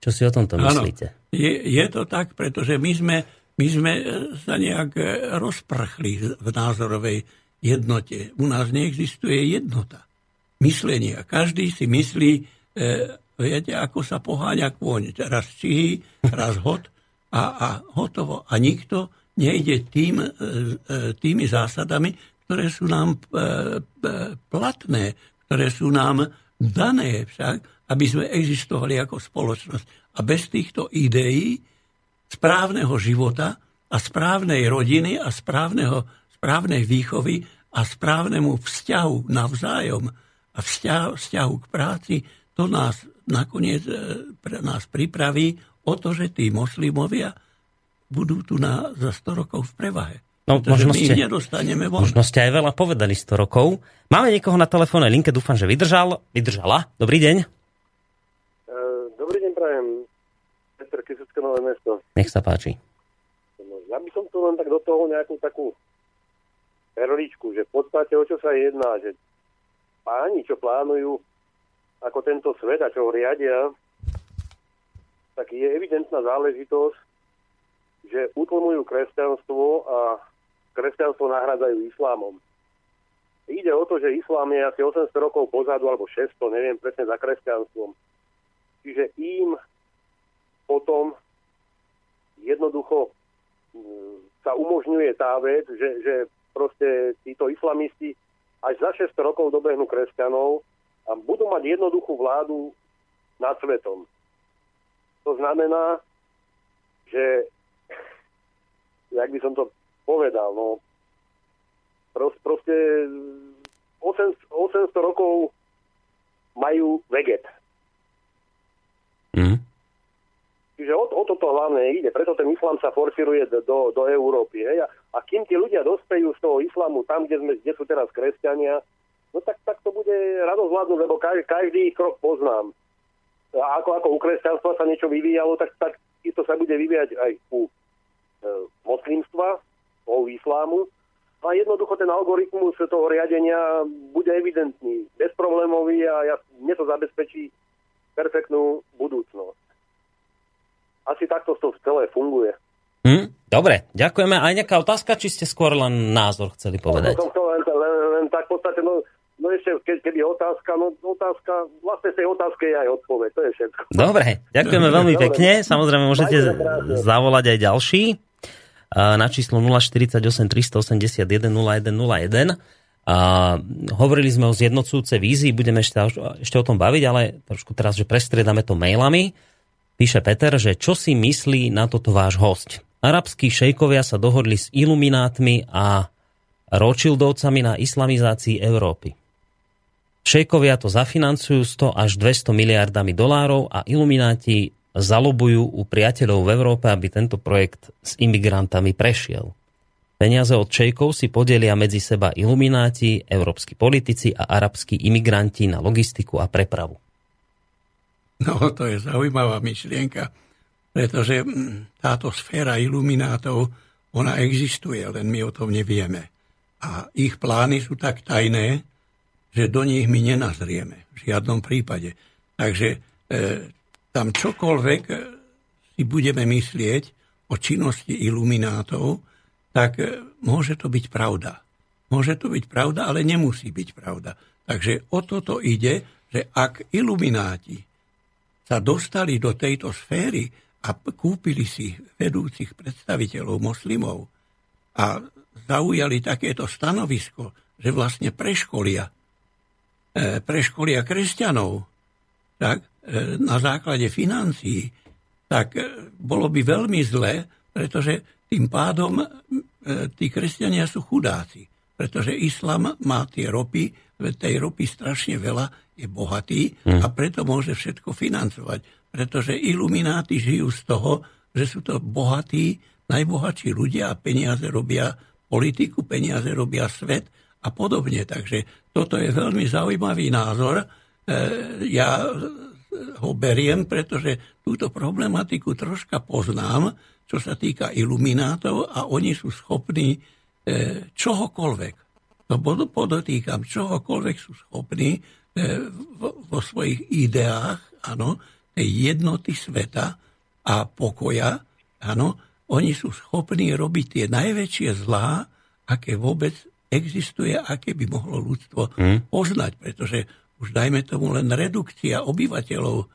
Čo si o tomto myslíte? Je, je to tak, pretože my sme, my sme sa nejak rozprchli v názorovej jednote. U nás neexistuje jednota. Myslenia. Každý si myslí, e, viete, ako sa poháňa kôň. Raz čihy, raz hod a, a hotovo. A nikto nejde tým, e, e, tými zásadami, ktoré sú nám e, platné, ktoré sú nám dané však, aby sme existovali ako spoločnosť. A bez týchto ideí správneho života a správnej rodiny a správneho, správnej výchovy a správnemu vzťahu navzájom a vzťahu, vzťahu k práci, to nás nakoniec pre nás pripraví o to, že tí moslimovia budú tu na, za 100 rokov v prevahe. No, možno ste, nedostaneme von. Možno ste aj veľa povedali 100 rokov. Máme niekoho na telefónnej linke, dúfam, že vydržal. Vydržala. Dobrý deň. Uh, dobrý deň, prajem. Petr Kisucké Nové mesto. Nech sa páči. Ja by som tu len tak do toho nejakú takú perličku, že v podstate o čo sa jedná, že páni, čo plánujú ako tento svet a čo ho riadia, tak je evidentná záležitosť, že utlmujú kresťanstvo a kresťanstvo nahradzajú islámom. Ide o to, že islám je asi 800 rokov pozadu, alebo 600, neviem presne, za kresťanstvom. Čiže im potom jednoducho mm, sa umožňuje tá vec, že, že proste títo islamisti až za 600 rokov dobehnú kresťanov a budú mať jednoduchú vládu nad svetom. To znamená, že jak by som to povedal, no prost, proste 800, 800 rokov majú veget. Mm. Čiže o, o toto hlavne ide, preto ten islám sa forfiruje do, do Európy. Hej? A, a kým tí ľudia dospejú z toho islamu tam, kde, sme, kde sú teraz kresťania, no tak, tak to bude rado zvládnuť, lebo každý, každý krok poznám. A ako, ako u kresťanstva sa niečo vyvíjalo, tak, tak isto sa bude vyvíjať aj u E, moslimstva, o islámu. A jednoducho ten algoritmus toho riadenia bude evidentný, bezproblémový a ja, mne to zabezpečí perfektnú budúcnosť. Asi takto to celé funguje. Hm, dobre, ďakujeme. Aj nejaká otázka, či ste skôr len názor chceli povedať? No, len, len, len tak v podstate, no, no ešte, ke, keby otázka, no otázka, vlastne tej otázky je aj odpoveď, to je všetko. Dobre, ďakujeme veľmi Dobre. pekne. Samozrejme, môžete zavolať aj ďalší na číslo 048 381 0101. A hovorili sme o zjednocujúcej vízii, budeme ešte, ešte o tom baviť, ale trošku teraz, že prestriedame to mailami. Píše Peter, že čo si myslí na toto váš host. Arabskí šejkovia sa dohodli s iluminátmi a Rothschildovcami na islamizácii Európy. Šejkovia to zafinancujú 100 až 200 miliardami dolárov a ilumináti zalobujú u priateľov v Európe, aby tento projekt s imigrantami prešiel. Peniaze od Čejkov si podelia medzi seba ilumináti, európsky politici a arabskí imigranti na logistiku a prepravu. No, to je zaujímavá myšlienka, pretože mm, táto sféra iluminátov, ona existuje, len my o tom nevieme. A ich plány sú tak tajné, že do nich my nenazrieme v žiadnom prípade. Takže e, tam čokoľvek si budeme myslieť o činnosti iluminátov, tak e, môže to byť pravda. Môže to byť pravda, ale nemusí byť pravda. Takže o toto ide, že ak ilumináti sa dostali do tejto sféry a kúpili si vedúcich predstaviteľov moslimov a zaujali takéto stanovisko, že vlastne preškolia, e, preškolia kresťanov tak, e, na základe financií, tak bolo by veľmi zlé, pretože tým pádom tí kresťania sú chudáci pretože islam má tie ropy, tej ropy strašne veľa, je bohatý hmm. a preto môže všetko financovať. Pretože ilumináti žijú z toho, že sú to bohatí, najbohatší ľudia a peniaze robia politiku, peniaze robia svet a podobne. Takže toto je veľmi zaujímavý názor. E, ja ho beriem, pretože túto problematiku troška poznám, čo sa týka iluminátov a oni sú schopní E, čohokoľvek, to podotýkam, čohokoľvek sú schopní e, vo svojich ideách, áno, tej jednoty sveta a pokoja, áno, oni sú schopní robiť tie najväčšie zlá, aké vôbec existuje, aké by mohlo ľudstvo hmm. poznať, pretože už dajme tomu len redukcia obyvateľov e,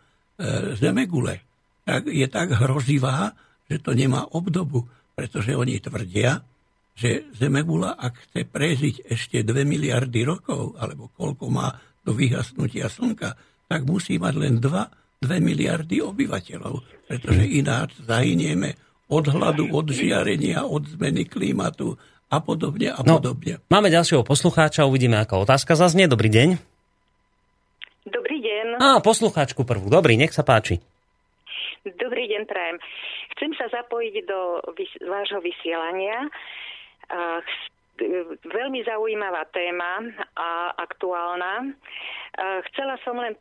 Zemegule tak je tak hrozivá, že to nemá obdobu, pretože oni tvrdia, že Zemegula, ak chce prežiť ešte 2 miliardy rokov, alebo koľko má do vyhasnutia Slnka, tak musí mať len 2, 2 miliardy obyvateľov, pretože ináč zahynieme od hladu, od žiarenia, od zmeny klimatu a podobne a no, podobne. Máme ďalšieho poslucháča, uvidíme, aká otázka zaznie. Dobrý deň. Dobrý deň. Á, poslucháčku prvú. Dobrý, nech sa páči. Dobrý deň, prajem. Chcem sa zapojiť do vys- vášho vysielania. Veľmi zaujímavá téma a aktuálna. Chcela som len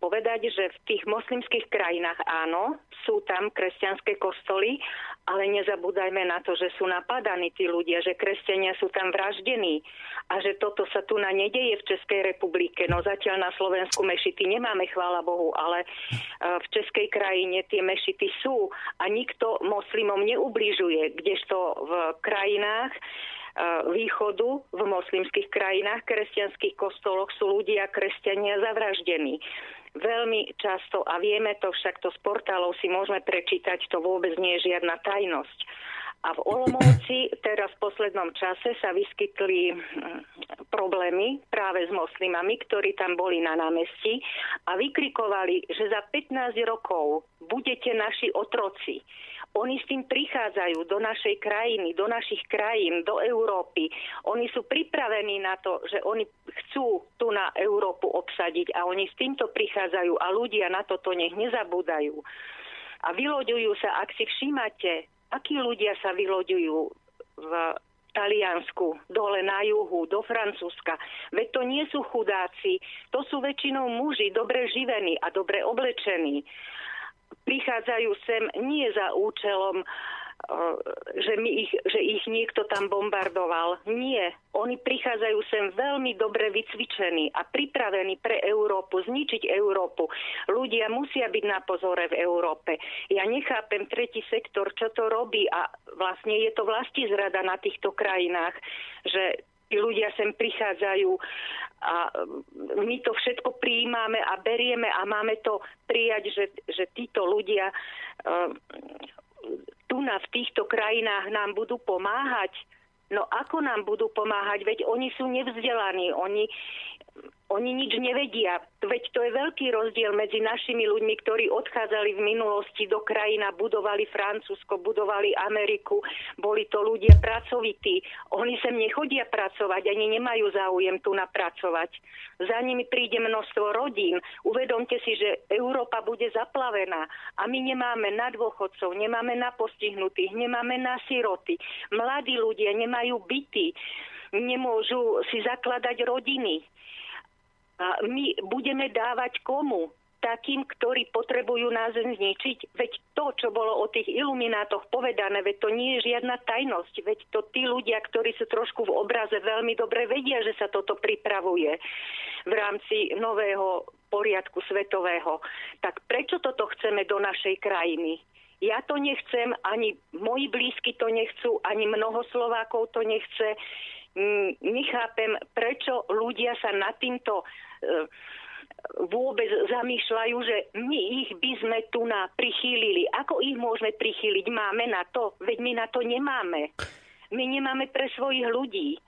povedať, že v tých moslimských krajinách áno, sú tam kresťanské kostoly, ale nezabúdajme na to, že sú napadaní tí ľudia, že kresťania sú tam vraždení a že toto sa tu na nedeje v Českej republike. No zatiaľ na Slovensku mešity nemáme, chvála Bohu, ale v Českej krajine tie mešity sú a nikto moslimom neubližuje, kdežto v krajinách východu v moslimských krajinách, kresťanských kostoloch sú ľudia, kresťania zavraždení. Veľmi často, a vieme to však to z portálov si môžeme prečítať, to vôbec nie je žiadna tajnosť. A v Olomouci teraz v poslednom čase sa vyskytli hm, problémy práve s moslimami, ktorí tam boli na námestí a vykrikovali, že za 15 rokov budete naši otroci. Oni s tým prichádzajú do našej krajiny, do našich krajín, do Európy. Oni sú pripravení na to, že oni chcú tu na Európu obsadiť a oni s týmto prichádzajú a ľudia na toto nech nezabúdajú. A vyloďujú sa, ak si všímate, akí ľudia sa vyloďujú v Taliansku, dole na juhu, do Francúzska. Veď to nie sú chudáci, to sú väčšinou muži, dobre živení a dobre oblečení prichádzajú sem nie za účelom, že, my ich, že ich niekto tam bombardoval. Nie. Oni prichádzajú sem veľmi dobre vycvičení a pripravení pre Európu, zničiť Európu. Ľudia musia byť na pozore v Európe. Ja nechápem tretí sektor, čo to robí a vlastne je to vlasti zrada na týchto krajinách, že tí ľudia sem prichádzajú a my to všetko prijímame a berieme a máme to prijať, že, že títo ľudia uh, tu na v týchto krajinách nám budú pomáhať. No ako nám budú pomáhať? Veď oni sú nevzdelaní, oni, oni nič nevedia. Veď to je veľký rozdiel medzi našimi ľuďmi, ktorí odchádzali v minulosti do krajina, budovali Francúzsko, budovali Ameriku, boli to ľudia pracovití. Oni sem nechodia pracovať, ani nemajú záujem tu napracovať. Za nimi príde množstvo rodín. Uvedomte si, že Európa bude zaplavená a my nemáme na dôchodcov, nemáme na postihnutých, nemáme na siroty. Mladí ľudia nemajú byty, nemôžu si zakladať rodiny a my budeme dávať komu? takým, ktorí potrebujú nás zničiť. Veď to, čo bolo o tých iluminátoch povedané, veď to nie je žiadna tajnosť. Veď to tí ľudia, ktorí sú trošku v obraze, veľmi dobre vedia, že sa toto pripravuje v rámci nového poriadku svetového. Tak prečo toto chceme do našej krajiny? Ja to nechcem, ani moji blízky to nechcú, ani mnoho Slovákov to nechce. Mm, nechápem, prečo ľudia sa nad týmto vôbec zamýšľajú, že my ich by sme tu na prichýlili. Ako ich môžeme prichýliť? Máme na to? Veď my na to nemáme. My nemáme pre svojich ľudí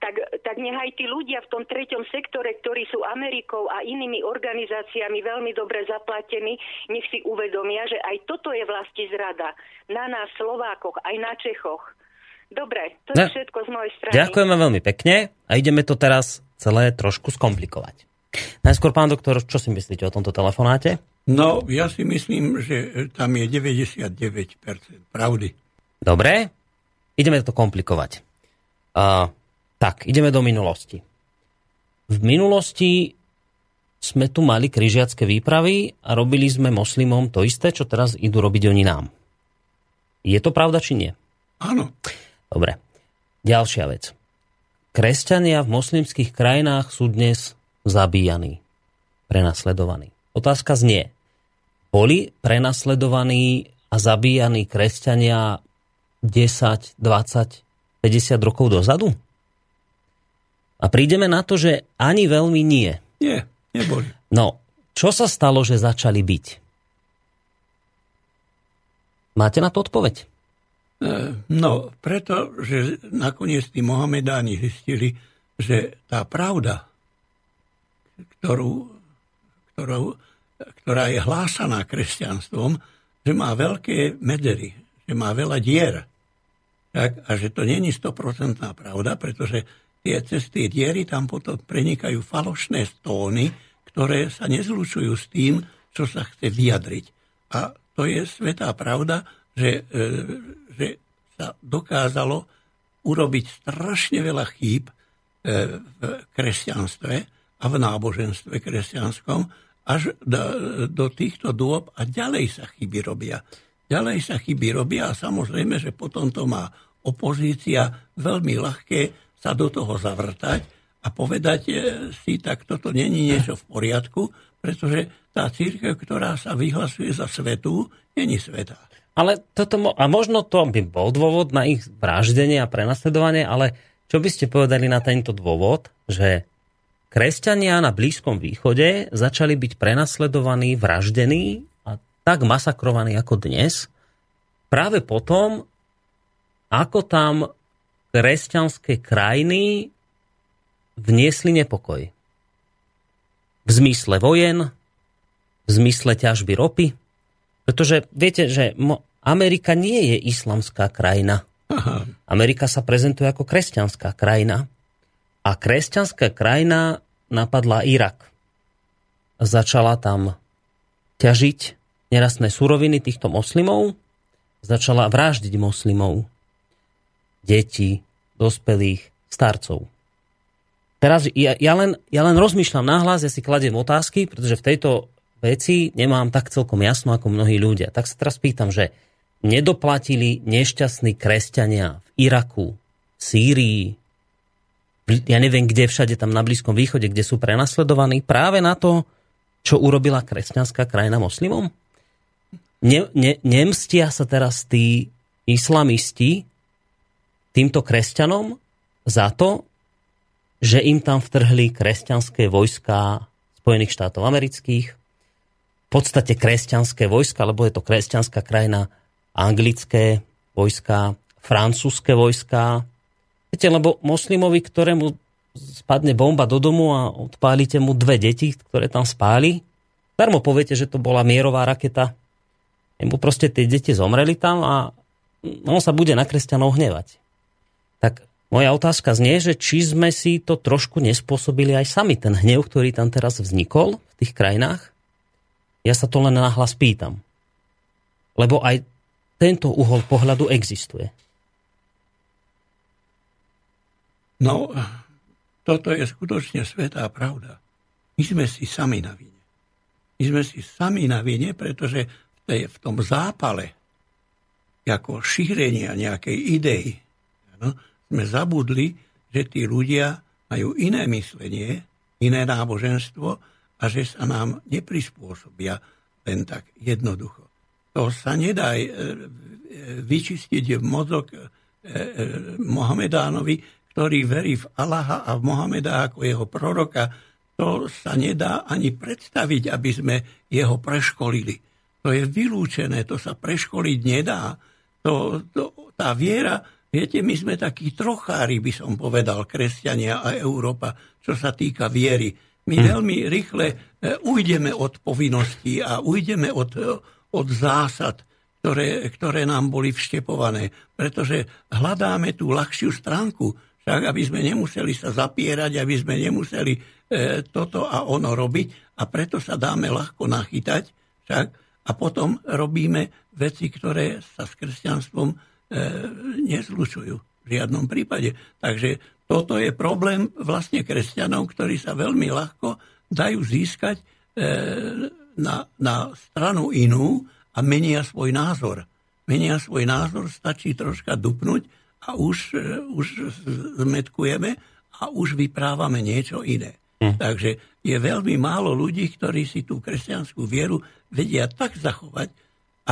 tak, tak nechaj tí ľudia v tom treťom sektore, ktorí sú Amerikou a inými organizáciami veľmi dobre zaplatení, nech si uvedomia, že aj toto je vlasti zrada. Na nás, Slovákoch, aj na Čechoch. Dobre, to je no, všetko z mojej strany. Ďakujeme veľmi pekne a ideme to teraz celé trošku skomplikovať. Najskôr, pán doktor, čo si myslíte o tomto telefonáte? No, ja si myslím, že tam je 99% pravdy. Dobre, ideme to komplikovať. Uh, tak, ideme do minulosti. V minulosti sme tu mali križiacké výpravy a robili sme moslimom to isté, čo teraz idú robiť oni nám. Je to pravda, či nie? Áno. Dobre. Ďalšia vec. Kresťania v moslimských krajinách sú dnes zabíjaní, prenasledovaní. Otázka znie, boli prenasledovaní a zabíjaní kresťania 10, 20, 50 rokov dozadu? A prídeme na to, že ani veľmi nie. Nie, neboli. No, čo sa stalo, že začali byť? Máte na to odpoveď? E, no, preto, že nakoniec tí Mohamedáni zistili, že tá pravda, ktorú, ktorú, ktorá je hlásaná kresťanstvom, že má veľké medzery, že má veľa dier. Tak, a že to není 100% pravda, pretože tie, cez diery tam potom prenikajú falošné stóny, ktoré sa nezlučujú s tým, čo sa chce vyjadriť. A to je svetá pravda, že, e, že sa dokázalo urobiť strašne veľa chýb e, v kresťanstve a v náboženstve kresťanskom až do, do týchto dôb a ďalej sa chyby robia. Ďalej sa chyby robia a samozrejme, že potom to má opozícia veľmi ľahké sa do toho zavrtať a povedať e, si, tak toto není niečo v poriadku, pretože tá církev, ktorá sa vyhlasuje za svetu, není svetá. Ale toto, a možno to by bol dôvod na ich vraždenie a prenasledovanie, ale čo by ste povedali na tento dôvod, že kresťania na Blízkom východe začali byť prenasledovaní, vraždení a tak masakrovaní ako dnes, práve potom, ako tam kresťanské krajiny vniesli nepokoj. V zmysle vojen, v zmysle ťažby ropy. Pretože viete, že Amerika nie je islamská krajina. Aha. Amerika sa prezentuje ako kresťanská krajina. A kresťanská krajina napadla Irak. Začala tam ťažiť nerastné suroviny týchto moslimov, začala vraždiť moslimov detí, dospelých, starcov. Teraz ja, ja, len, ja len rozmýšľam nahlas, ja si kladiem otázky, pretože v tejto veci nemám tak celkom jasno ako mnohí ľudia. Tak sa teraz pýtam, že nedoplatili nešťastní kresťania v Iraku, v Sýrii, ja neviem kde všade tam na Blízkom východe, kde sú prenasledovaní práve na to, čo urobila kresťanská krajina moslimom? Ne, ne, nemstia sa teraz tí islamisti týmto kresťanom za to, že im tam vtrhli kresťanské vojska Spojených štátov amerických, v podstate kresťanské vojska, lebo je to kresťanská krajina, anglické vojska, francúzske vojska. Viete, lebo moslimovi, ktorému spadne bomba do domu a odpálite mu dve deti, ktoré tam spáli, darmo poviete, že to bola mierová raketa. Mu proste tie deti zomreli tam a on sa bude na kresťanov hnevať. Tak moja otázka znie, že či sme si to trošku nespôsobili aj sami, ten hnev, ktorý tam teraz vznikol v tých krajinách. Ja sa to len nahlas pýtam. Lebo aj tento uhol pohľadu existuje. No, toto je skutočne svetá pravda. My sme si sami na vine. My sme si sami na vine, pretože v, tej, v tom zápale ako šírenia nejakej idei, no, sme zabudli, že tí ľudia majú iné myslenie, iné náboženstvo a že sa nám neprispôsobia len tak jednoducho. to sa nedá e, e, vyčistiť mozog e, Mohamedánovi, ktorý verí v Allaha a v Mohameda ako jeho proroka. To sa nedá ani predstaviť, aby sme jeho preškolili. To je vylúčené, to sa preškoliť nedá. To, to, tá viera, viete, my sme takí trochári, by som povedal, kresťania a Európa, čo sa týka viery. My hm. veľmi rýchle ujdeme od povinností a ujdeme od, od zásad, ktoré, ktoré nám boli vštepované. Pretože hľadáme tú ľahšiu stránku, však aby sme nemuseli sa zapierať, aby sme nemuseli e, toto a ono robiť a preto sa dáme ľahko nachytať však, a potom robíme veci, ktoré sa s kresťanstvom e, nezlučujú v žiadnom prípade. Takže toto je problém vlastne kresťanov, ktorí sa veľmi ľahko dajú získať e, na, na stranu inú a menia svoj názor. Menia svoj názor, stačí troška dupnúť a už, e, už zmetkujeme a už vyprávame niečo iné. Hm. Takže je veľmi málo ľudí, ktorí si tú kresťanskú vieru vedia tak zachovať,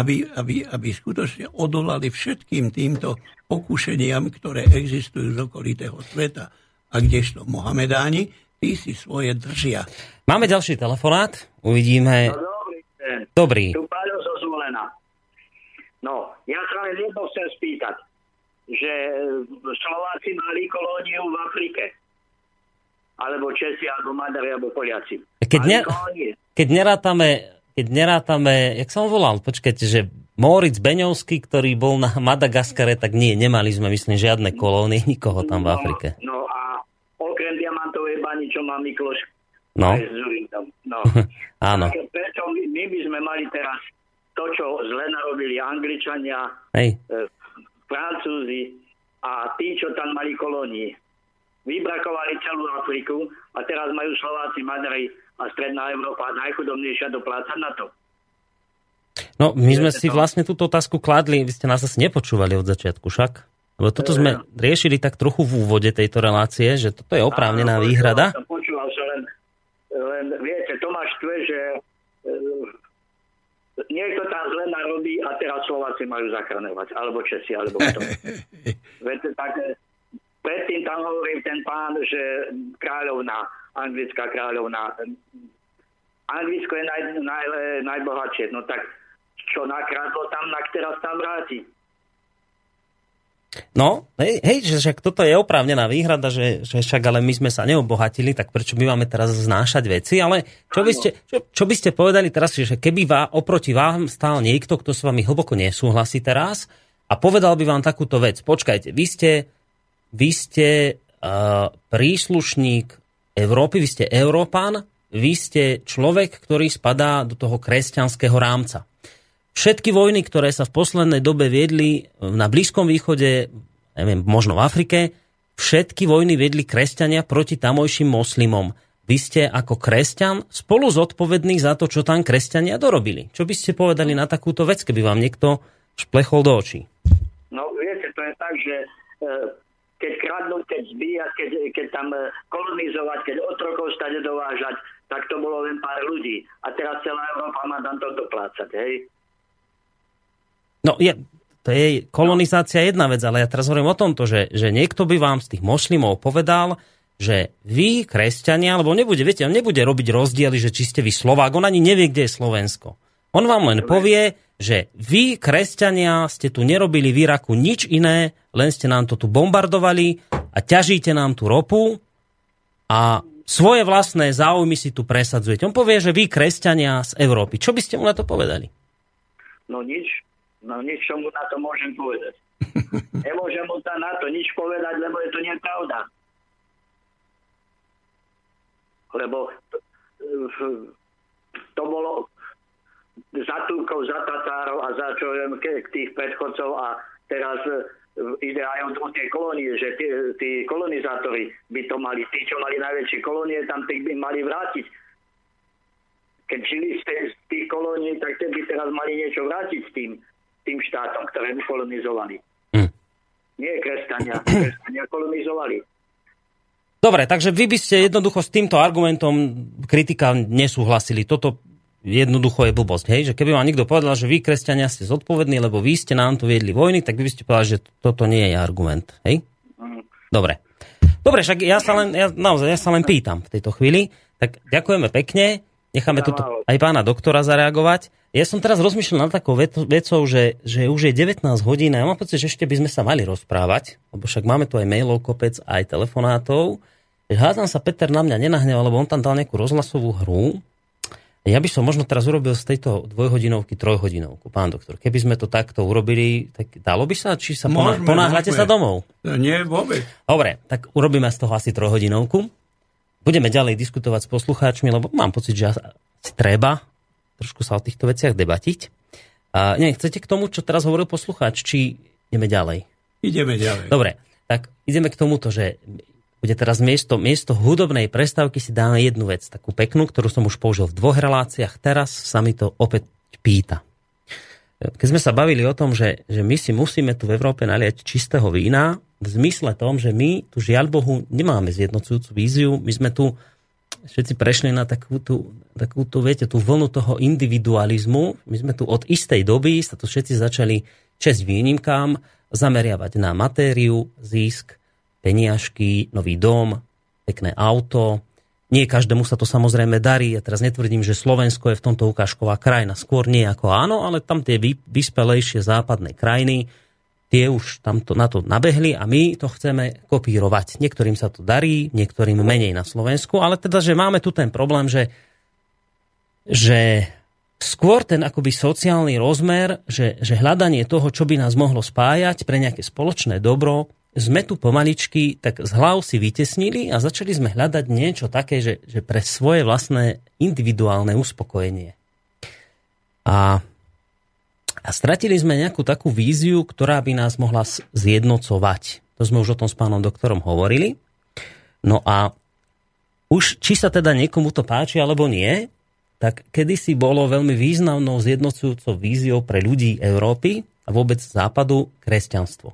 aby, aby, aby skutočne odolali všetkým týmto pokušeniam, ktoré existujú z okolitého sveta. A kdežto Mohamedáni, tí si svoje držia. Máme ďalší telefonát, uvidíme. No, dobrý. Dobrý. Tu Páľo zo Zvolena. No, ja sa len jedno chcem spýtať, že Slováci mali kolóniu v Afrike. Alebo Česi, alebo Maďari, alebo Poliaci. Keď, ne, keď nerátame, keď nerátame, jak som volal, počkajte, že Moritz Beňovský, ktorý bol na Madagaskare, tak nie, nemali sme, myslím, žiadne kolónie, nikoho tam v Afrike. No, no a okrem diamantovej bani, čo má Mikloš No. no. Áno. Prečo my, my by sme mali teraz to, čo zle narobili Angličania, Hej. E, Francúzi a tí, čo tam mali kolónii. Vybrakovali celú Afriku a teraz majú Slováci, Maďari a Stredná Európa najchudobnejšia doplácať na to. No, my sme si vlastne túto otázku kladli, vy ste nás asi nepočúvali od začiatku však. Lebo toto sme riešili tak trochu v úvode tejto relácie, že toto je oprávnená výhrada. Počúval som, počúval len len viete, to ma štve, že e, niekto tam zle narobí a teraz Slováci majú zachraňovať, alebo Česi, alebo kto. viete, tak predtým tam hovorí ten pán, že kráľovná, anglická kráľovná, Anglicko je naj, naj, najbohatšie, no tak čo nakradlo tam, na teraz tam vráti. No, hej, hej, že však toto je oprávnená výhrada, že, že však ale my sme sa neobohatili, tak prečo my máme teraz znášať veci, ale čo by ste, čo, čo by ste povedali teraz, že keby vá, oproti vám stál niekto, kto s vami hlboko nesúhlasí teraz a povedal by vám takúto vec, počkajte, vy ste, vy ste uh, príslušník Európy, vy ste Európan, vy ste človek, ktorý spadá do toho kresťanského rámca. Všetky vojny, ktoré sa v poslednej dobe viedli na Blízkom východe, neviem, možno v Afrike, všetky vojny viedli kresťania proti tamojším moslimom. Vy ste ako kresťan spolu zodpovední za to, čo tam kresťania dorobili. Čo by ste povedali na takúto vec, keby vám niekto šplechol do očí? No viete, to je tak, že e, keď kradnúť, keď zbíjať, keď, keď tam e, kolonizovať, keď otrokov stade dovážať, tak to bolo len pár ľudí. A teraz celá Európa má tam to doplácať, hej? No, je, to je kolonizácia jedna vec, ale ja teraz hovorím o tomto, že, že niekto by vám z tých moslimov povedal, že vy, kresťania, lebo nebude, viete, on nebude robiť rozdiely, že či ste vy Slovák, on ani nevie, kde je Slovensko. On vám len povie, že vy, kresťania, ste tu nerobili v Iraku nič iné, len ste nám to tu bombardovali a ťažíte nám tú ropu a svoje vlastné záujmy si tu presadzujete. On povie, že vy, kresťania z Európy. Čo by ste mu na to povedali? No nič. No nič, mu na to môžem povedať. Nemôžem mu tam na to nič povedať, lebo je to nepravda. Lebo to bolo za Turkov, za Tatárov a za čo viem, tých predchodcov a teraz e, ide aj o tie kolónie, že tí, tí kolonizátori by to mali, tí, čo mali najväčšie kolónie, tam tých by mali vrátiť. Keď žili z, tých kolónií, tak by teraz mali niečo vrátiť s tým tým štátom, ktoré kolonizovali. Hm. Nie kresťania, kresťania kolonizovali. Dobre, takže vy by ste jednoducho s týmto argumentom kritika nesúhlasili. Toto jednoducho je blbosť, hej? Že keby vám niekto povedal, že vy, kresťania, ste zodpovední, lebo vy ste nám tu viedli vojny, tak by ste povedali, že toto nie je argument, hej? Dobre. Dobre, však ja sa len, ja, naozaj, ja sa len pýtam v tejto chvíli. Tak ďakujeme pekne, necháme tu aj pána doktora zareagovať. Ja som teraz rozmýšľal nad takou vecou, že, že už je 19 hodín a ja mám pocit, že ešte by sme sa mali rozprávať, lebo však máme tu aj mailov kopec, aj telefonátov. Hádam sa Peter na mňa nenahneval, lebo on tam dal nejakú rozhlasovú hru, ja by som možno teraz urobil z tejto dvojhodinovky trojhodinovku, pán doktor. Keby sme to takto urobili, tak dalo by sa? Či sa môžeme, ponáhľate môžeme. sa domov? Nie, vôbec. Dobre, tak urobíme z toho asi trojhodinovku. Budeme ďalej diskutovať s poslucháčmi, lebo mám pocit, že asi treba trošku sa o týchto veciach debatiť. A chcete k tomu, čo teraz hovoril poslucháč, či ideme ďalej? Ideme ďalej. Dobre, tak ideme k tomuto, že bude teraz miesto, miesto hudobnej prestávky si dáme jednu vec, takú peknú, ktorú som už použil v dvoch reláciách. Teraz sa mi to opäť pýta. Keď sme sa bavili o tom, že, že my si musíme tu v Európe naliať čistého vína, v zmysle tom, že my tu žiaľ Bohu nemáme zjednocujúcu víziu, my sme tu všetci prešli na takú tú, takú tú, viete, tú vlnu toho individualizmu. My sme tu od istej doby, sa tu všetci začali česť výnimkám, zameriavať na matériu, zisk, peniažky, nový dom, pekné auto. Nie každému sa to samozrejme darí. Ja teraz netvrdím, že Slovensko je v tomto ukážková krajina. Skôr nie ako áno, ale tam tie vyspelejšie západné krajiny, tie už tam to, na to nabehli a my to chceme kopírovať. Niektorým sa to darí, niektorým menej na Slovensku, ale teda, že máme tu ten problém, že, že skôr ten akoby sociálny rozmer, že, že hľadanie toho, čo by nás mohlo spájať pre nejaké spoločné dobro, sme tu pomaličky tak z hlav si vytesnili a začali sme hľadať niečo také, že, že pre svoje vlastné individuálne uspokojenie. A, a stratili sme nejakú takú víziu, ktorá by nás mohla zjednocovať. To sme už o tom s pánom doktorom hovorili. No a už či sa teda niekomu to páči alebo nie, tak kedysi bolo veľmi významnou zjednocujúcou víziou pre ľudí Európy a vôbec západu kresťanstvo.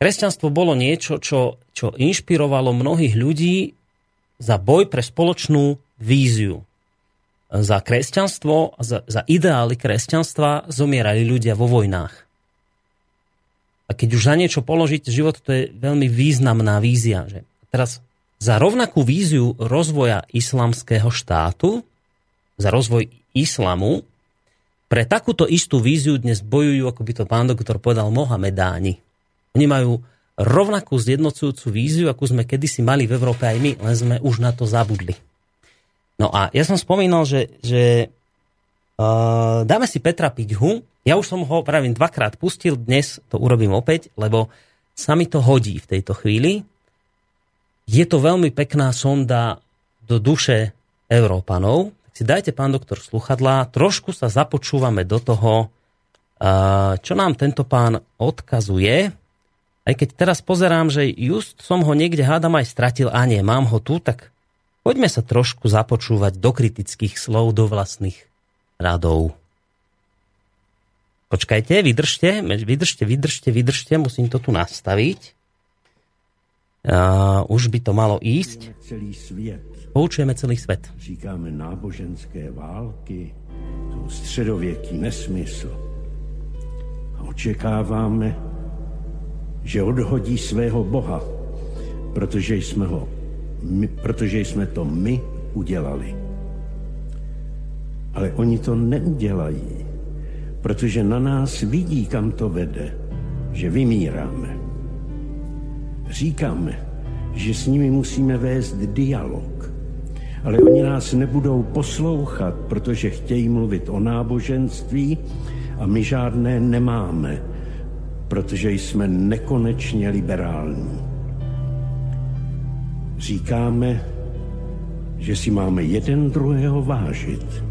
Kresťanstvo bolo niečo, čo, čo inšpirovalo mnohých ľudí za boj pre spoločnú víziu. Za kresťanstvo, za, za ideály kresťanstva zomierali ľudia vo vojnách. A keď už za niečo položiť život, to je veľmi významná vízia. Že teraz za rovnakú víziu rozvoja islamského štátu, za rozvoj islamu, pre takúto istú víziu dnes bojujú, ako by to pán doktor povedal, Mohamedáni. Oni majú rovnakú zjednocujúcu víziu, akú sme kedysi mali v Európe aj my, len sme už na to zabudli. No a ja som spomínal, že, že uh, dáme si Petra Piťhu. Ja už som ho pravím dvakrát pustil, dnes to urobím opäť, lebo sa mi to hodí v tejto chvíli. Je to veľmi pekná sonda do duše Európanov. Tak si dajte, pán doktor, sluchadlá, trošku sa započúvame do toho, čo nám tento pán odkazuje aj keď teraz pozerám, že just som ho niekde hádam aj stratil, a nie, mám ho tu, tak poďme sa trošku započúvať do kritických slov, do vlastných radov. Počkajte, vydržte, vydržte, vydržte, vydržte, musím to tu nastaviť. A už by to malo ísť. Celý svět. Poučujeme celý svet. Říkáme náboženské války, to středověký nesmysl. A očekáváme, že odhodí svého Boha, protože jsme, ho, my, protože jsme to my udělali. Ale oni to neudělají, protože na nás vidí, kam to vede, že vymíráme. Říkáme, že s nimi musíme vést dialog, ale oni nás nebudou poslouchat, protože chtějí mluvit o náboženství a my žádné nemáme protože jsme nekonečně liberální. Říkáme, že si máme jeden druhého vážit,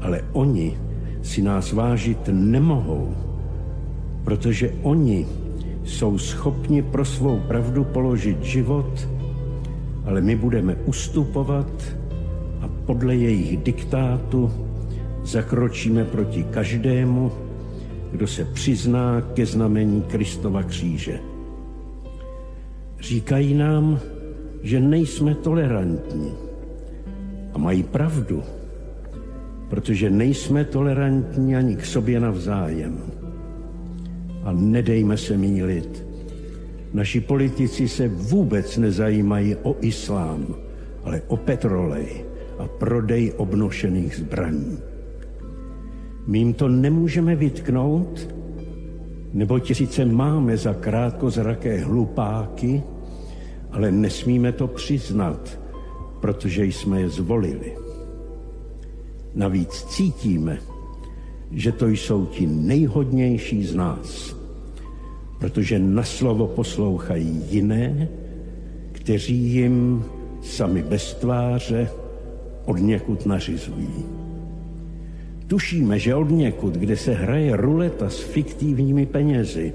ale oni si nás vážit nemohou, protože oni jsou schopni pro svou pravdu položit život, ale my budeme ustupovat a podle jejich diktátu zakročíme proti každému, kdo se přizná ke znamení Kristova kříže. Říkají nám, že nejsme tolerantní. A mají pravdu. protože nejsme tolerantní ani k sobě navzájem. A nedejme se mílit. Naši politici se vůbec nezajímají o islám, ale o petrolej a prodej obnošených zbraní. My jim to nemůžeme vytknout, neboť sice máme za krátkozraké hlupáky, ale nesmíme to přiznat, protože jsme je zvolili. Navíc cítíme, že to jsou ti nejhodnější z nás, protože na slovo poslouchají jiné, kteří jim sami bez tváře od někud nařizují. Tušíme, že od někud, kde se hraje ruleta s fiktivními penězi,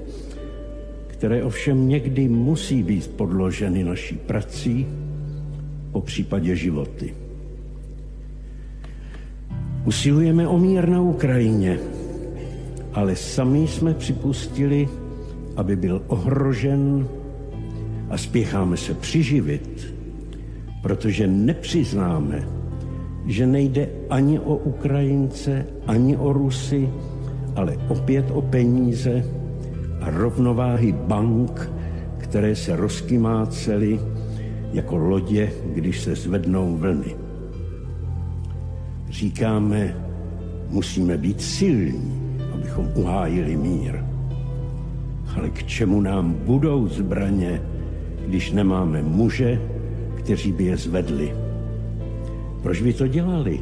které ovšem někdy musí být podloženy naší prací, po případě životy. Usilujeme o mír na Ukrajině, ale sami jsme připustili, aby byl ohrožen a spěcháme se přiživit, protože nepřiznáme, že nejde ani o Ukrajince, ani o Rusy, ale opět o peníze rovnováhy bank, které se rozkymácely jako lodě, když se zvednou vlny. Říkáme, musíme být silní, abychom uhájili mír. Ale k čemu nám budou zbraně, když nemáme muže, kteří by je zvedli? Proč by to dělali,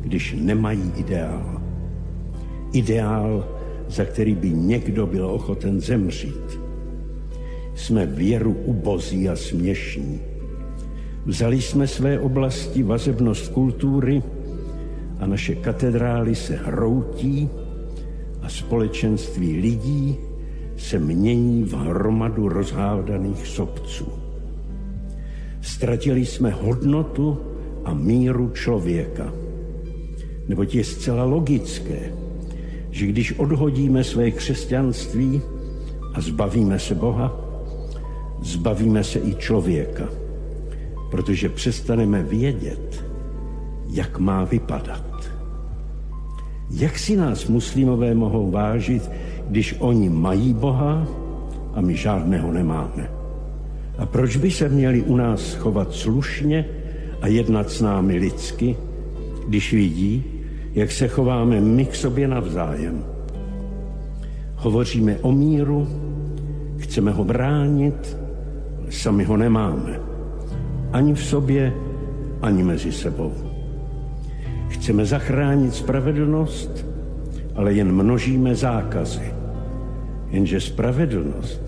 když nemají ideál? Ideál, za který by někdo byl ochoten zemřít. Jsme věru ubozí a směšní. Vzali jsme své oblasti vazebnost kultury a naše katedrály se hroutí a společenství lidí se mění v hromadu rozhádaných sobců. Ztratili jsme hodnotu a míru člověka. Neboť je zcela logické, že když odhodíme své křesťanství a zbavíme se Boha, zbavíme se i člověka, protože přestaneme vědět, jak má vypadat. Jak si nás muslimové mohou vážit, když oni mají Boha a my žádného nemáme? A proč by se měli u nás chovat slušně a jednat s námi lidsky, když vidí, jak se chováme my k sobě navzájem? Hovoříme o míru, chceme ho bránit, sami ho nemáme. Ani v sobě, ani mezi sebou. Chceme zachránit spravedlnost, ale jen množíme zákazy. Jenže spravedlnost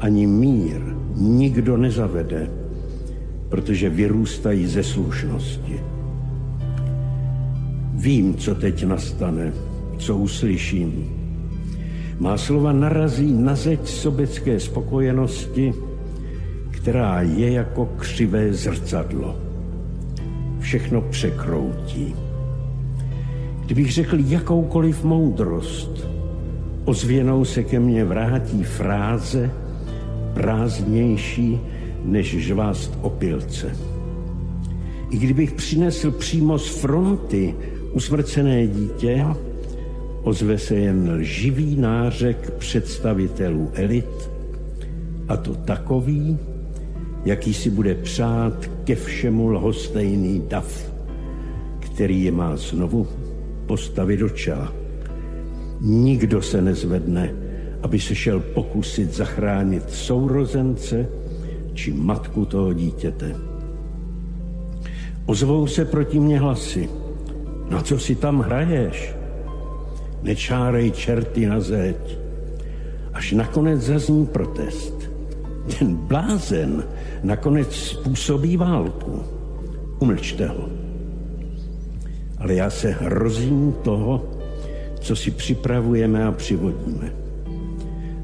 ani mír nikdo nezavede, protože vyrůstají ze slušnosti. Vím, co teď nastane, co uslyším. Má slova narazí na zeď sobecké spokojenosti, která je jako křivé zrcadlo. Všechno překroutí. Kdybych řekl jakoukoliv moudrost, ozvěnou se ke mně vrátí fráze prázdnější než žvást opilce. I kdybych přinesl přímo z fronty usmrcené dítě, ozve se jen lživý nářek představitelů elit, a to takový, jaký si bude přát ke všemu lhostejný dav, který je má znovu postavit do čela. Nikdo se nezvedne, aby se šel pokusit zachránit sourozence či matku toho dítěte. Ozvou se proti mě hlasy. Na co si tam hraješ? Nečárej čerty na zeď. Až nakonec zazní protest. Ten blázen nakonec způsobí válku. Umlčte ho ale já se hrozím toho, co si připravujeme a přivodíme.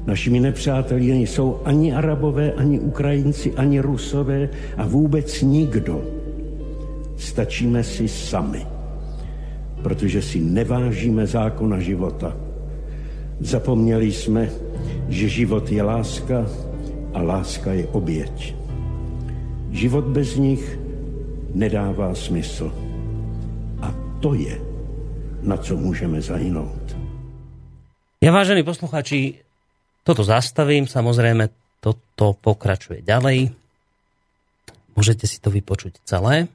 Našimi nepřáteli nejsou ani Arabové, ani Ukrajinci, ani Rusové a vůbec nikdo. Stačíme si sami, protože si nevážíme zákona života. Zapomněli jsme, že život je láska a láska je oběť. Život bez nich nedává smysl to je na co můžeme zahynout. Ja, vážení posluchači, toto zastavím, samozrejme, toto pokračuje ďalej. Môžete si to vypočuť celé.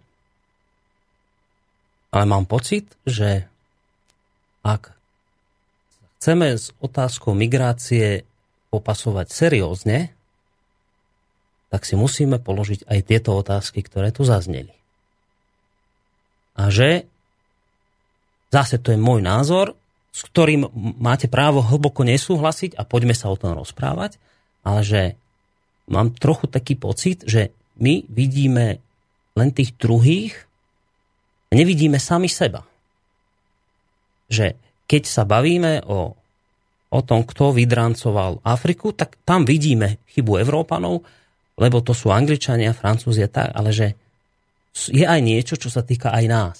Ale mám pocit, že ak chceme s otázkou migrácie popasovať seriózne, tak si musíme položiť aj tieto otázky, ktoré tu zazneli. A že, zase to je môj názor, s ktorým máte právo hlboko nesúhlasiť a poďme sa o tom rozprávať, ale že mám trochu taký pocit, že my vidíme len tých druhých nevidíme sami seba. Že keď sa bavíme o, o tom, kto vydrancoval Afriku, tak tam vidíme chybu Európanov, lebo to sú Angličania, Francúzi a tak, ale že je aj niečo, čo sa týka aj nás.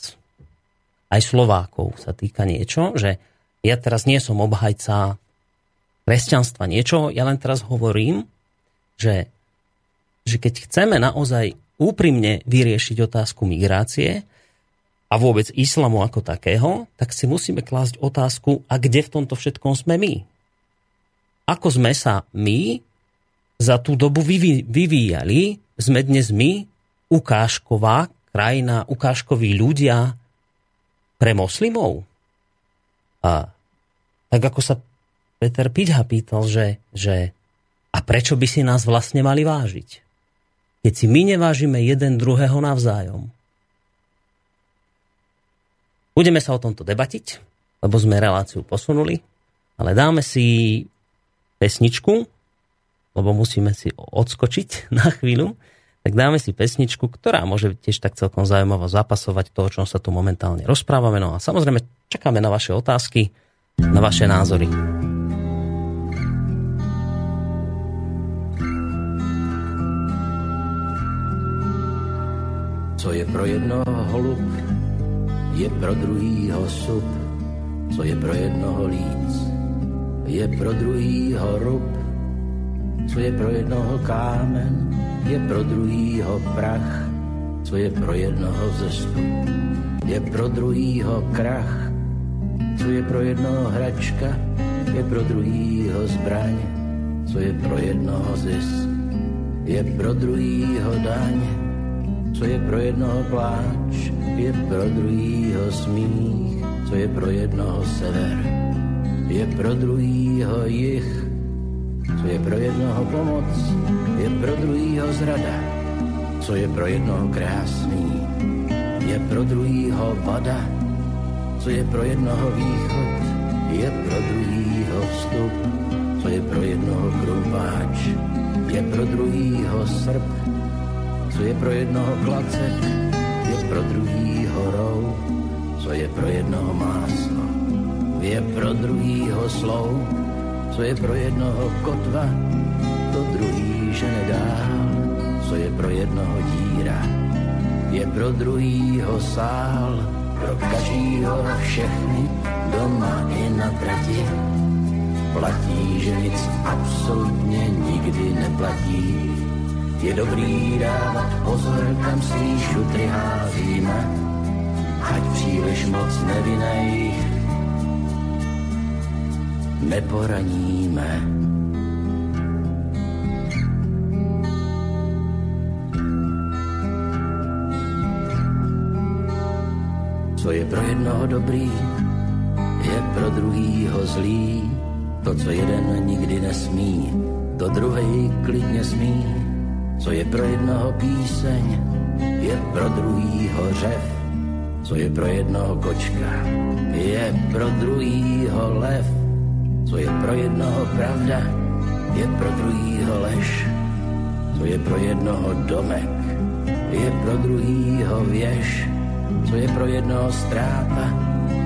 Aj Slovákov sa týka niečo, že ja teraz nie som obhajca kresťanstva niečo, ja len teraz hovorím, že, že keď chceme naozaj úprimne vyriešiť otázku migrácie, a vôbec islamu ako takého, tak si musíme klásť otázku, a kde v tomto všetkom sme my? Ako sme sa my za tú dobu vyvíjali? Sme dnes my ukážková krajina, ukážkoví ľudia pre moslimov? A tak ako sa Peter Pidha pýtal, že, že a prečo by si nás vlastne mali vážiť? Keď si my nevážime jeden druhého navzájom. Budeme sa o tomto debatiť, lebo sme reláciu posunuli, ale dáme si pesničku, lebo musíme si odskočiť na chvíľu, tak dáme si pesničku, ktorá môže tiež tak celkom zaujímavo zapasovať to, o čom sa tu momentálne rozprávame. No a samozrejme čakáme na vaše otázky, na vaše názory. Co je pro jednoho holub, je pro druhýho sub, co je pro jednoho líc, je pro druhýho rub, co je pro jednoho kámen, je pro druhýho prach, co je pro jednoho zestup, je pro druhýho krach, co je pro jednoho hračka, je pro druhýho zbraň, co je pro jednoho zisk, je pro druhýho daň, co je pro jednoho pláč, je pro druhýho smích, co je pro jednoho sever, je pro druhýho jich, co je pro jednoho pomoc, je pro druhýho zrada, co je pro jednoho krásný, je pro druhýho vada, co je pro jednoho východ, je pro druhýho vstup, co je pro jednoho krumpáč, je pro druhýho srp, co je pro jednoho klacek, je pro druhý horou, co je pro jednoho máslo, je pro druhýho slou, co je pro jednoho kotva, to druhý žene dál, co je pro jednoho díra, je pro druhýho sál, pro každýho všechny, doma i na trati. Platí, že nic absolutně nikdy neplatí, je dobrý dávat pozor, kam svý šutry házíme, ať příliš moc nevinej neporaníme. Co je pro jednoho dobrý, je pro druhýho zlý. To, co jeden nikdy nesmí, to druhý klidně smí co je pro jednoho píseň, je pro druhýho řev. Co je pro jednoho kočka, je pro druhýho lev. Co je pro jednoho pravda, je pro druhýho lež. Co je pro jednoho domek, je pro druhýho věž. Co je pro jednoho ztráta,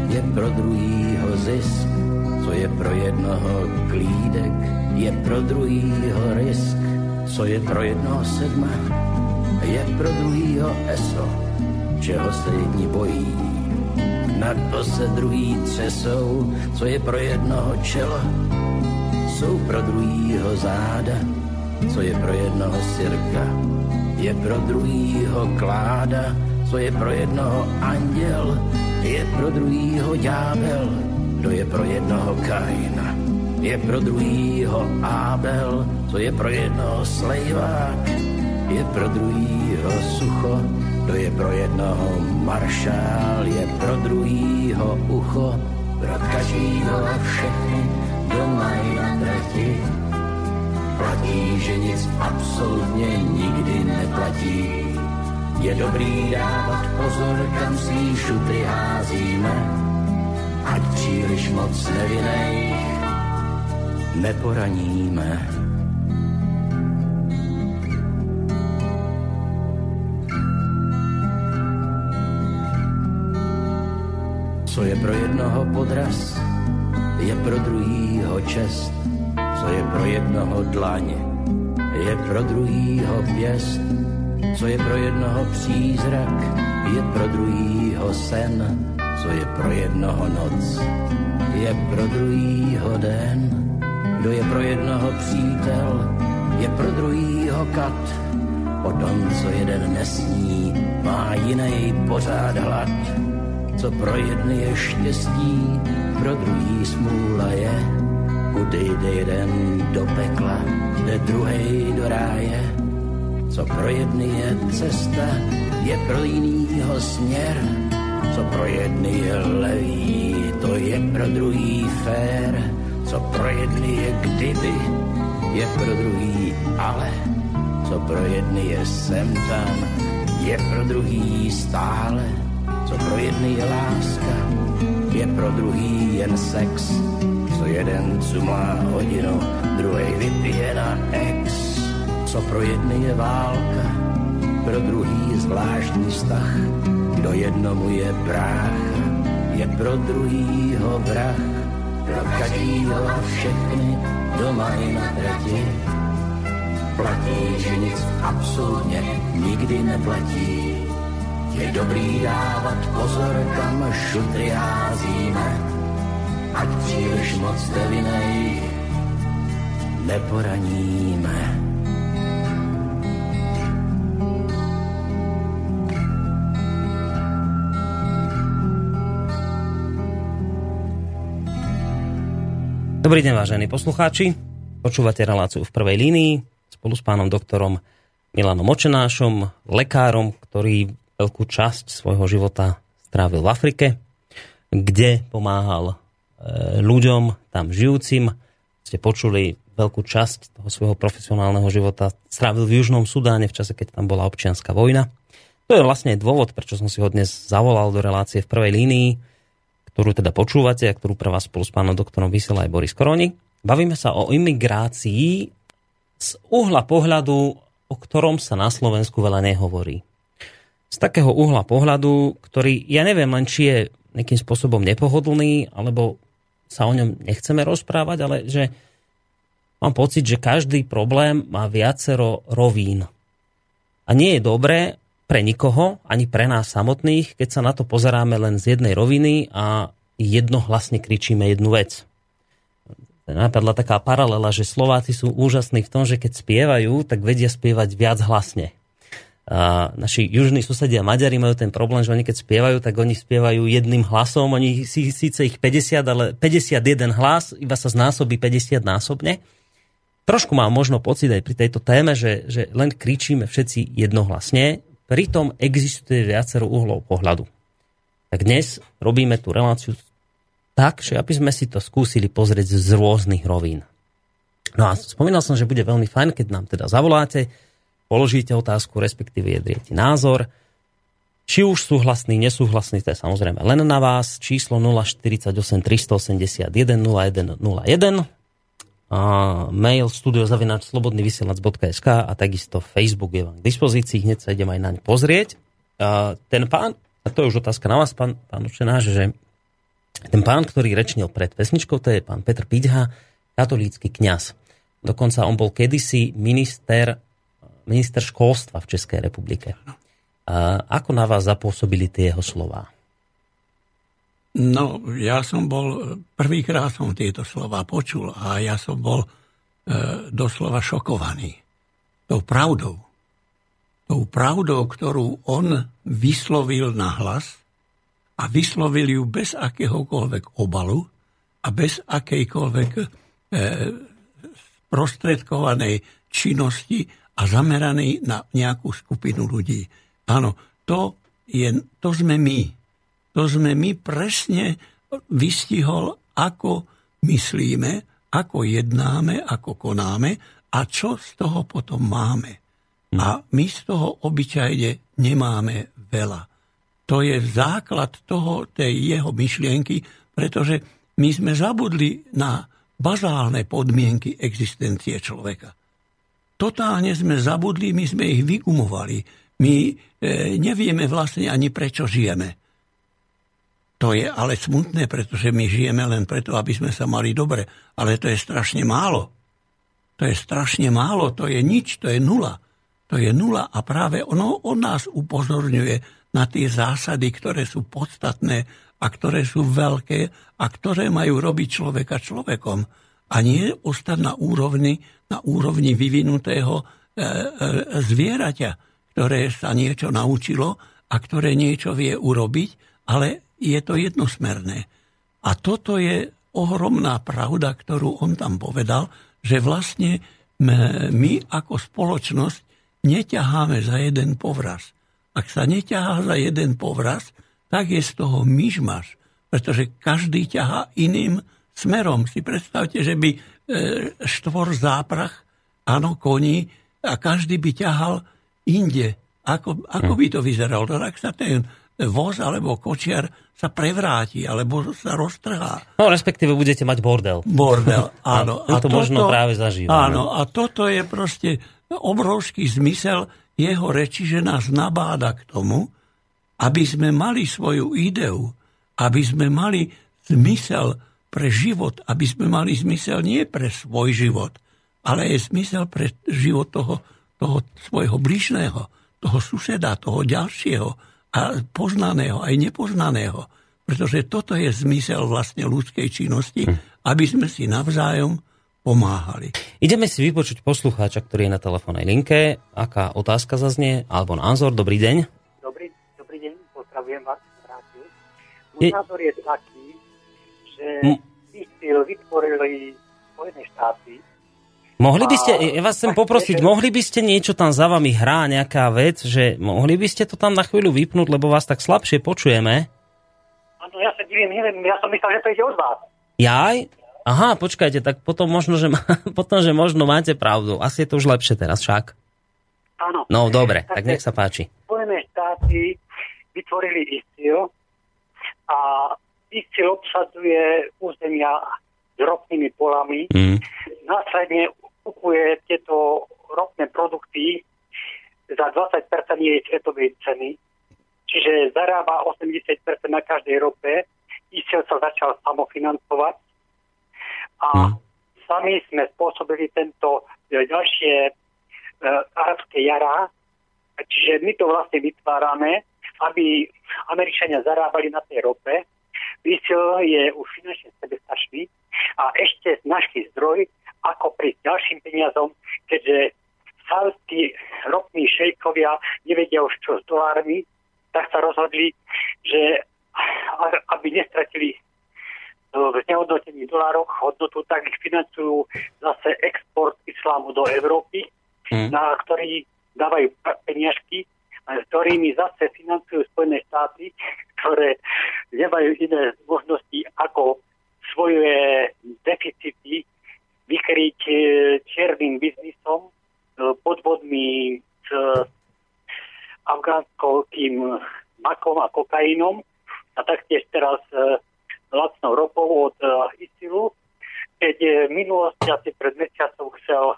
je pro druhýho zisk. Co je pro jednoho klídek, je pro druhýho risk co je pro jednoho sedma, je pro druhýho eso, čeho se jedni bojí. Na to se druhý třesou, co je pro jednoho čelo, jsou pro druhýho záda, co je pro jednoho sirka, je pro druhýho kláda, co je pro jednoho anděl, je pro druhýho ďábel, kdo je pro jednoho Kaina, je pro druhýho Ábel, co je pro jednoho slejvák, je pro druhýho sucho, kdo je pro jednoho maršál, je pro druhýho ucho, pro každýho všechny, kdo mají na treti. Platí, že nic absolutně nikdy neplatí. Je dobrý dávat pozor, kam svý šutry házíme, ať příliš moc nevinej neporaníme. Co je pro jednoho podraz, je pro druhýho čest. Co je pro jednoho dlaň, je pro druhýho pěst. Co je pro jednoho přízrak, je pro druhýho sen. Co je pro jednoho noc, je pro druhýho den. Kdo je pro jednoho přítel, je pro druhýho kat. O tom, co jeden nesní, má jiný pořád hlad co pro jedny je štěstí, pro druhý smůla je. Kudy jde jeden do pekla, jde druhý do ráje. Co pro jedny je cesta, je pro jinýho směr. Co pro jedny je levý, to je pro druhý fér. Co pro jedny je kdyby, je pro druhý ale. Co pro jedny je sem tam, je pro druhý stále co pro jedny je láska, je pro druhý jen sex. Co jeden cumlá hodinu, druhý vypije na ex. Co pro jedny je válka, pro druhý zvláštní vztah. Kdo jednomu je brácha, je pro druhýho vrah. Pro každýho a všechny doma i na trati. Platí, že nic absolutně nikdy neplatí je dobrý dávat pozor, kam šutry házíme, ať příliš moc devinej neporaníme. Dobrý deň, vážení poslucháči. Počúvate reláciu v prvej línii spolu s pánom doktorom Milanom Očenášom, lekárom, ktorý veľkú časť svojho života strávil v Afrike, kde pomáhal e, ľuďom tam žijúcim. Ste počuli veľkú časť toho svojho profesionálneho života strávil v Južnom Sudáne v čase, keď tam bola občianská vojna. To je vlastne dôvod, prečo som si ho dnes zavolal do relácie v prvej línii, ktorú teda počúvate a ktorú pre vás spolu s pánom doktorom vysiela aj Boris Koroni. Bavíme sa o imigrácii z uhla pohľadu, o ktorom sa na Slovensku veľa nehovorí z takého uhla pohľadu, ktorý ja neviem len, či je nejakým spôsobom nepohodlný, alebo sa o ňom nechceme rozprávať, ale že mám pocit, že každý problém má viacero rovín. A nie je dobré pre nikoho, ani pre nás samotných, keď sa na to pozeráme len z jednej roviny a jednohlasne kričíme jednu vec. Napadla taká paralela, že Slováci sú úžasní v tom, že keď spievajú, tak vedia spievať viac hlasne. Naši južní susedia Maďari majú ten problém, že oni keď spievajú, tak oni spievajú jedným hlasom, oni si, síce ich 50, ale 51 hlas, iba sa znásobí 50 násobne. Trošku mám možno pocit aj pri tejto téme, že, že len kričíme všetci jednohlasne, pritom existuje viacero uhlov pohľadu. Tak dnes robíme tú reláciu tak, že aby sme si to skúsili pozrieť z rôznych rovín. No a spomínal som, že bude veľmi fajn, keď nám teda zavoláte, položíte otázku, respektíve jedriete názor. Či už súhlasný, nesúhlasný, to je samozrejme len na vás. Číslo 048 381 0101 a mail studiozavinač.slobodnyvysielac.sk a takisto Facebook je vám k dispozícii, hneď sa idem aj naň pozrieť. A ten pán, a to je už otázka na vás, pán, pán Učenáš, že ten pán, ktorý rečnil pred pesničkou, to je pán Petr Pidha, katolícky kňaz. Dokonca on bol kedysi minister minister školstva v Českej republike. A ako na vás zapôsobili tie jeho slova? No, ja som bol, prvýkrát som tieto slova počul a ja som bol e, doslova šokovaný tou pravdou. tou pravdou, ktorú on vyslovil na hlas a vyslovil ju bez akéhokoľvek obalu a bez akejkoľvek e, prostredkovanej činnosti a zameraný na nejakú skupinu ľudí. Áno, to, je, to sme my. To sme my presne vystihol, ako myslíme, ako jednáme, ako konáme a čo z toho potom máme. A my z toho obyčajne nemáme veľa. To je základ toho, tej jeho myšlienky, pretože my sme zabudli na bazálne podmienky existencie človeka. Totálne sme zabudli, my sme ich vygumovali. My e, nevieme vlastne ani prečo žijeme. To je ale smutné, pretože my žijeme len preto, aby sme sa mali dobre. Ale to je strašne málo. To je strašne málo, to je nič, to je nula. To je nula a práve ono on nás upozorňuje na tie zásady, ktoré sú podstatné a ktoré sú veľké a ktoré majú robiť človeka človekom a nie ostať na úrovni, na úrovni vyvinutého e, e, zvieraťa, ktoré sa niečo naučilo a ktoré niečo vie urobiť, ale je to jednosmerné. A toto je ohromná pravda, ktorú on tam povedal, že vlastne my ako spoločnosť neťaháme za jeden povraz. Ak sa neťahá za jeden povraz, tak je z toho myšmaš, pretože každý ťahá iným smerom. Si predstavte, že by e, štvor záprach, áno, koní, a každý by ťahal inde. Ako, ako by to vyzeralo? No, tak sa ten voz alebo kočiar sa prevráti, alebo sa roztrhá. No, respektíve budete mať bordel. Bordel, áno. A, a to toto, možno práve zažívame. Áno, a toto je proste obrovský zmysel jeho reči, že nás nabáda k tomu, aby sme mali svoju ideu, aby sme mali zmysel pre život, aby sme mali zmysel nie pre svoj život, ale je zmysel pre život toho, toho svojho bližného, toho suseda, toho ďalšieho a poznaného aj nepoznaného. Pretože toto je zmysel vlastne ľudskej činnosti, hm. aby sme si navzájom pomáhali. Ideme si vypočuť poslucháča, ktorý je na telefónnej linke. Aká otázka zaznie, alebo názor? Dobrý deň. Dobrý, dobrý deň, pozdravujem vás. Môj je... názor je taký, že ISIL vytvorili Spojené štáty. Mohli by ste, ja vás chcem poprosiť, mohli by ste niečo tam za vami hrá, nejaká vec, že mohli by ste to tam na chvíľu vypnúť, lebo vás tak slabšie počujeme? Áno, ja sa divím, neviem, ja som myslel, že to ide od vás. Jaj? Aha, počkajte, tak potom možno, že, potom, že možno máte pravdu. Asi je to už lepšie teraz však. Áno. No dobre, tak, tak nech sa páči. Spojené štáty vytvorili ISIL a ISIL obsadzuje územia s ropnými polami. Mm. Následne kupuje tieto ropné produkty za 20% jej svetovej ceny. Čiže zarába 80% na každej rope. ISIL sa začal samofinancovať a mm. sami sme spôsobili tento e, ďalšie e, arabské jara. Čiže my to vlastne vytvárame, aby Američania zarábali na tej rope ISIL je už finančne sebestačný a ešte našli zdroj, ako pri ďalším peniazom, keďže saudskí ropní šejkovia nevedia už čo s dolármi, tak sa rozhodli, že aby nestratili v znehodnotení dolárov hodnotu, tak ich financujú zase export islámu do Európy, mm. na ktorý dávajú peniažky ktorými zase financujú Spojené štáty, ktoré nemajú iné možnosti ako svoje deficity vykryť e, čiernym biznisom, e, podvodmi s afgánským makom a kokainom a taktiež teraz e, lacnou ropou od ISILu, keď v minulosti asi pred mesiacom chcel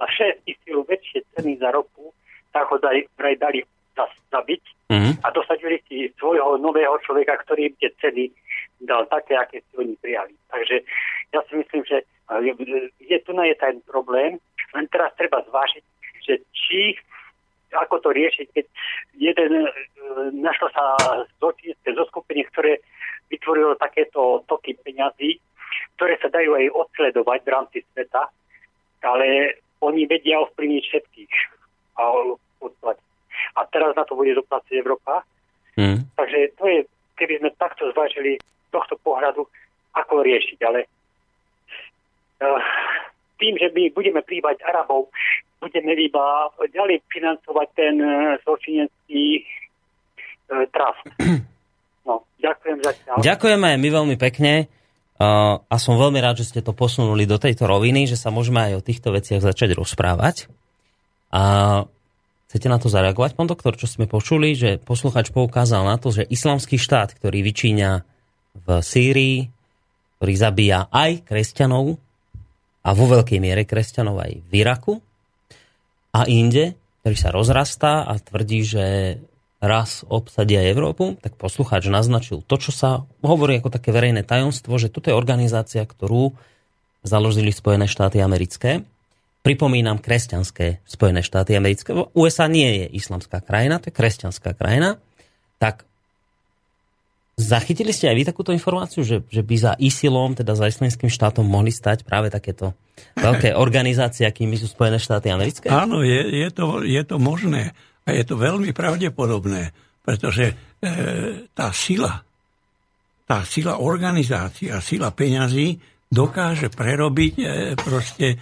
6 ISILu väčšie ceny za ropu, tak ho dali, vraj dali zabiť mm-hmm. a dosadili si svojho nového človeka, ktorý im tie ceny dal také, aké si oni prijali. Takže ja si myslím, že je, je tu na je ten problém, len teraz treba zvážiť, že či ako to riešiť, keď jeden e, našlo sa zločinské zoskupenie, ktoré vytvorilo takéto toky peňazí, ktoré sa dajú aj odsledovať v rámci sveta, ale oni vedia ovplyvniť všetkých a podstate. a teraz na to bude doplácať Európa. Mm. Takže to je, keby sme takto zvážili tohto pohľadu, ako riešiť, ale uh, tým, že my budeme príbať Arabov, budeme iba ďalej financovať ten uh, zločinecký uh, trust. No, ďakujem zatiaľ. Ďakujeme my veľmi pekne. Uh, a som veľmi rád, že ste to posunuli do tejto roviny, že sa môžeme aj o týchto veciach začať rozprávať. A chcete na to zareagovať, pán doktor, čo sme počuli, že posluchač poukázal na to, že islamský štát, ktorý vyčíňa v Sýrii, ktorý zabíja aj kresťanov a vo veľkej miere kresťanov aj v Iraku a inde, ktorý sa rozrastá a tvrdí, že raz obsadia Európu, tak poslucháč naznačil to, čo sa hovorí ako také verejné tajomstvo, že toto je organizácia, ktorú založili Spojené štáty americké. Pripomínam kresťanské Spojené štáty americké. USA nie je islamská krajina, to je kresťanská krajina. Tak zachytili ste aj vy takúto informáciu, že, že by za ISILom, teda za islamským štátom, mohli stať práve takéto veľké organizácie, akými sú Spojené štáty americké? Áno, je, je, to, je to možné. A je to veľmi pravdepodobné, pretože e, tá sila, tá sila organizácia, sila peňazí dokáže prerobiť e, proste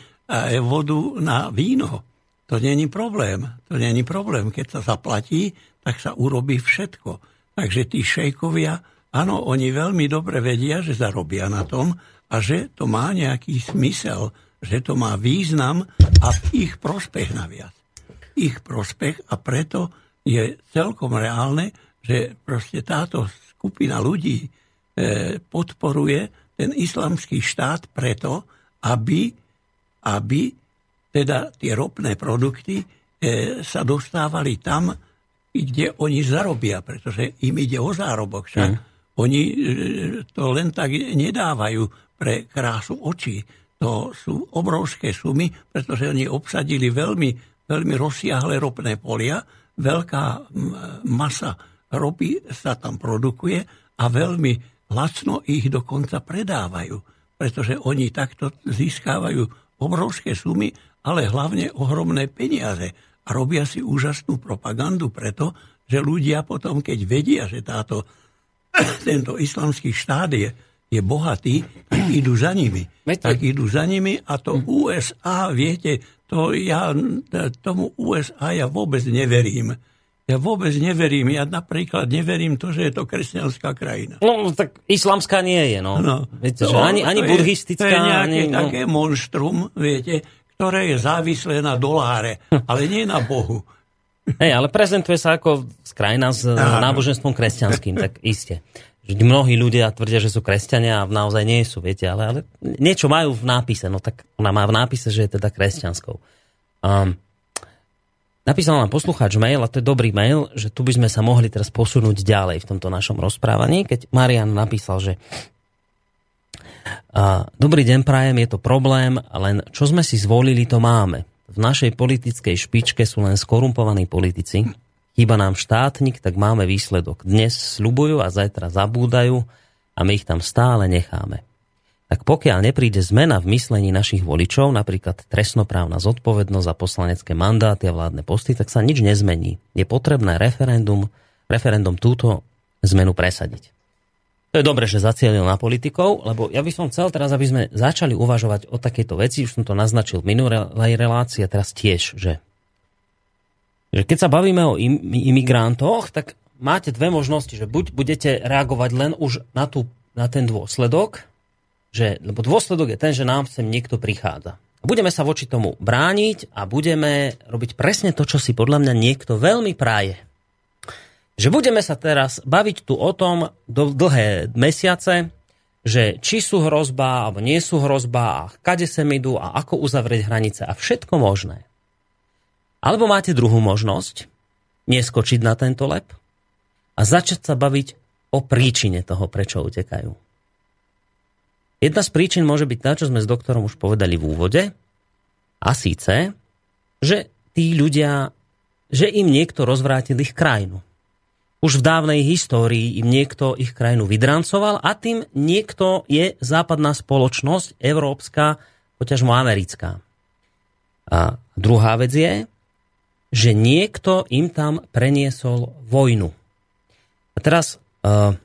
vodu na víno. To není problém. To není problém. Keď sa zaplatí, tak sa urobí všetko. Takže tí šejkovia, áno, oni veľmi dobre vedia, že zarobia na tom a že to má nejaký smysel, že to má význam a ich prospech naviac ich prospech a preto je celkom reálne, že proste táto skupina ľudí e, podporuje ten islamský štát preto, aby, aby teda tie ropné produkty e, sa dostávali tam, kde oni zarobia, pretože im ide o zárobok. Však mm. oni e, to len tak nedávajú pre krásu očí. To sú obrovské sumy, pretože oni obsadili veľmi veľmi rozsiahle ropné polia, veľká masa ropy sa tam produkuje a veľmi lacno ich dokonca predávajú, pretože oni takto získávajú obrovské sumy, ale hlavne ohromné peniaze a robia si úžasnú propagandu preto, že ľudia potom, keď vedia, že táto, tento islamský štát je, je bohatý, tak idú za nimi. Tak idú za nimi a to USA, viete, to ja, tomu USA ja vôbec neverím. Ja vôbec neverím. Ja napríklad neverím to, že je to kresťanská krajina. No, tak islamská nie je, no. no viete, no, že ani, ani buddhistická. To je nejaké ani, no. také monštrum, viete, ktoré je závislé na doláre, ale nie na Bohu. Hej, ale prezentuje sa ako krajina s náboženstvom kresťanským, tak iste že mnohí ľudia tvrdia, že sú kresťania a naozaj nie sú, viete, ale, ale niečo majú v nápise, no tak ona má v nápise, že je teda kresťanskou. Um, napísal nám poslucháč mail, a to je dobrý mail, že tu by sme sa mohli teraz posunúť ďalej v tomto našom rozprávaní, keď Marian napísal, že Dobrý deň, prajem, je to problém, len čo sme si zvolili, to máme. V našej politickej špičke sú len skorumpovaní politici, Chýba nám štátnik, tak máme výsledok. Dnes slubujú a zajtra zabúdajú a my ich tam stále necháme. Tak pokiaľ nepríde zmena v myslení našich voličov, napríklad trestnoprávna zodpovednosť za poslanecké mandáty a vládne posty, tak sa nič nezmení. Je potrebné referendum, referendum túto zmenu presadiť. To je dobre, že zacielil na politikov, lebo ja by som chcel teraz, aby sme začali uvažovať o takejto veci, už som to naznačil v minulej relácii a teraz tiež, že že keď sa bavíme o im, imigrantoch, tak máte dve možnosti, že buď budete reagovať len už na, tú, na ten dôsledok, že, lebo dôsledok je ten, že nám sem niekto prichádza. Budeme sa voči tomu brániť a budeme robiť presne to, čo si podľa mňa niekto veľmi praje. Že budeme sa teraz baviť tu o tom do dlhé mesiace, že či sú hrozba, alebo nie sú hrozba, a kade sem idú a ako uzavrieť hranice a všetko možné. Alebo máte druhú možnosť, neskočiť na tento lep a začať sa baviť o príčine toho, prečo utekajú. Jedna z príčin môže byť tá, čo sme s doktorom už povedali v úvode, a síce, že tí ľudia, že im niekto rozvrátil ich krajinu. Už v dávnej histórii im niekto ich krajinu vydrancoval a tým niekto je západná spoločnosť, európska, poťažmo americká. A druhá vec je, že niekto im tam preniesol vojnu. A teraz uh,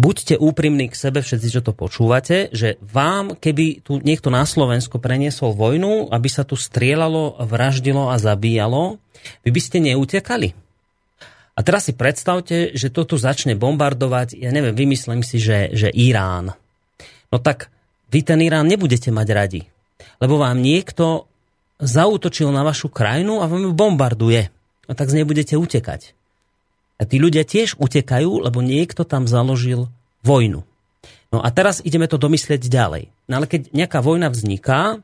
buďte úprimní k sebe, všetci, čo to počúvate, že vám, keby tu niekto na Slovensko preniesol vojnu, aby sa tu strieľalo, vraždilo a zabíjalo, vy by ste neutekali. A teraz si predstavte, že to tu začne bombardovať, ja neviem, vymyslím si, že, že Irán. No tak vy ten Irán nebudete mať radi, lebo vám niekto zautočil na vašu krajinu a vám ju bombarduje. A tak z nej budete utekať. A tí ľudia tiež utekajú, lebo niekto tam založil vojnu. No a teraz ideme to domyslieť ďalej. No ale keď nejaká vojna vzniká,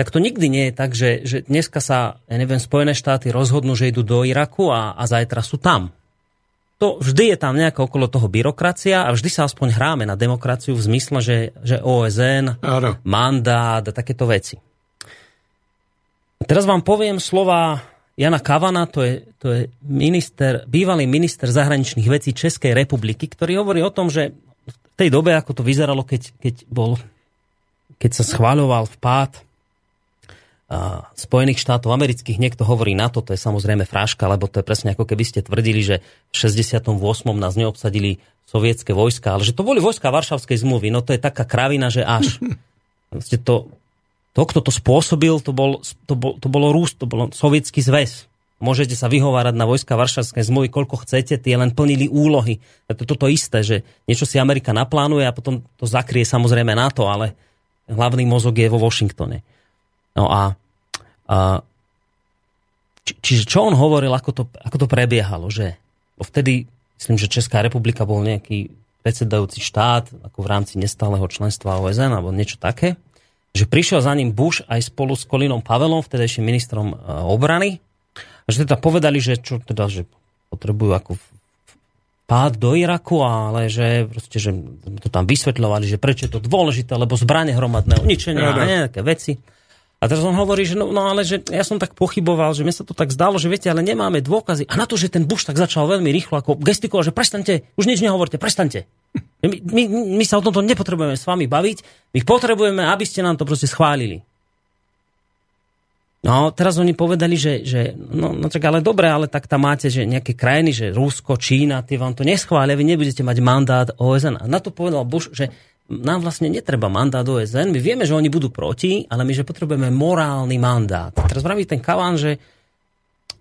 tak to nikdy nie je tak, že, že dneska sa, ja neviem, Spojené štáty rozhodnú, že idú do Iraku a, a zajtra sú tam. To vždy je tam nejaká okolo toho byrokracia a vždy sa aspoň hráme na demokraciu v zmysle, že, že OSN, Áno. mandát a takéto veci. A teraz vám poviem slova Jana Kavana, to je, to je minister, bývalý minister zahraničných vecí Českej republiky, ktorý hovorí o tom, že v tej dobe, ako to vyzeralo, keď, keď, bol, keď sa schváľoval vpád Spojených štátov amerických, niekto hovorí na to, to je samozrejme fráška, lebo to je presne ako keby ste tvrdili, že v 68. nás neobsadili sovietské vojska, ale že to boli vojska Varšavskej zmluvy, no to je taká kravina, že až. to, to, kto to spôsobil, to, bol, to, bol, to bolo Rús, to bolo sovietský zväz. Môžete sa vyhovárať na vojska Varšavskej zmluvy, koľko chcete, tie len plnili úlohy. Je to toto isté, že niečo si Amerika naplánuje a potom to zakrie samozrejme na to, ale hlavný mozog je vo Washingtone. No a, a či, čiže čo on hovoril, ako to, ako to prebiehalo, že vtedy, myslím, že Česká republika bol nejaký predsedajúci štát, ako v rámci nestáleho členstva OSN alebo niečo také že prišiel za ním Bush aj spolu s Kolinom Pavelom, vtedajším ministrom e, obrany, a že teda povedali, že čo teda, že potrebujú ako pád do Iraku, ale že, proste, že to tam vysvetľovali, že prečo je to dôležité, lebo zbranie hromadného ničenia a nejaké veci. A teraz on hovorí, že no, no ale že ja som tak pochyboval, že mi sa to tak zdalo, že viete, ale nemáme dôkazy. A na to, že ten Bush tak začal veľmi rýchlo ako gestikulovať, že prestante, už nič nehovorte, prestante. My, my, my sa o tomto nepotrebujeme s vami baviť, my potrebujeme, aby ste nám to proste schválili. No, teraz oni povedali, že, že no, no tak ale dobre, ale tak tam máte, že nejaké krajiny, že Rusko, Čína, tie vám to neschvália, vy nebudete mať mandát OSN. A na to povedal Bush, že nám vlastne netreba mandát OSN, my vieme, že oni budú proti, ale my, že potrebujeme morálny mandát. Teraz vraví ten Kavan, že,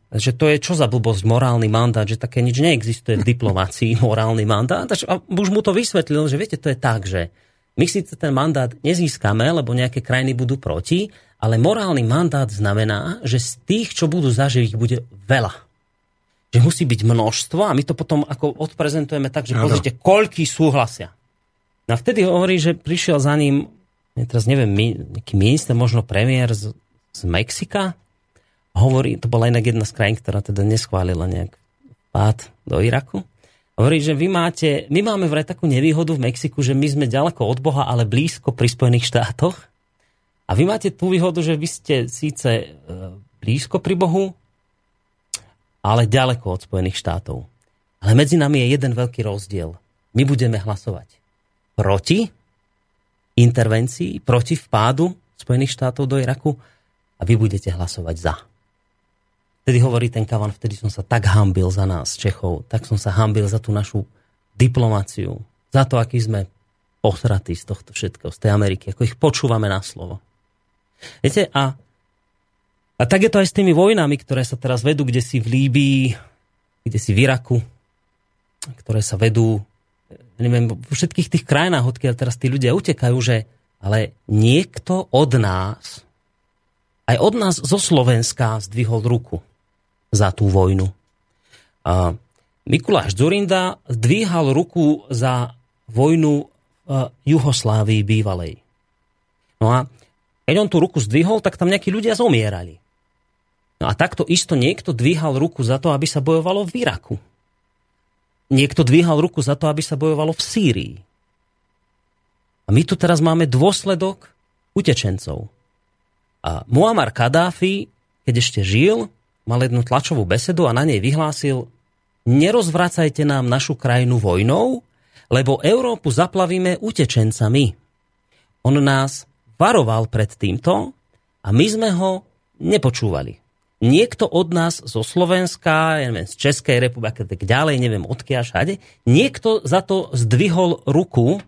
že to je čo za blbosť morálny mandát, že také nič neexistuje v diplomácii, morálny mandát. A už mu to vysvetlil, že viete, to je tak, že my síce ten mandát nezískame, lebo nejaké krajiny budú proti, ale morálny mandát znamená, že z tých, čo budú zažiť, bude veľa. Že musí byť množstvo a my to potom ako odprezentujeme tak, že pozrite, koľký súhlasia. No a vtedy hovorí, že prišiel za ním, ja teraz neviem, nejaký minister, možno premiér z, z Mexika. Hovorí, to bola inak jedna z krajín, ktorá teda neschválila nejak pád do Iraku. Hovorí, že vy máte, my máme vraj takú nevýhodu v Mexiku, že my sme ďaleko od Boha, ale blízko pri Spojených štátoch. A vy máte tú výhodu, že vy ste síce e, blízko pri Bohu, ale ďaleko od Spojených štátov. Ale medzi nami je jeden veľký rozdiel. My budeme hlasovať proti intervencii, proti vpádu Spojených štátov do Iraku a vy budete hlasovať za. Vtedy hovorí ten Kavan, vtedy som sa tak hambil za nás, Čechov, tak som sa hambil za tú našu diplomáciu, za to, aký sme posratí z tohto všetkého, z tej Ameriky, ako ich počúvame na slovo. Viete, a, a tak je to aj s tými vojnami, ktoré sa teraz vedú, kde si v Líbii, kde si v Iraku, ktoré sa vedú neviem, vo všetkých tých krajinách, odkiaľ teraz tí ľudia utekajú, že ale niekto od nás, aj od nás zo Slovenska zdvihol ruku za tú vojnu. A Mikuláš Zurinda zdvíhal ruku za vojnu Juhoslávii bývalej. No a keď on tú ruku zdvihol, tak tam nejakí ľudia zomierali. No a takto isto niekto dvíhal ruku za to, aby sa bojovalo v Iraku niekto dvíhal ruku za to, aby sa bojovalo v Sýrii. A my tu teraz máme dôsledok utečencov. A Muammar Kadáfi, keď ešte žil, mal jednu tlačovú besedu a na nej vyhlásil nerozvracajte nám našu krajinu vojnou, lebo Európu zaplavíme utečencami. On nás varoval pred týmto a my sme ho nepočúvali. Niekto od nás zo Slovenska, ja neviem, z Českej republiky, tak ďalej, neviem odkiaľ všade, niekto za to zdvihol ruku,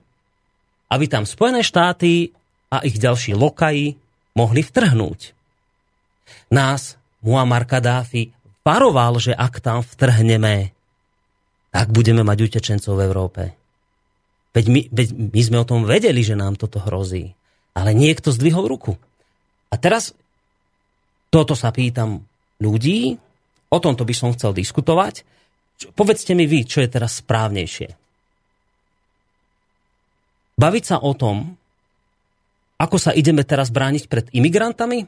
aby tam Spojené štáty a ich ďalší lokaji mohli vtrhnúť. Nás Muammar Kadáfi varoval, že ak tam vtrhneme, tak budeme mať utečencov v Európe. Veď my, veď my sme o tom vedeli, že nám toto hrozí. Ale niekto zdvihol ruku. A teraz toto sa pýtam ľudí, o tomto by som chcel diskutovať. Povedzte mi vy, čo je teraz správnejšie. Baviť sa o tom, ako sa ideme teraz brániť pred imigrantami?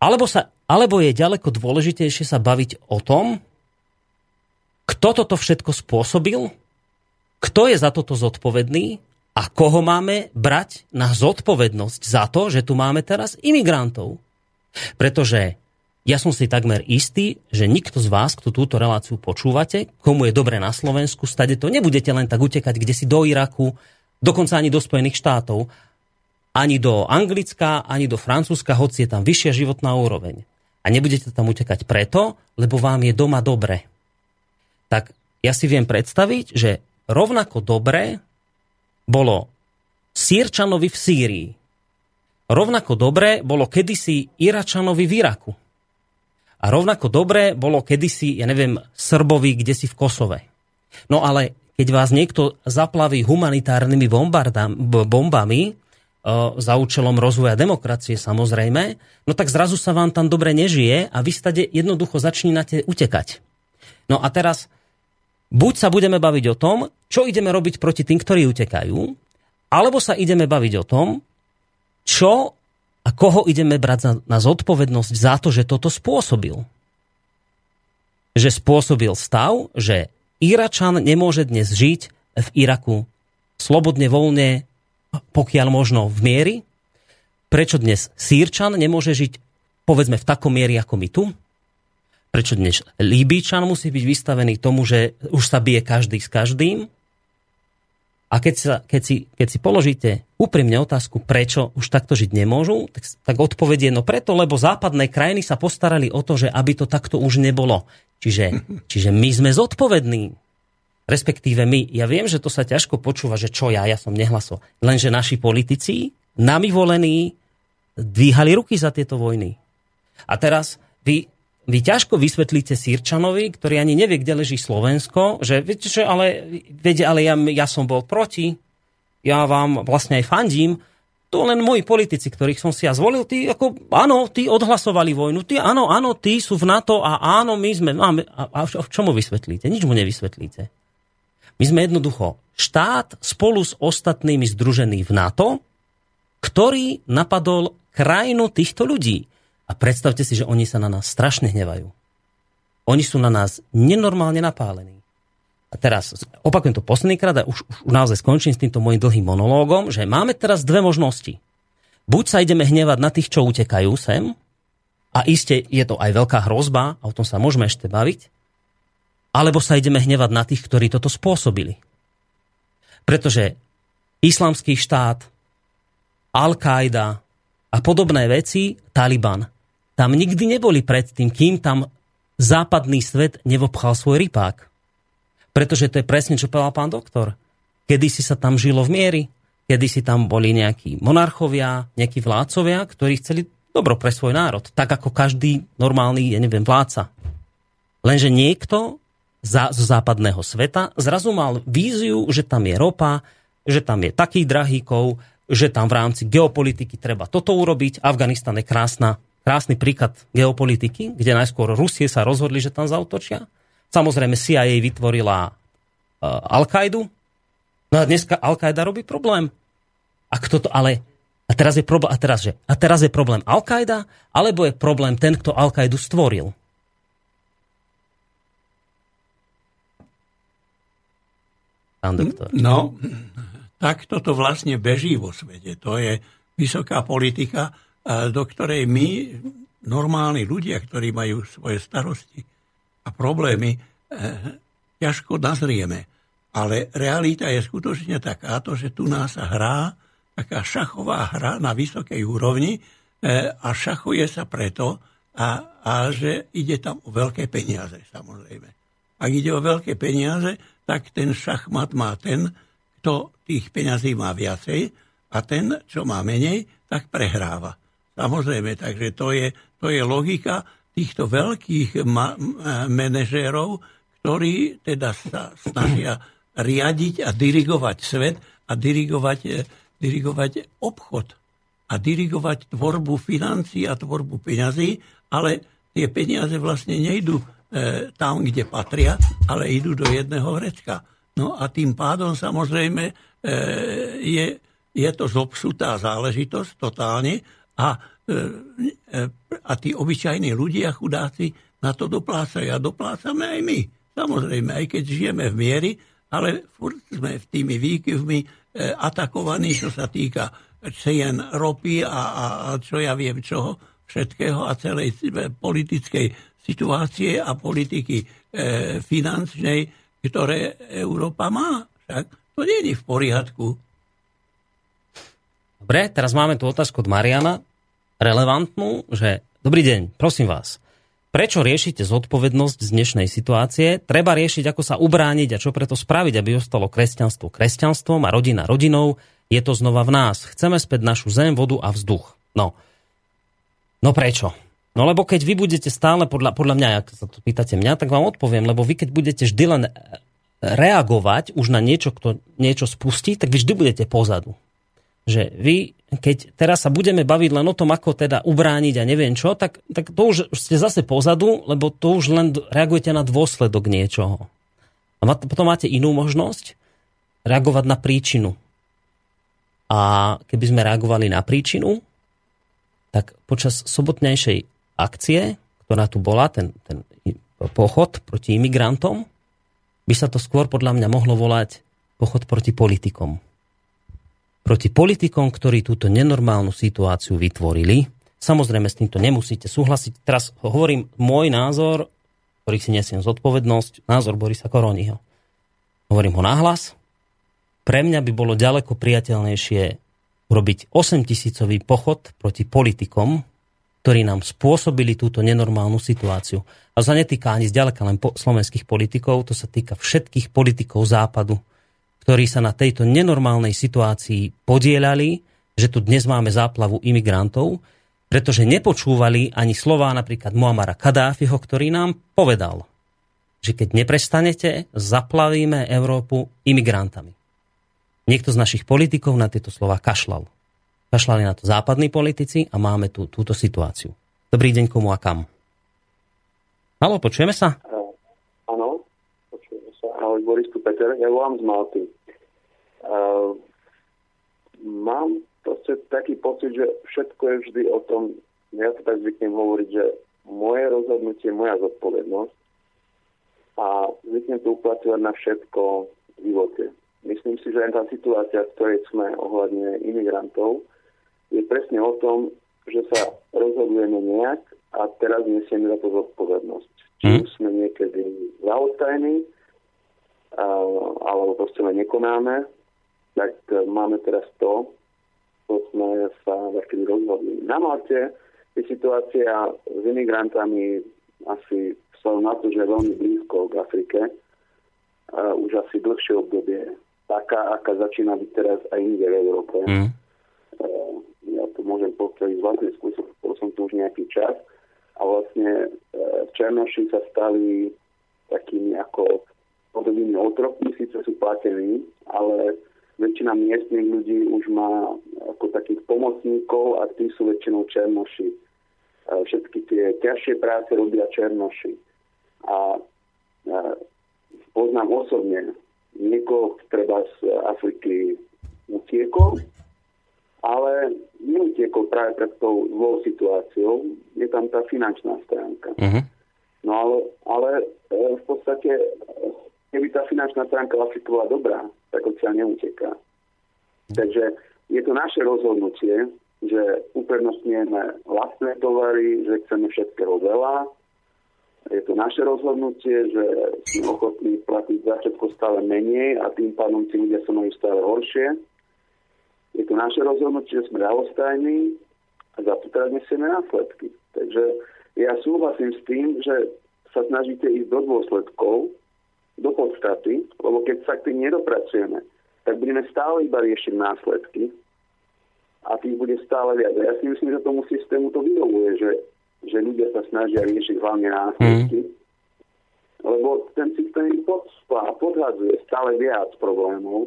Alebo, sa, alebo je ďaleko dôležitejšie sa baviť o tom, kto toto všetko spôsobil, kto je za toto zodpovedný a koho máme brať na zodpovednosť za to, že tu máme teraz imigrantov. Pretože ja som si takmer istý, že nikto z vás, kto túto reláciu počúvate, komu je dobre na Slovensku, stade to nebudete len tak utekať kde si do Iraku, dokonca ani do Spojených štátov, ani do Anglicka, ani do Francúzska, hoci je tam vyššia životná úroveň. A nebudete tam utekať preto, lebo vám je doma dobre. Tak ja si viem predstaviť, že rovnako dobre bolo Sýrčanovi v Sýrii, Rovnako dobre bolo kedysi Iračanovi v Iraku. A rovnako dobre bolo kedysi, ja neviem, Srbovi, kde si v Kosove. No ale keď vás niekto zaplaví humanitárnymi bombami, e, za účelom rozvoja demokracie samozrejme, no tak zrazu sa vám tam dobre nežije a vy stade jednoducho začínate utekať. No a teraz buď sa budeme baviť o tom, čo ideme robiť proti tým, ktorí utekajú, alebo sa ideme baviť o tom, čo a koho ideme brať na, na zodpovednosť za to, že toto spôsobil. Že spôsobil stav, že Iračan nemôže dnes žiť v Iraku slobodne, voľne, pokiaľ možno v miery. Prečo dnes Sýrčan nemôže žiť povedzme v takom miery ako my tu? Prečo dnes Líbíčan musí byť vystavený tomu, že už sa bije každý s každým? A keď, sa, keď, si, keď si položíte úprimne otázku, prečo už takto žiť nemôžu, tak, tak odpovedie, no preto, lebo západné krajiny sa postarali o to, že aby to takto už nebolo. Čiže, čiže my sme zodpovední. Respektíve my. Ja viem, že to sa ťažko počúva, že čo ja, ja som nehlasoval. Lenže naši politici, nami volení, dvíhali ruky za tieto vojny. A teraz vy vy ťažko vysvetlíte Sýrčanovi, ktorý ani nevie, kde leží Slovensko, že viete, že ale, viete, ale ja, ja som bol proti, ja vám vlastne aj fandím, to len moji politici, ktorých som si ja zvolil, tí ako, áno, tí odhlasovali vojnu, tí, áno, áno, tí sú v NATO a áno, my sme, máme, a, a v čomu vysvetlíte? Nič mu nevysvetlíte. My sme jednoducho štát spolu s ostatnými združení v NATO, ktorý napadol krajinu týchto ľudí. A predstavte si, že oni sa na nás strašne hnevajú. Oni sú na nás nenormálne napálení. A teraz opakujem to posledný krát a už, už naozaj skončím s týmto môjim dlhým monológom, že máme teraz dve možnosti. Buď sa ideme hnevať na tých, čo utekajú sem, a iste je to aj veľká hrozba, a o tom sa môžeme ešte baviť, alebo sa ideme hnevať na tých, ktorí toto spôsobili. Pretože islamský štát, Al-Qaida a podobné veci, Taliban, tam nikdy neboli predtým, kým tam západný svet nevobchal svoj rypák. Pretože to je presne, čo povedal pán doktor. Kedy si sa tam žilo v miery, kedy si tam boli nejakí monarchovia, nejakí vládcovia, ktorí chceli dobro pre svoj národ. Tak ako každý normálny, ja neviem, vládca. Lenže niekto za, z západného sveta zrazu mal víziu, že tam je ropa, že tam je taký drahíkov, že tam v rámci geopolitiky treba toto urobiť. Afganistan je krásna krásny príklad geopolitiky, kde najskôr Rusie sa rozhodli, že tam zautočia. Samozrejme CIA vytvorila uh, Al-Kaidu. No a dneska Al-Qaida robí problém. A kto to ale... A teraz je problém, a teraz, že, a teraz je problém Al-Qaida, alebo je problém ten, kto Al-Qaidu stvoril? Pán doktor. No, tak toto vlastne beží vo svete. To je vysoká politika do ktorej my, normálni ľudia, ktorí majú svoje starosti a problémy, eh, ťažko nazrieme. Ale realita je skutočne takáto, že tu nás hrá taká šachová hra na vysokej úrovni eh, a šachuje sa preto, a, a že ide tam o veľké peniaze, samozrejme. Ak ide o veľké peniaze, tak ten šachmat má ten, kto tých peňazí má viacej a ten, čo má menej, tak prehráva. Samozrejme, takže to je, to je logika týchto veľkých ma- manažérov, ktorí teda sa snažia riadiť a dirigovať svet a dirigovať, dirigovať obchod a dirigovať tvorbu financií a tvorbu peňazí, ale tie peniaze vlastne nejdú e, tam, kde patria, ale idú do jedného vrecka. No a tým pádom samozrejme e, je, je to zobsutá záležitosť totálne a, e, e, a tí obyčajní ľudia, chudáci, na to doplácajú a doplácame aj my. Samozrejme, aj keď žijeme v miery, ale furt sme v tými výkyvmi e, atakovaní, čo sa týka cien ropy a, a, a čo ja viem čoho všetkého a celej politickej situácie a politiky e, finančnej, ktoré Európa má. Však to nie je v poriadku. Dobre, teraz máme tu otázku od Mariana, relevantnú, že dobrý deň, prosím vás, prečo riešite zodpovednosť z dnešnej situácie? Treba riešiť, ako sa ubrániť a čo preto spraviť, aby ostalo kresťanstvo kresťanstvom a rodina rodinou. Je to znova v nás. Chceme späť našu zem, vodu a vzduch. No, No prečo? No lebo keď vy budete stále, podľa, podľa mňa, ak sa to pýtate mňa, tak vám odpoviem, lebo vy keď budete vždy len reagovať už na niečo, kto niečo spustí, tak vy vždy budete pozadu. Že vy, keď teraz sa budeme baviť len o tom, ako teda ubrániť a neviem čo, tak, tak to už ste zase pozadu, lebo to už len reagujete na dôsledok niečoho. A potom máte inú možnosť reagovať na príčinu. A keby sme reagovali na príčinu, tak počas sobotnejšej akcie, ktorá tu bola, ten, ten pochod proti imigrantom, by sa to skôr podľa mňa mohlo volať pochod proti politikom. Proti politikom, ktorí túto nenormálnu situáciu vytvorili. Samozrejme, s týmto nemusíte súhlasiť. Teraz hovorím môj názor, ktorý si nesiem zodpovednosť, názor Borisa Koroniho. Hovorím ho nahlas. Pre mňa by bolo ďaleko priateľnejšie urobiť 8 tisícový pochod proti politikom, ktorí nám spôsobili túto nenormálnu situáciu. A to sa netýka ani zďaleka len po slovenských politikov, to sa týka všetkých politikov západu, ktorí sa na tejto nenormálnej situácii podielali, že tu dnes máme záplavu imigrantov, pretože nepočúvali ani slová napríklad Muamara Kadáfiho, ktorý nám povedal, že keď neprestanete, zaplavíme Európu imigrantami. Niekto z našich politikov na tieto slova kašlal. Kašlali na to západní politici a máme tu túto situáciu. Dobrý deň komu a kam. Halo, počujeme sa? Áno, počujeme sa. Ahoj, Boris tu Peter, volám z Malty. Uh, mám proste taký pocit, že všetko je vždy o tom, ja to tak zvyknem hovoriť, že moje rozhodnutie, moja zodpovednosť a zvyknem to uplatňovať na všetko v živote. Myslím si, že aj tá situácia, v ktorej sme ohľadne imigrantov, je presne o tom, že sa rozhodujeme nejak a teraz nesieme za to zodpovednosť. Či mm. sme niekedy zaostajní, alebo proste len nekonáme, tak e, máme teraz to, čo sme sa takedy rozhodli. Na Malte je situácia s imigrantami asi vzhľadom na to, že je veľmi blízko k Afrike, uh, už asi dlhšie obdobie taká, aká začína byť teraz aj inde v Európe. Mm. Ja to môžem potvrdiť z vlastnej skúsenosti, som tu už nejaký čas a vlastne e, Černoši sa stali takými ako podobnými otrokmi, síce sú platení, ale väčšina miestnych ľudí už má ako takých pomocníkov a tí sú väčšinou Černoši. Všetky tie ťažšie práce robia Černoši. A poznám osobne niekoho treba z Afriky utiekol, ale neutiekol práve pred tou zlou situáciou. Je tam tá finančná stránka. Uh-huh. No ale, ale e, v podstate, keby tá finančná stránka v Afrike bola dobrá, tak odtiaľ neuteká. Takže je to naše rozhodnutie, že uprednostňujeme vlastné tovary, že chceme všetkého veľa, je to naše rozhodnutie, že sme ochotní platiť za všetko stále menej a tým pádom tí ľudia sa majú stále horšie. Je to naše rozhodnutie, že sme ľahostajní a za to teraz nesieme následky. Takže Ja súhlasím s tým, že sa snažíte ísť do dôsledkov, do podstaty, lebo keď sa k tým nedopracujeme, tak budeme stále iba riešiť následky a tých bude stále viac. Ja si myslím, že tomu systému to vyhovuje, že, že ľudia sa snažia riešiť hlavne následky, mm. lebo ten systém ich podhadzuje stále viac problémov.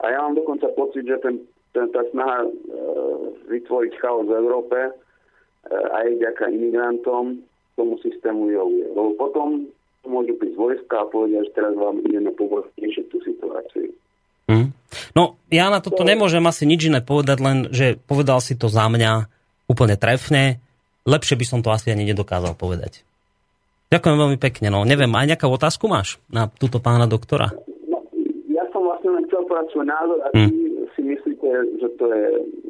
A ja mám dokonca pocit, že ten, ten, tá snaha e, vytvoriť chaos v Európe e, aj vďaka imigrantom tomu systému vyhovuje. Lebo potom môžu prísť vojska a povedia, že teraz vám ideme pomôcť riešiť tú situáciu. Mm. No, ja na toto nemôžem asi nič iné povedať, len že povedal si to za mňa úplne trefne. Lepšie by som to asi ani nedokázal povedať. Ďakujem veľmi pekne. No, neviem, aj nejakú otázku máš na túto pána doktora? No, ja som vlastne len chcel povedať svoj názor a mm. si myslíte, že to je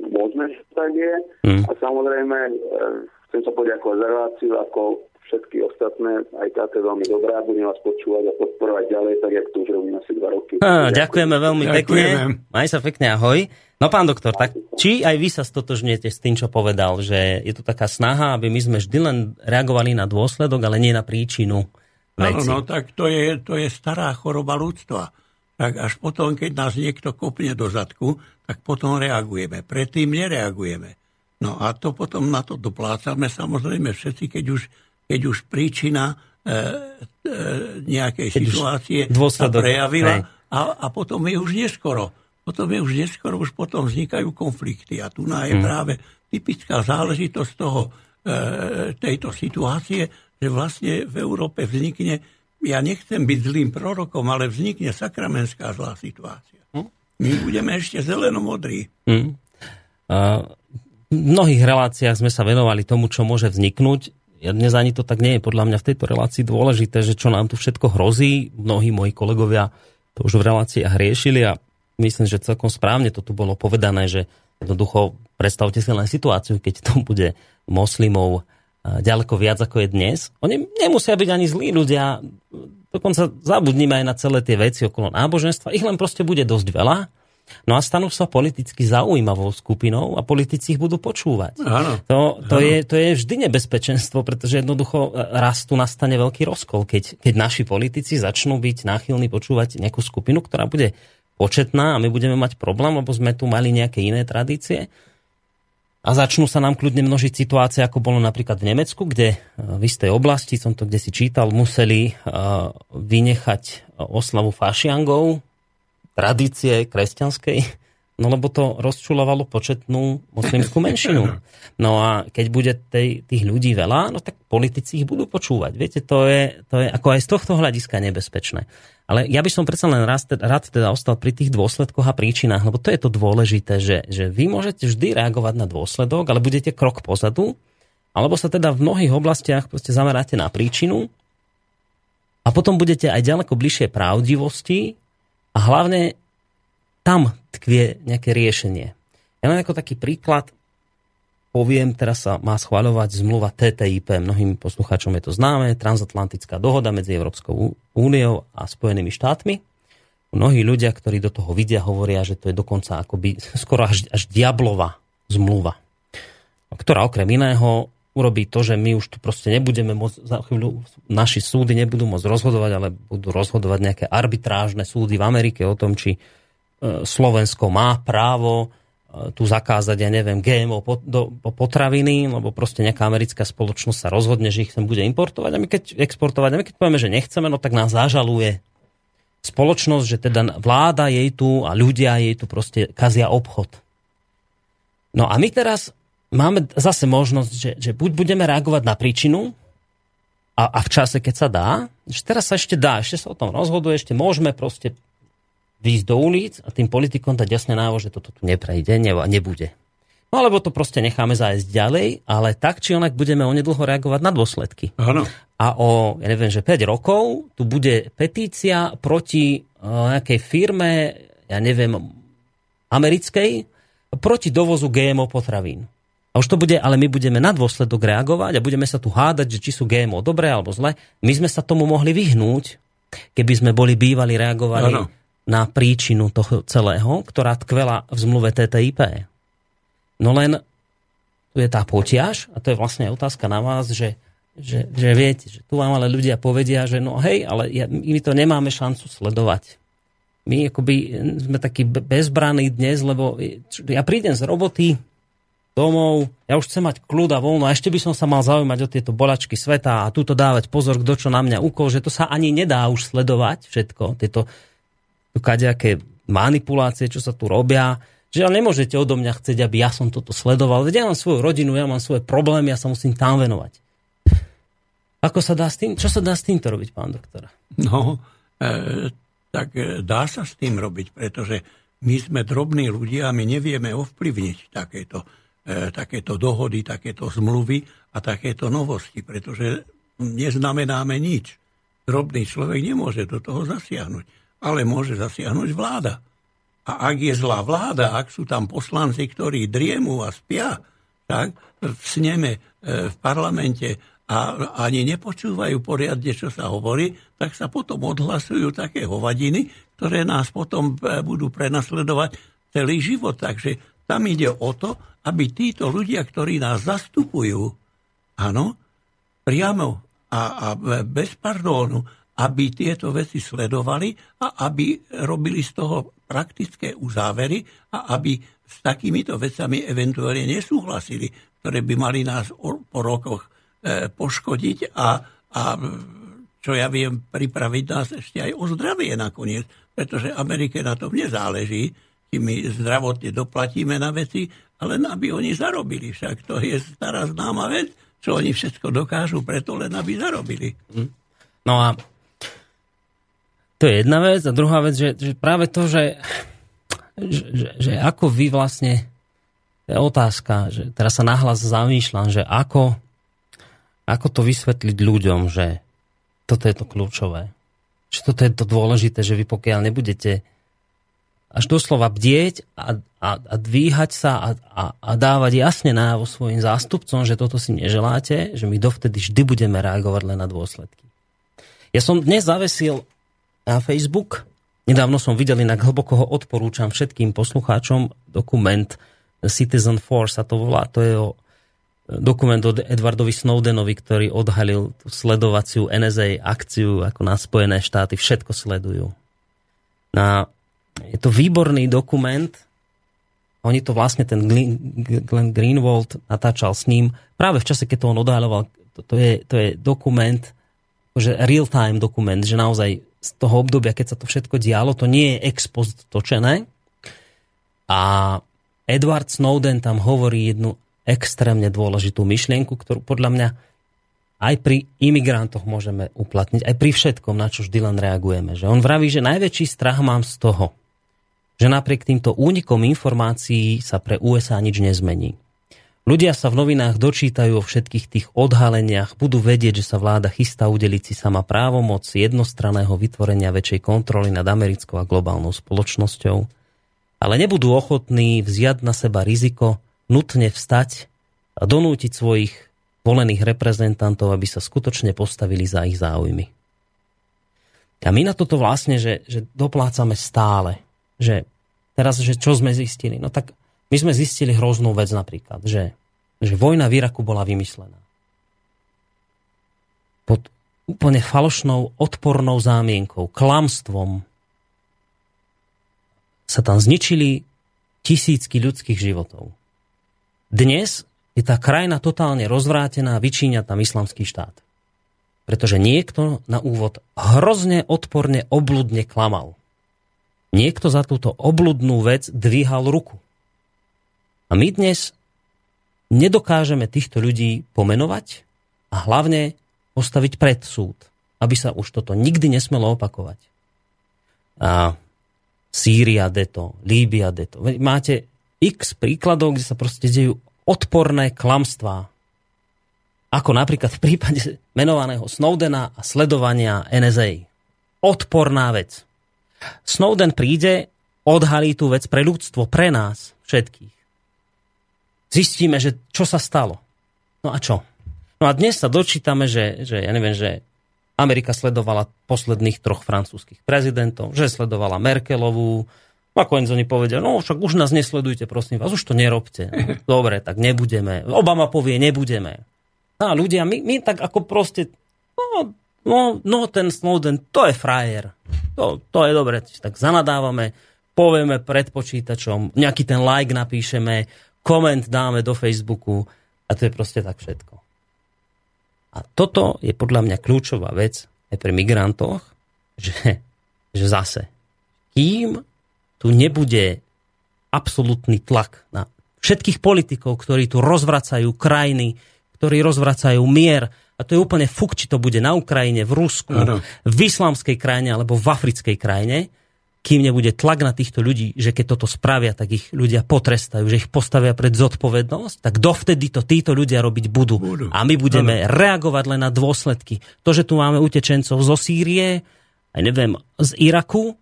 možné, že tak je. Mm. A samozrejme, e, chcem sa poďakovať za reláciu, ako všetky ostatné, aj táto je veľmi dobrá, budem vás počúvať a podporovať ďalej, tak jak to už robím asi dva roky. Á, ďakujeme veľmi ďakujeme. pekne. Maj sa pekne, ahoj. No pán doktor, tak či aj vy sa stotožňujete s tým, čo povedal, že je tu taká snaha, aby my sme vždy len reagovali na dôsledok, ale nie na príčinu veci. No, no tak to je, to je stará choroba ľudstva. Tak až potom, keď nás niekto kopne do zadku, tak potom reagujeme. Predtým nereagujeme. No a to potom na to doplácame samozrejme všetci, keď už keď už príčina e, e, nejakej keď situácie sa prejavila a, a potom je už neskoro. Potom je už neskoro, už potom vznikajú konflikty. A tu je hmm. práve typická záležitosť toho, e, tejto situácie, že vlastne v Európe vznikne, ja nechcem byť zlým prorokom, ale vznikne sakramenská zlá situácia. Hmm? My budeme ešte zeleno-modrí. Uh, v mnohých reláciách sme sa venovali tomu, čo môže vzniknúť dnes ani to tak nie je podľa mňa v tejto relácii dôležité, že čo nám tu všetko hrozí. Mnohí moji kolegovia to už v reláciách riešili a myslím, že celkom správne to tu bolo povedané, že jednoducho predstavte si len situáciu, keď to bude moslimov ďaleko viac ako je dnes. Oni nemusia byť ani zlí ľudia, dokonca zabudnime aj na celé tie veci okolo náboženstva, ich len proste bude dosť veľa No a stanú sa politicky zaujímavou skupinou a politici ich budú počúvať. Áno, to, to, áno. Je, to je vždy nebezpečenstvo, pretože jednoducho e, raz tu nastane veľký rozkol, keď, keď naši politici začnú byť náchylní počúvať nejakú skupinu, ktorá bude početná a my budeme mať problém, lebo sme tu mali nejaké iné tradície. A začnú sa nám kľudne množiť situácie, ako bolo napríklad v Nemecku, kde e, v istej oblasti, som to kde si čítal, museli e, vynechať oslavu fašiangov, tradície kresťanskej, no lebo to rozčulovalo početnú moslimskú menšinu. No a keď bude tej, tých ľudí veľa, no tak politici ich budú počúvať. Viete, to je, to je ako aj z tohto hľadiska nebezpečné. Ale ja by som predsa len rád, rád teda ostal pri tých dôsledkoch a príčinách, lebo to je to dôležité, že, že vy môžete vždy reagovať na dôsledok, ale budete krok pozadu, alebo sa teda v mnohých oblastiach proste zameráte na príčinu a potom budete aj ďaleko bližšie pravdivosti a hlavne tam tkvie nejaké riešenie. Ja len ako taký príklad poviem, teraz sa má schváľovať zmluva TTIP. Mnohým poslucháčom je to známe, transatlantická dohoda medzi Európskou úniou a Spojenými štátmi. Mnohí ľudia, ktorí do toho vidia, hovoria, že to je dokonca akoby skoro až, až diablová zmluva, ktorá okrem iného urobí to, že my už tu proste nebudeme môcť, za chvíľu naši súdy nebudú môcť rozhodovať, ale budú rozhodovať nejaké arbitrážne súdy v Amerike o tom, či e, Slovensko má právo e, tu zakázať, ja neviem, GMO potraviny, lebo proste nejaká americká spoločnosť sa rozhodne, že ich sem bude importovať a my keď exportovať, a my keď povieme, že nechceme, no tak nás zažaluje spoločnosť, že teda vláda jej tu a ľudia jej tu proste kazia obchod. No a my teraz máme zase možnosť, že, že buď budeme reagovať na príčinu a, a v čase, keď sa dá, že teraz sa ešte dá, ešte sa o tom rozhoduje, ešte môžeme proste výjsť do ulic a tým politikom dať jasne návo, že toto tu neprejde a nebude. No alebo to proste necháme zájsť ďalej, ale tak či onak budeme onedlho reagovať na dôsledky. Áno. A o, ja neviem, že 5 rokov tu bude petícia proti uh, nejakej firme, ja neviem, americkej, proti dovozu GMO potravín. A už to bude, ale my budeme na dôsledok reagovať a budeme sa tu hádať, že či sú GMO dobré alebo zle. My sme sa tomu mohli vyhnúť, keby sme boli bývali, reagovali ano. na príčinu toho celého, ktorá tkvela v zmluve TTIP. No len tu je tá potiaž, a to je vlastne otázka na vás, že že, že viete, že tu vám ale ľudia povedia, že no hej, ale ja, my to nemáme šancu sledovať. My akoby sme takí bezbraní dnes, lebo ja prídem z roboty domov, ja už chcem mať kľud a voľno a ešte by som sa mal zaujímať o tieto bolačky sveta a túto dávať pozor, kto čo na mňa ukol, že to sa ani nedá už sledovať všetko, tieto kadejaké manipulácie, čo sa tu robia, že nemôžete odo mňa chcieť, aby ja som toto sledoval. Veď ja mám svoju rodinu, ja mám svoje problémy, ja sa musím tam venovať. Ako sa dá s tým, čo sa dá s týmto robiť, pán doktor? No, e, tak e, dá sa s tým robiť, pretože my sme drobní ľudia a my nevieme ovplyvniť takéto, takéto dohody, takéto zmluvy a takéto novosti, pretože neznamenáme nič. Drobný človek nemôže do toho zasiahnuť, ale môže zasiahnuť vláda. A ak je zlá vláda, ak sú tam poslanci, ktorí driemu a spia, tak sneme, e, v parlamente a ani nepočúvajú poriadne, čo sa hovorí, tak sa potom odhlasujú také hovadiny, ktoré nás potom e, budú prenasledovať celý život. Takže tam ide o to, aby títo ľudia, ktorí nás zastupujú, áno, priamo a, a bez pardónu, aby tieto veci sledovali a aby robili z toho praktické uzávery a aby s takýmito vecami eventuálne nesúhlasili, ktoré by mali nás po rokoch e, poškodiť a, a čo ja viem, pripraviť nás ešte aj o zdravie nakoniec, pretože Amerike na tom nezáleží, či my zdravotne doplatíme na veci, ale aby oni zarobili. Však to je stará známa vec, čo oni všetko dokážu preto len, aby zarobili. Hm? No a to je jedna vec. A druhá vec, že, že práve to, že, že, že, ako vy vlastne, je otázka, že teraz sa nahlas zamýšľam, že ako, ako to vysvetliť ľuďom, že toto je to kľúčové. Že toto je to dôležité, že vy pokiaľ nebudete až doslova bdieť a, a, a dvíhať sa a, a, a dávať jasne nájavo svojim zástupcom, že toto si neželáte, že my dovtedy vždy budeme reagovať len na dôsledky. Ja som dnes zavesil na Facebook. Nedávno som videl, inak hlboko ho odporúčam všetkým poslucháčom dokument Citizen Force, a to volá, to je o dokument od Edwardovi Snowdenovi, ktorý odhalil tú sledovaciu NSA akciu, ako na Spojené štáty všetko sledujú. Na, je to výborný dokument, oni to vlastne, ten Glenn Greenwald natáčal s ním práve v čase, keď to on odhaloval. To, to, je, to je dokument, že real-time dokument, že naozaj z toho obdobia, keď sa to všetko dialo, to nie je ex točené. A Edward Snowden tam hovorí jednu extrémne dôležitú myšlienku, ktorú podľa mňa aj pri imigrantoch môžeme uplatniť, aj pri všetkom, na čo vždy len reagujeme. Že on vraví, že najväčší strach mám z toho, že napriek týmto únikom informácií sa pre USA nič nezmení. Ľudia sa v novinách dočítajú o všetkých tých odhaleniach, budú vedieť, že sa vláda chystá udeliť si sama právomoc jednostranného vytvorenia väčšej kontroly nad americkou a globálnou spoločnosťou, ale nebudú ochotní vziať na seba riziko, nutne vstať a donútiť svojich volených reprezentantov, aby sa skutočne postavili za ich záujmy. A my na toto vlastne, že, že doplácame stále. Že teraz, že čo sme zistili? No tak my sme zistili hroznú vec napríklad, že, že vojna v Iraku bola vymyslená. Pod úplne falošnou, odpornou zámienkou, klamstvom sa tam zničili tisícky ľudských životov. Dnes je tá krajina totálne rozvrátená, vyčíňa tam islamský štát. Pretože niekto na úvod hrozne, odporne, obludne klamal. Niekto za túto obludnú vec dvíhal ruku. A my dnes nedokážeme týchto ľudí pomenovať a hlavne postaviť pred súd, aby sa už toto nikdy nesmelo opakovať. A Sýria deto, Líbia deto. Máte x príkladov, kde sa proste dejú odporné klamstvá. Ako napríklad v prípade menovaného Snowdena a sledovania NSA. Odporná vec. Snowden príde, odhalí tú vec pre ľudstvo, pre nás všetkých zistíme, že čo sa stalo. No a čo? No a dnes sa dočítame, že, že ja neviem, že Amerika sledovala posledných troch francúzských prezidentov, že sledovala Merkelovú, a koniec oni povedia, no však už nás nesledujte, prosím vás, už to nerobte. Dobre, tak nebudeme. Obama povie, nebudeme. A ľudia, my, my tak ako proste, no, no, no ten Snowden, to je frajer. To, to je dobre, tak zanadávame, povieme pred počítačom, nejaký ten like napíšeme, koment dáme do Facebooku a to je proste tak všetko. A toto je podľa mňa kľúčová vec aj pri migrantoch, že, že zase, kým tu nebude absolútny tlak na všetkých politikov, ktorí tu rozvracajú krajiny, ktorí rozvracajú mier, a to je úplne fuk, či to bude na Ukrajine, v Rusku, ano. v islamskej krajine alebo v africkej krajine, kým nebude tlak na týchto ľudí, že keď toto spravia, tak ich ľudia potrestajú, že ich postavia pred zodpovednosť, tak dovtedy to títo ľudia robiť budú. budú. A my budeme ano. reagovať len na dôsledky. To, že tu máme utečencov zo Sýrie, aj neviem, z Iraku,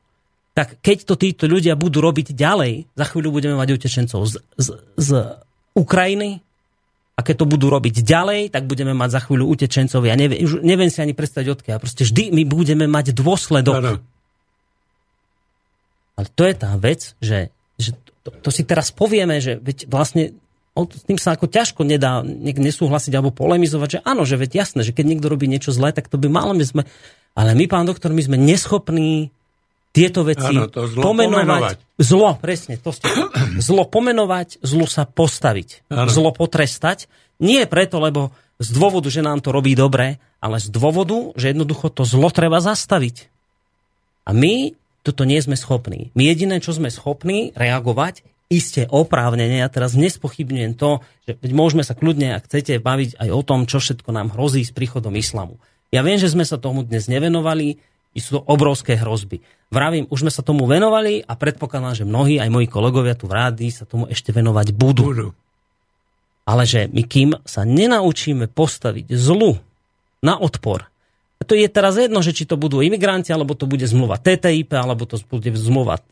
tak keď to títo ľudia budú robiť ďalej, za chvíľu budeme mať utečencov z, z, z Ukrajiny, a keď to budú robiť ďalej, tak budeme mať za chvíľu utečencov. Ja neviem, neviem si ani predstaviť odkiaľ. Proste vždy my budeme mať dôsledok. Ano. Ale to je tá vec, že, že to, to si teraz povieme, že veď vlastne s tým sa ako ťažko nedá nesúhlasiť alebo polemizovať, že áno, že veď jasné, že keď niekto robí niečo zlé, tak to by malo my sme... Ale my, pán doktor, my sme neschopní tieto veci ano, to zlo pomenovať. pomenovať. Zlo, presne, to ste. Zlo pomenovať, zlo sa postaviť. Ano. Zlo potrestať. Nie preto, lebo z dôvodu, že nám to robí dobre, ale z dôvodu, že jednoducho to zlo treba zastaviť. A my toto nie sme schopní. My jediné, čo sme schopní reagovať, iste oprávnenie, ja teraz nespochybňujem to, že môžeme sa kľudne, ak chcete, baviť aj o tom, čo všetko nám hrozí s príchodom islamu. Ja viem, že sme sa tomu dnes nevenovali, sú to obrovské hrozby. Vravím, už sme sa tomu venovali a predpokladám, že mnohí, aj moji kolegovia tu v rádi, sa tomu ešte venovať budú. budú. Ale že my kým sa nenaučíme postaviť zlu na odpor, to je teraz jedno, že či to budú imigranti, alebo to bude zmluva TTIP, alebo to bude zmluva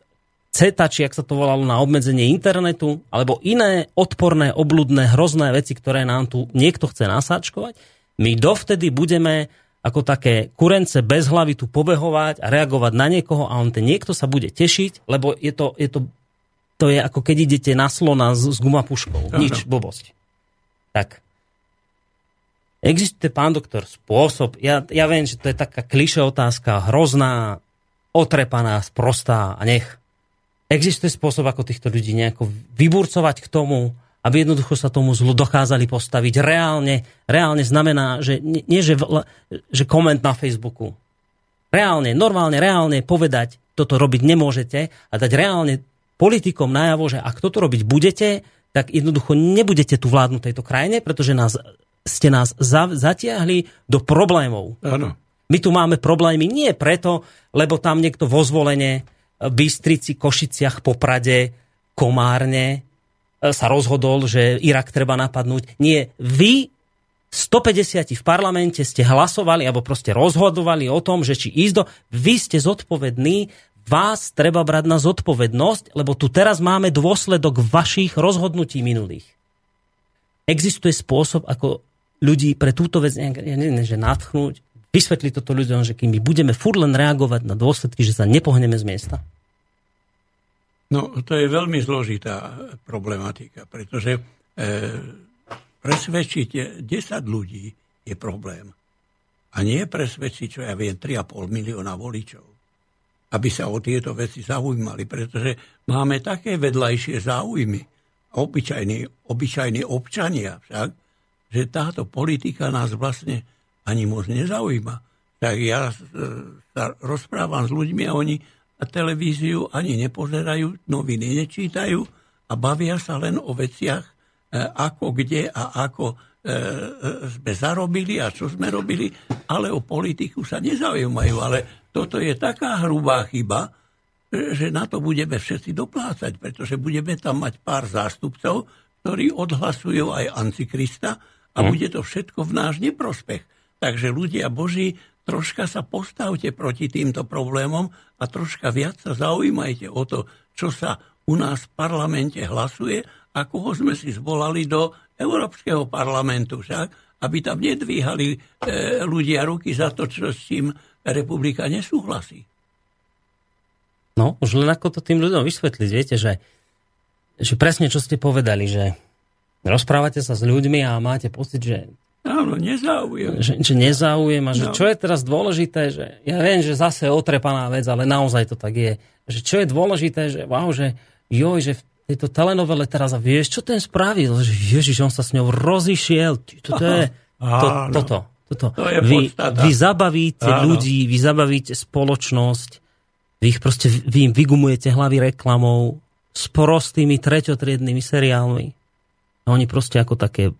CETA, či ak sa to volalo na obmedzenie internetu, alebo iné odporné, obludné, hrozné veci, ktoré nám tu niekto chce nasáčkovať, my dovtedy budeme ako také kurence bez hlavy tu pobehovať a reagovať na niekoho a on ten niekto sa bude tešiť, lebo je to, je to, to je ako keď idete na slona s, s gumapuškou. Nič, blbosť. Tak, Existuje, pán doktor, spôsob, ja, ja viem, že to je taká kliše otázka, hrozná, otrepaná, sprostá a nech. Existuje spôsob, ako týchto ľudí nejako vyburcovať k tomu, aby jednoducho sa tomu zlu dokázali postaviť. Reálne, reálne znamená, že nie, že, že koment na Facebooku. Reálne, normálne, reálne povedať, toto robiť nemôžete a dať reálne politikom najavo, že ak toto robiť budete, tak jednoducho nebudete tu vládnuť tejto krajine, pretože nás ste nás za, zatiahli do problémov. Áno. My tu máme problémy nie preto, lebo tam niekto vo zvolenie Bystrici, Košiciach, Poprade, Komárne sa rozhodol, že Irak treba napadnúť. Nie, vy 150 v parlamente ste hlasovali alebo proste rozhodovali o tom, že či ísť do... Vy ste zodpovední, vás treba brať na zodpovednosť, lebo tu teraz máme dôsledok vašich rozhodnutí minulých. Existuje spôsob, ako ľudí pre túto vec, ja neviem, že natchnúť, vysvetliť toto ľuďom, že kým my budeme furt len reagovať na dôsledky, že sa nepohneme z miesta? No, to je veľmi zložitá problematika, pretože e, presvedčiť 10 ľudí je problém. A nie presvedčiť, čo ja viem, 3,5 milióna voličov, aby sa o tieto veci zaujímali, pretože máme také vedľajšie záujmy, obyčajní, obyčajní občania však, že táto politika nás vlastne ani moc nezaujíma. Tak ja e, sa rozprávam s ľuďmi a oni a televíziu ani nepozerajú, noviny nečítajú a bavia sa len o veciach, e, ako, kde a ako e, sme zarobili a čo sme robili, ale o politiku sa nezaujímajú. Ale toto je taká hrubá chyba, že na to budeme všetci doplácať, pretože budeme tam mať pár zástupcov, ktorí odhlasujú aj Antikrista a hm. bude to všetko v náš neprospech. Takže ľudia Boží, troška sa postavte proti týmto problémom a troška viac sa zaujímajte o to, čo sa u nás v parlamente hlasuje a koho sme si zvolali do Európskeho parlamentu však, aby tam nedvíhali e, ľudia ruky za to, čo s tým republika nesúhlasí. No, už len ako to tým ľuďom vysvetliť, viete, že, že presne čo ste povedali, že rozprávate sa s ľuďmi a máte pocit, že Áno, nezáujem. Že, že nezáujem a že no. čo je teraz dôležité, že ja viem, že zase otrepaná vec, ale naozaj to tak je. Že čo je dôležité, že wow, že joj, že v tejto telenovele teraz a vieš, čo ten spravil? Že ježiš, on sa s ňou rozišiel. Toto je, to, toto. Toto. To je vy, vy zabavíte Áno. ľudí, vy zabavíte spoločnosť, vy ich proste, vy im vygumujete hlavy reklamou s prostými treťotriednými seriálmi. A oni proste ako také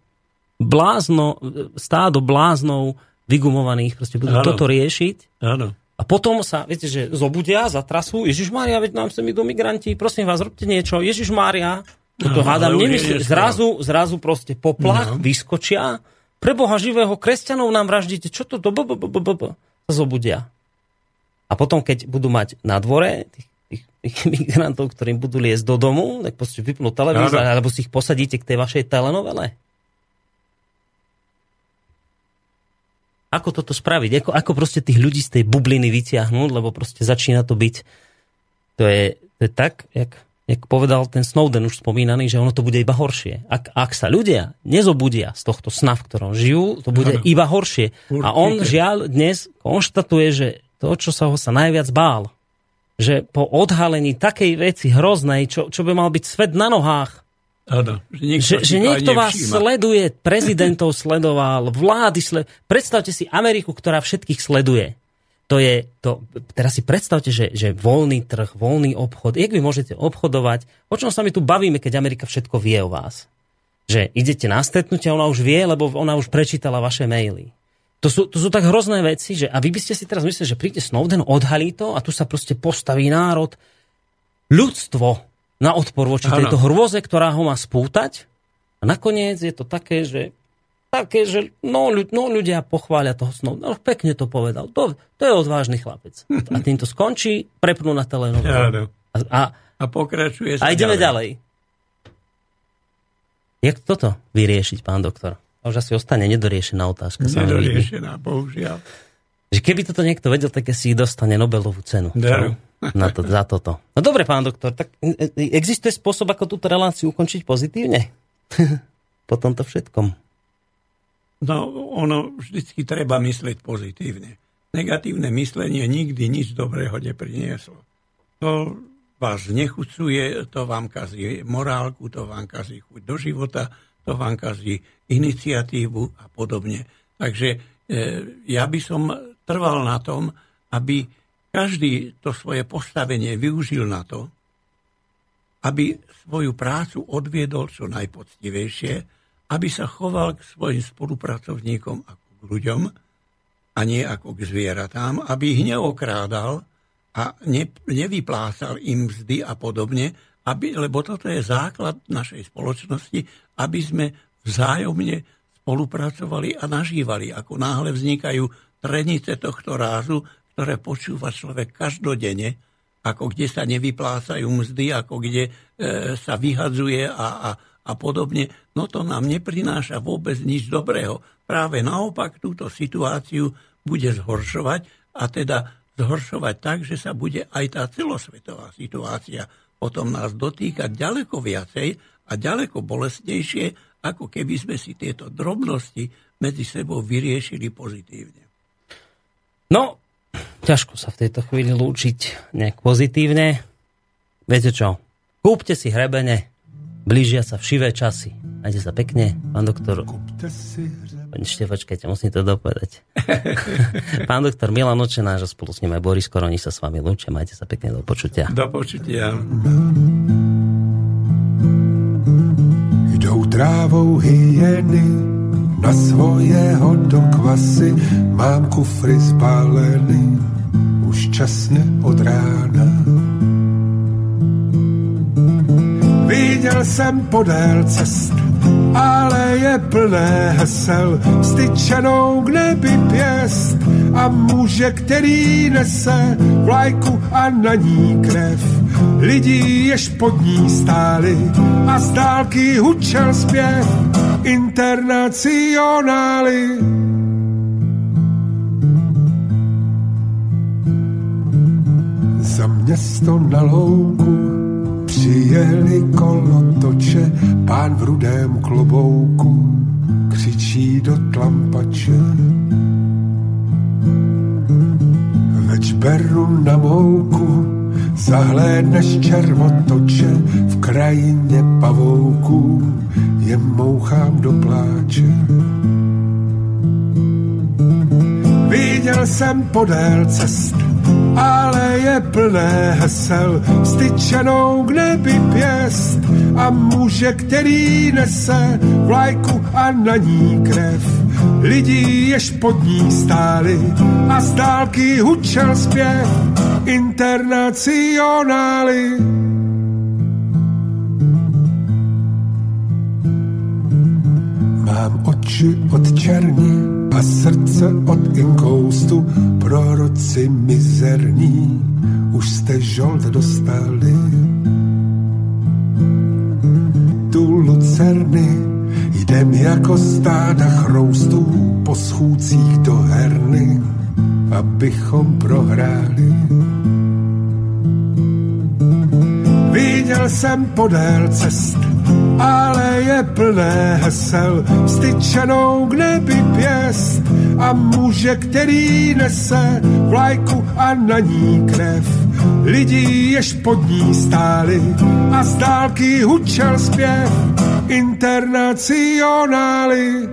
blázno, stádo bláznov vygumovaných proste budú Áno. toto riešiť. Áno. A potom sa, viete, že zobudia, zatrasú, Ježiš Mária, veď nám sem idú migranti, prosím vás, robte niečo, Ježiš Mária, toto hádam, nemyslí, zrazu, zrazu proste poplach, no. vyskočia, pre Boha živého kresťanov nám vraždíte. Čo to? Sa zobudia. A potom, keď budú mať na dvore tých, tých, tých migrantov, ktorým budú liesť do domu, tak proste vypnú televízor, alebo si ich posadíte k tej vašej telenovele. Ako toto spraviť? Ako, ako proste tých ľudí z tej bubliny vyťahnuť, lebo proste začína to byť to je, to je tak, jak jak povedal ten Snowden už spomínaný, že ono to bude iba horšie. Ak, ak sa ľudia nezobudia z tohto sna, v ktorom žijú, to bude ano. iba horšie. Určite. A on žiaľ dnes konštatuje, že to, čo sa ho sa najviac bál, že po odhalení takej veci hroznej, čo, čo by mal byť svet na nohách, Ano, že niekto, že, že niekto vás sleduje, prezidentov sledoval, vlády sledoval. Predstavte si Ameriku, ktorá všetkých sleduje to je, to, teraz si predstavte, že, že voľný trh, voľný obchod, jak vy môžete obchodovať, o čom sa my tu bavíme, keď Amerika všetko vie o vás. Že idete na stretnutie, ona už vie, lebo ona už prečítala vaše maily. To sú, to sú tak hrozné veci, že a vy by ste si teraz mysleli, že príde Snowden, odhalí to a tu sa proste postaví národ, ľudstvo na odpor voči ano. tejto hrôze, ktorá ho má spútať. A nakoniec je to také, že také, že no, ľud, no ľudia pochvália toho snou. No, pekne to povedal. To, to je odvážny chlapec. A tým to skončí, prepnú na telenovelu. A, a, a pokračuje A ideme ďalej. ďalej. Jak toto vyriešiť, pán doktor? A už asi ostane nedoriešená otázka. Nedoriešená, bohužiaľ. Že keby toto niekto vedel, tak si dostane Nobelovú cenu. Na to, za toto. No dobre, pán doktor, tak e, e, existuje spôsob, ako túto reláciu ukončiť pozitívne? po tomto všetkom. No, ono vždycky treba myslieť pozitívne. Negatívne myslenie nikdy nič dobrého neprinieslo. To vás nechucuje, to vám kazí morálku, to vám kazí chuť do života, to vám kazí iniciatívu a podobne. Takže e, ja by som trval na tom, aby každý to svoje postavenie využil na to, aby svoju prácu odviedol čo najpoctivejšie, aby sa choval k svojim spolupracovníkom ako k ľuďom a nie ako k zvieratám, aby ich neokrádal a ne, nevyplácal im mzdy a podobne, aby, lebo toto je základ našej spoločnosti, aby sme vzájomne spolupracovali a nažívali. Ako náhle vznikajú trenice tohto rázu, ktoré počúva človek každodenne, ako kde sa nevyplácajú mzdy, ako kde e, sa vyhadzuje a, a, a podobne, no to nám neprináša vôbec nič dobrého. Práve naopak túto situáciu bude zhoršovať a teda zhoršovať tak, že sa bude aj tá celosvetová situácia potom nás dotýkať ďaleko viacej a ďaleko bolestnejšie, ako keby sme si tieto drobnosti medzi sebou vyriešili pozitívne. No, ťažko sa v tejto chvíli lúčiť nejak pozitívne. Viete čo? Kúpte si hrebene, Blížia sa všivé časy. Majte sa pekne, pán doktor. Ešte počkajte, musím to dopovedať. pán doktor Milan Očenáš a spolu s ním aj Boris Koroni sa s vami lúčia. Majte sa pekne, do počutia. Do počutia. Jdou trávou hyeny na svojeho do kvasy. Mám kufry spálený už časne od rána Viděl jsem podél cest, ale je plné hesel, styčenou k nebi pěst a muže, který nese vlajku a na ní krev. Lidí, jež pod ní stáli a z dálky hučel zpěv internacionály. Za město na louku Přijeli kolotoče, pán v rudém klobouku, křičí do tlampače. Več beru na mouku, zahlédneš červotoče v krajině pavouků, jen mouchám do pláče. Viděl jsem podél cest, ale je plné hesel, styčenou k nebi pěst a muže, který nese vlajku a na ní krev. Lidí, jež pod ní stáli a z dálky hučel zpěv internacionály. Mám oči od černí a srdce od inkoustu, proroci mizerní, už jste žolt dostali. Tu lucerny jdem jako stáda chroustů po schůdcích do herny, abychom prohráli. Viděl jsem podél cest ale je plné hesel, styčenou k nebi pěst a muže, který nese vlajku a na ní krev. Lidí, jež pod ní stáli a z dálky hučel zpěv internacionály.